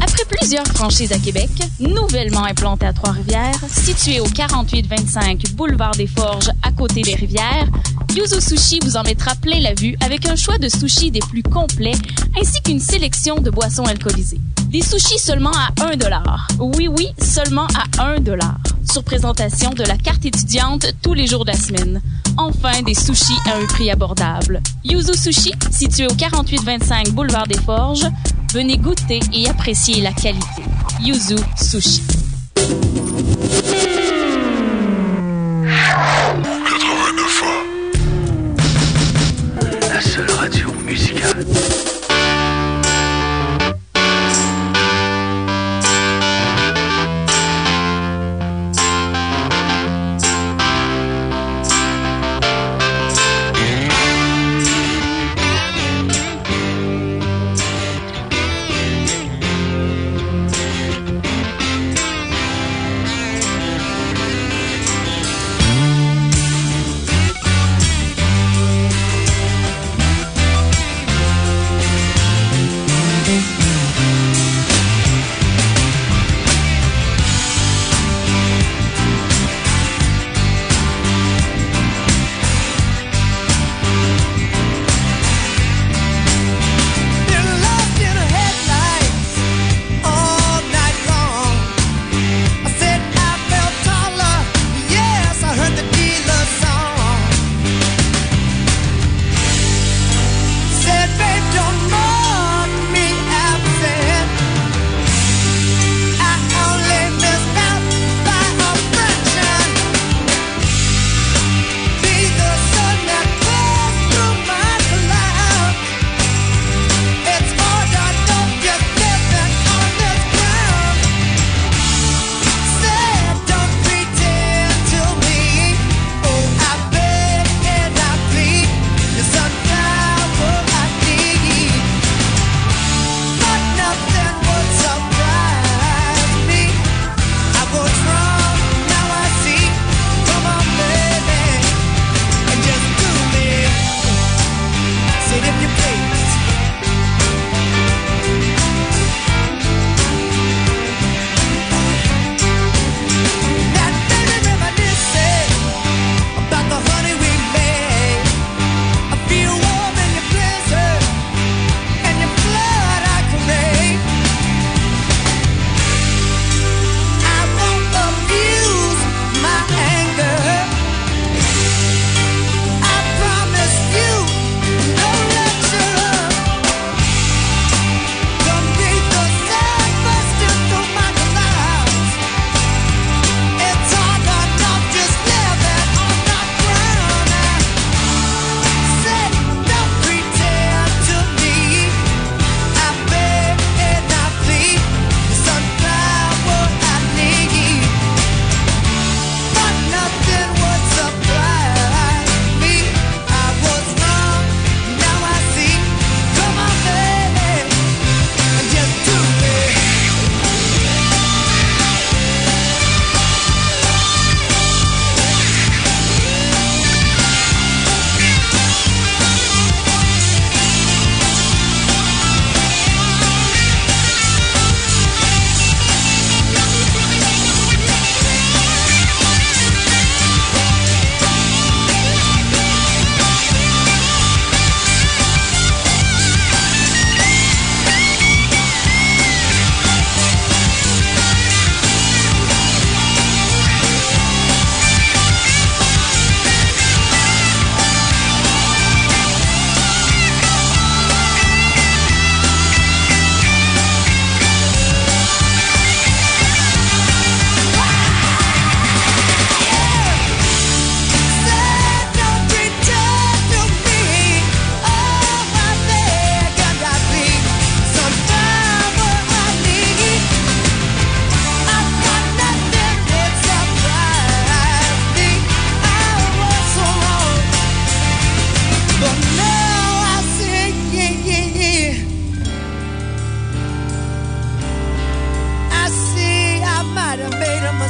Après plusieurs franchises à Québec, nouvellement implantées à Trois-Rivières, situées au 4825 Boulevard des Forges à côté des rivières, Yuzu Sushi vous en mettra plein la vue avec un choix de sushis des plus complets ainsi qu'une sélection de boissons alcoolisées. Des sushis seulement à 1 Oui, oui, seulement à 1 Sur présentation de la carte étudiante tous les jours de la semaine. Enfin, des sushis à un prix abordable. Yuzu Sushi, situé au 4825 Boulevard des Forges. Venez goûter et apprécier la qualité. Yuzu Sushi. La seule radio musicale.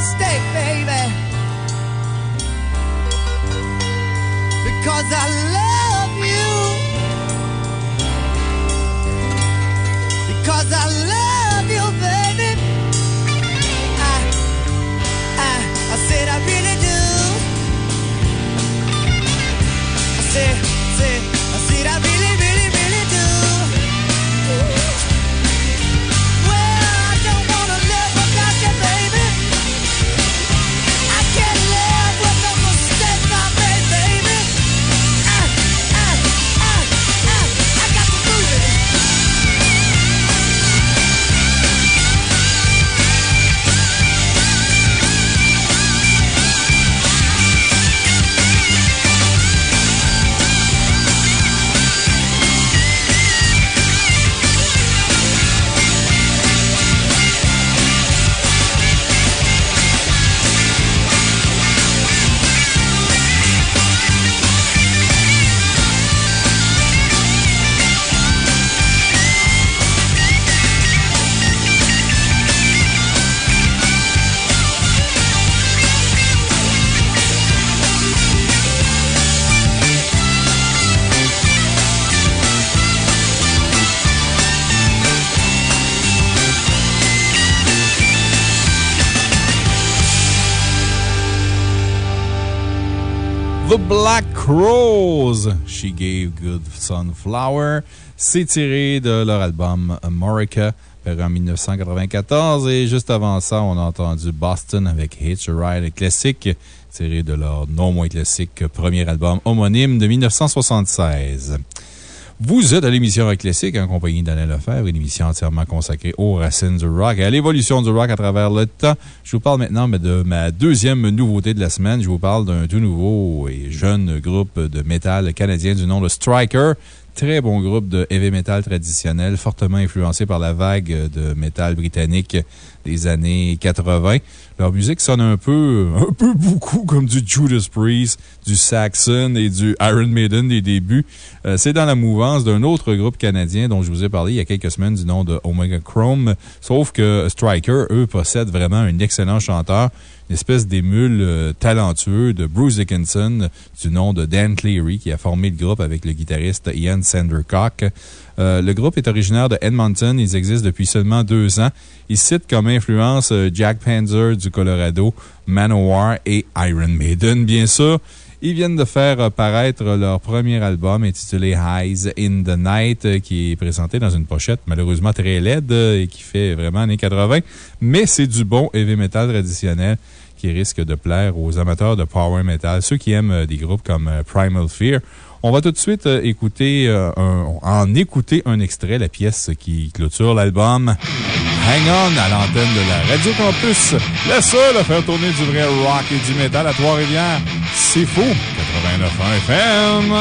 Mistake, baby. Because I love you. Because I love Crows, She Gave Good Sunflower. C'est tiré de leur album America, paru en 1994. Et juste avant ça, on a entendu Boston avec Hitch a Ride classique, tiré de leur non moins classique premier album homonyme de 1976. Vous êtes à l'émission Rock Classique en compagnie d'Alain Lefebvre, une émission entièrement consacrée aux racines du rock et à l'évolution du rock à travers le temps. Je vous parle maintenant de ma deuxième nouveauté de la semaine. Je vous parle d'un tout nouveau et jeune groupe de métal canadien du nom de Striker. Très bon groupe de heavy metal traditionnel, fortement influencé par la vague de métal britannique des années 80. Leur musique sonne un peu, [LAUGHS] un peu beaucoup comme du Judas Priest, du Saxon et du Iron Maiden des débuts. Euh, C'est dans la mouvance d'un autre groupe canadien dont je vous ai parlé il y a quelques semaines du nom de Omega Chrome. Sauf que Striker, eux, possèdent vraiment un excellent chanteur une espèce d'émule euh, talentueux de Bruce Dickinson, du nom de Dan Cleary, qui a formé le groupe avec le guitariste Ian Sandercock. Euh, le groupe est originaire de Edmonton. Ils existent depuis seulement deux ans. Ils citent comme influence euh, Jack Panzer du Colorado, Manowar et Iron Maiden, bien sûr. Ils viennent de faire paraître leur premier album intitulé Highs in the Night, euh, qui est présenté dans une pochette malheureusement très laide euh, et qui fait vraiment années 80. Mais c'est du bon heavy metal traditionnel qui risque de plaire aux amateurs de power metal, ceux qui aiment euh, des groupes comme euh, Primal Fear. On va tout de suite euh, écouter, euh, un- en écouter un extrait, la pièce qui clôture l'album. Hang on à l'antenne de la Radio Campus, la seule à faire tourner du vrai rock et du métal à Trois-Rivières. C'est fou! 89.1 FM!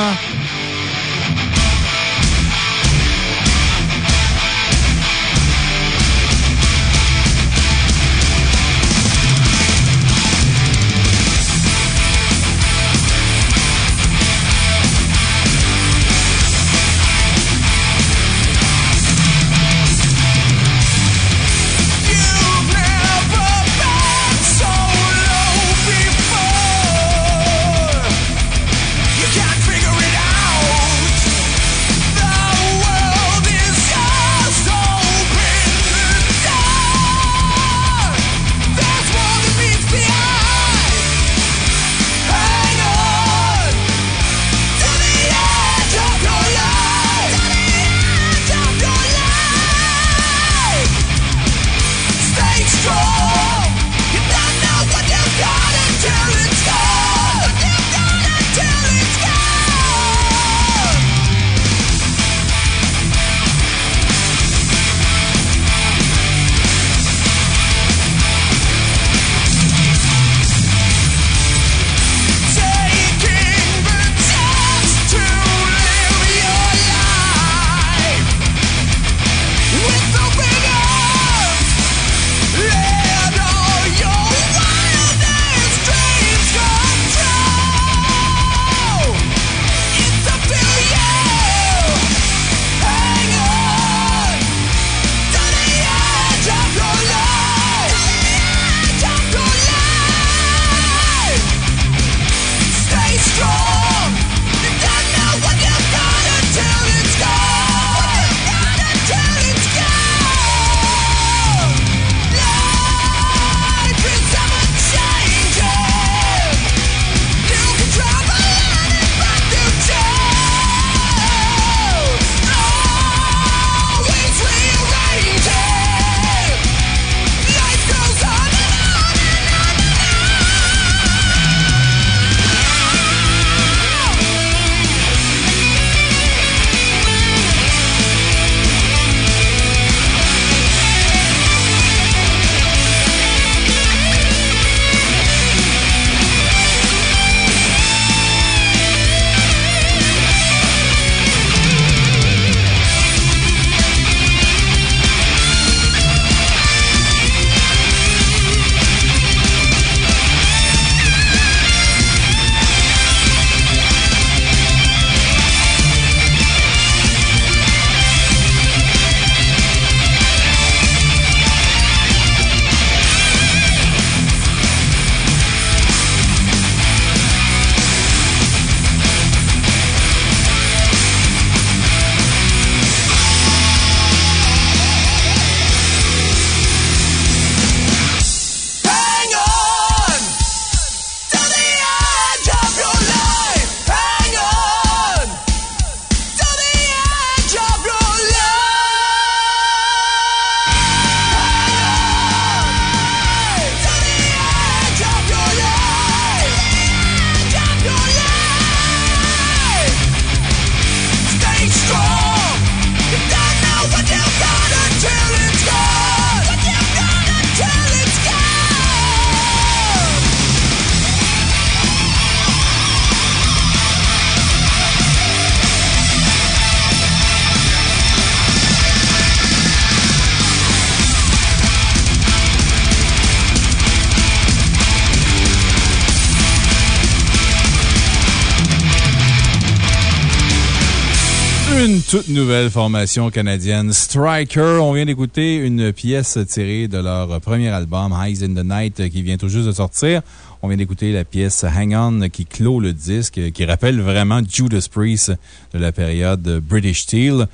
Formation canadienne, Striker. On vient d'écouter une pièce tirée de leur premier album, Highs in the Night, qui vient tout juste de sortir. On vient d'écouter la pièce Hang On qui clôt le disque, qui rappelle vraiment Judas Priest de la période British Steel.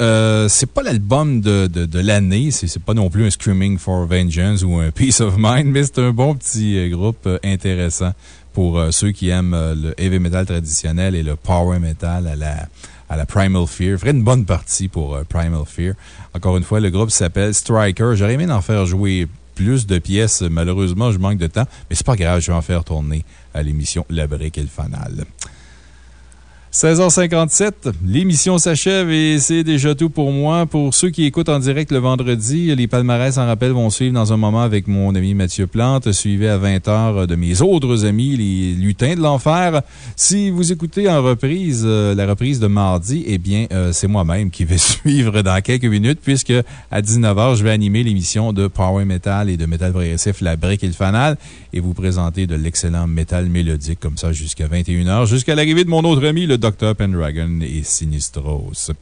Euh, c'est pas l'album de, de, de l'année, c'est pas non plus un Screaming for Vengeance ou un Peace of Mind, mais c'est un bon petit euh, groupe euh, intéressant pour euh, ceux qui aiment le heavy metal traditionnel et le power metal à la, à la Primal Fear. Ferait une bonne partie pour euh, Primal Fear. Encore une fois, le groupe s'appelle Striker. J'aurais aimé en faire jouer plus de pièces. Malheureusement, je manque de temps, mais c'est pas grave, je vais en faire tourner à l'émission La Brique et le Fanal. 16h57, l'émission s'achève et c'est déjà tout pour moi. Pour ceux qui écoutent en direct le vendredi, les palmarès en rappel vont suivre dans un moment avec mon ami Mathieu Plante, suivi à 20h de mes autres amis, les lutins de l'enfer. Si vous écoutez en reprise, euh, la reprise de mardi, eh bien, euh, c'est moi-même qui vais [LAUGHS] suivre dans quelques minutes puisque à 19h, je vais animer l'émission de Power Metal et de Metal Progressif La Brique et le Fanal et vous présenter de l'excellent métal mélodique comme ça jusqu'à 21h, jusqu'à l'arrivée de mon autre ami, le Dr. Pendragon et Sinistros.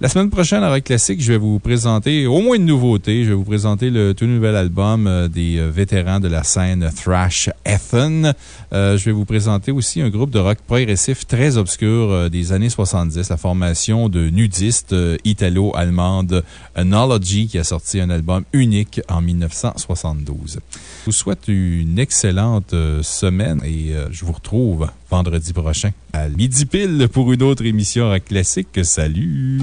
La semaine prochaine, à Rock Classique, je vais vous présenter au moins une nouveauté. Je vais vous présenter le tout nouvel album euh, des euh, vétérans de la scène Thrash Ethan. Euh, je vais vous présenter aussi un groupe de rock progressif très obscur des années 70, la formation de nudistes italo-allemande Analogy qui a sorti un album unique en 1972. Je vous souhaite une excellente euh, semaine et euh, je vous retrouve vendredi prochain à midi pile pour une autre émission Classique. Salut!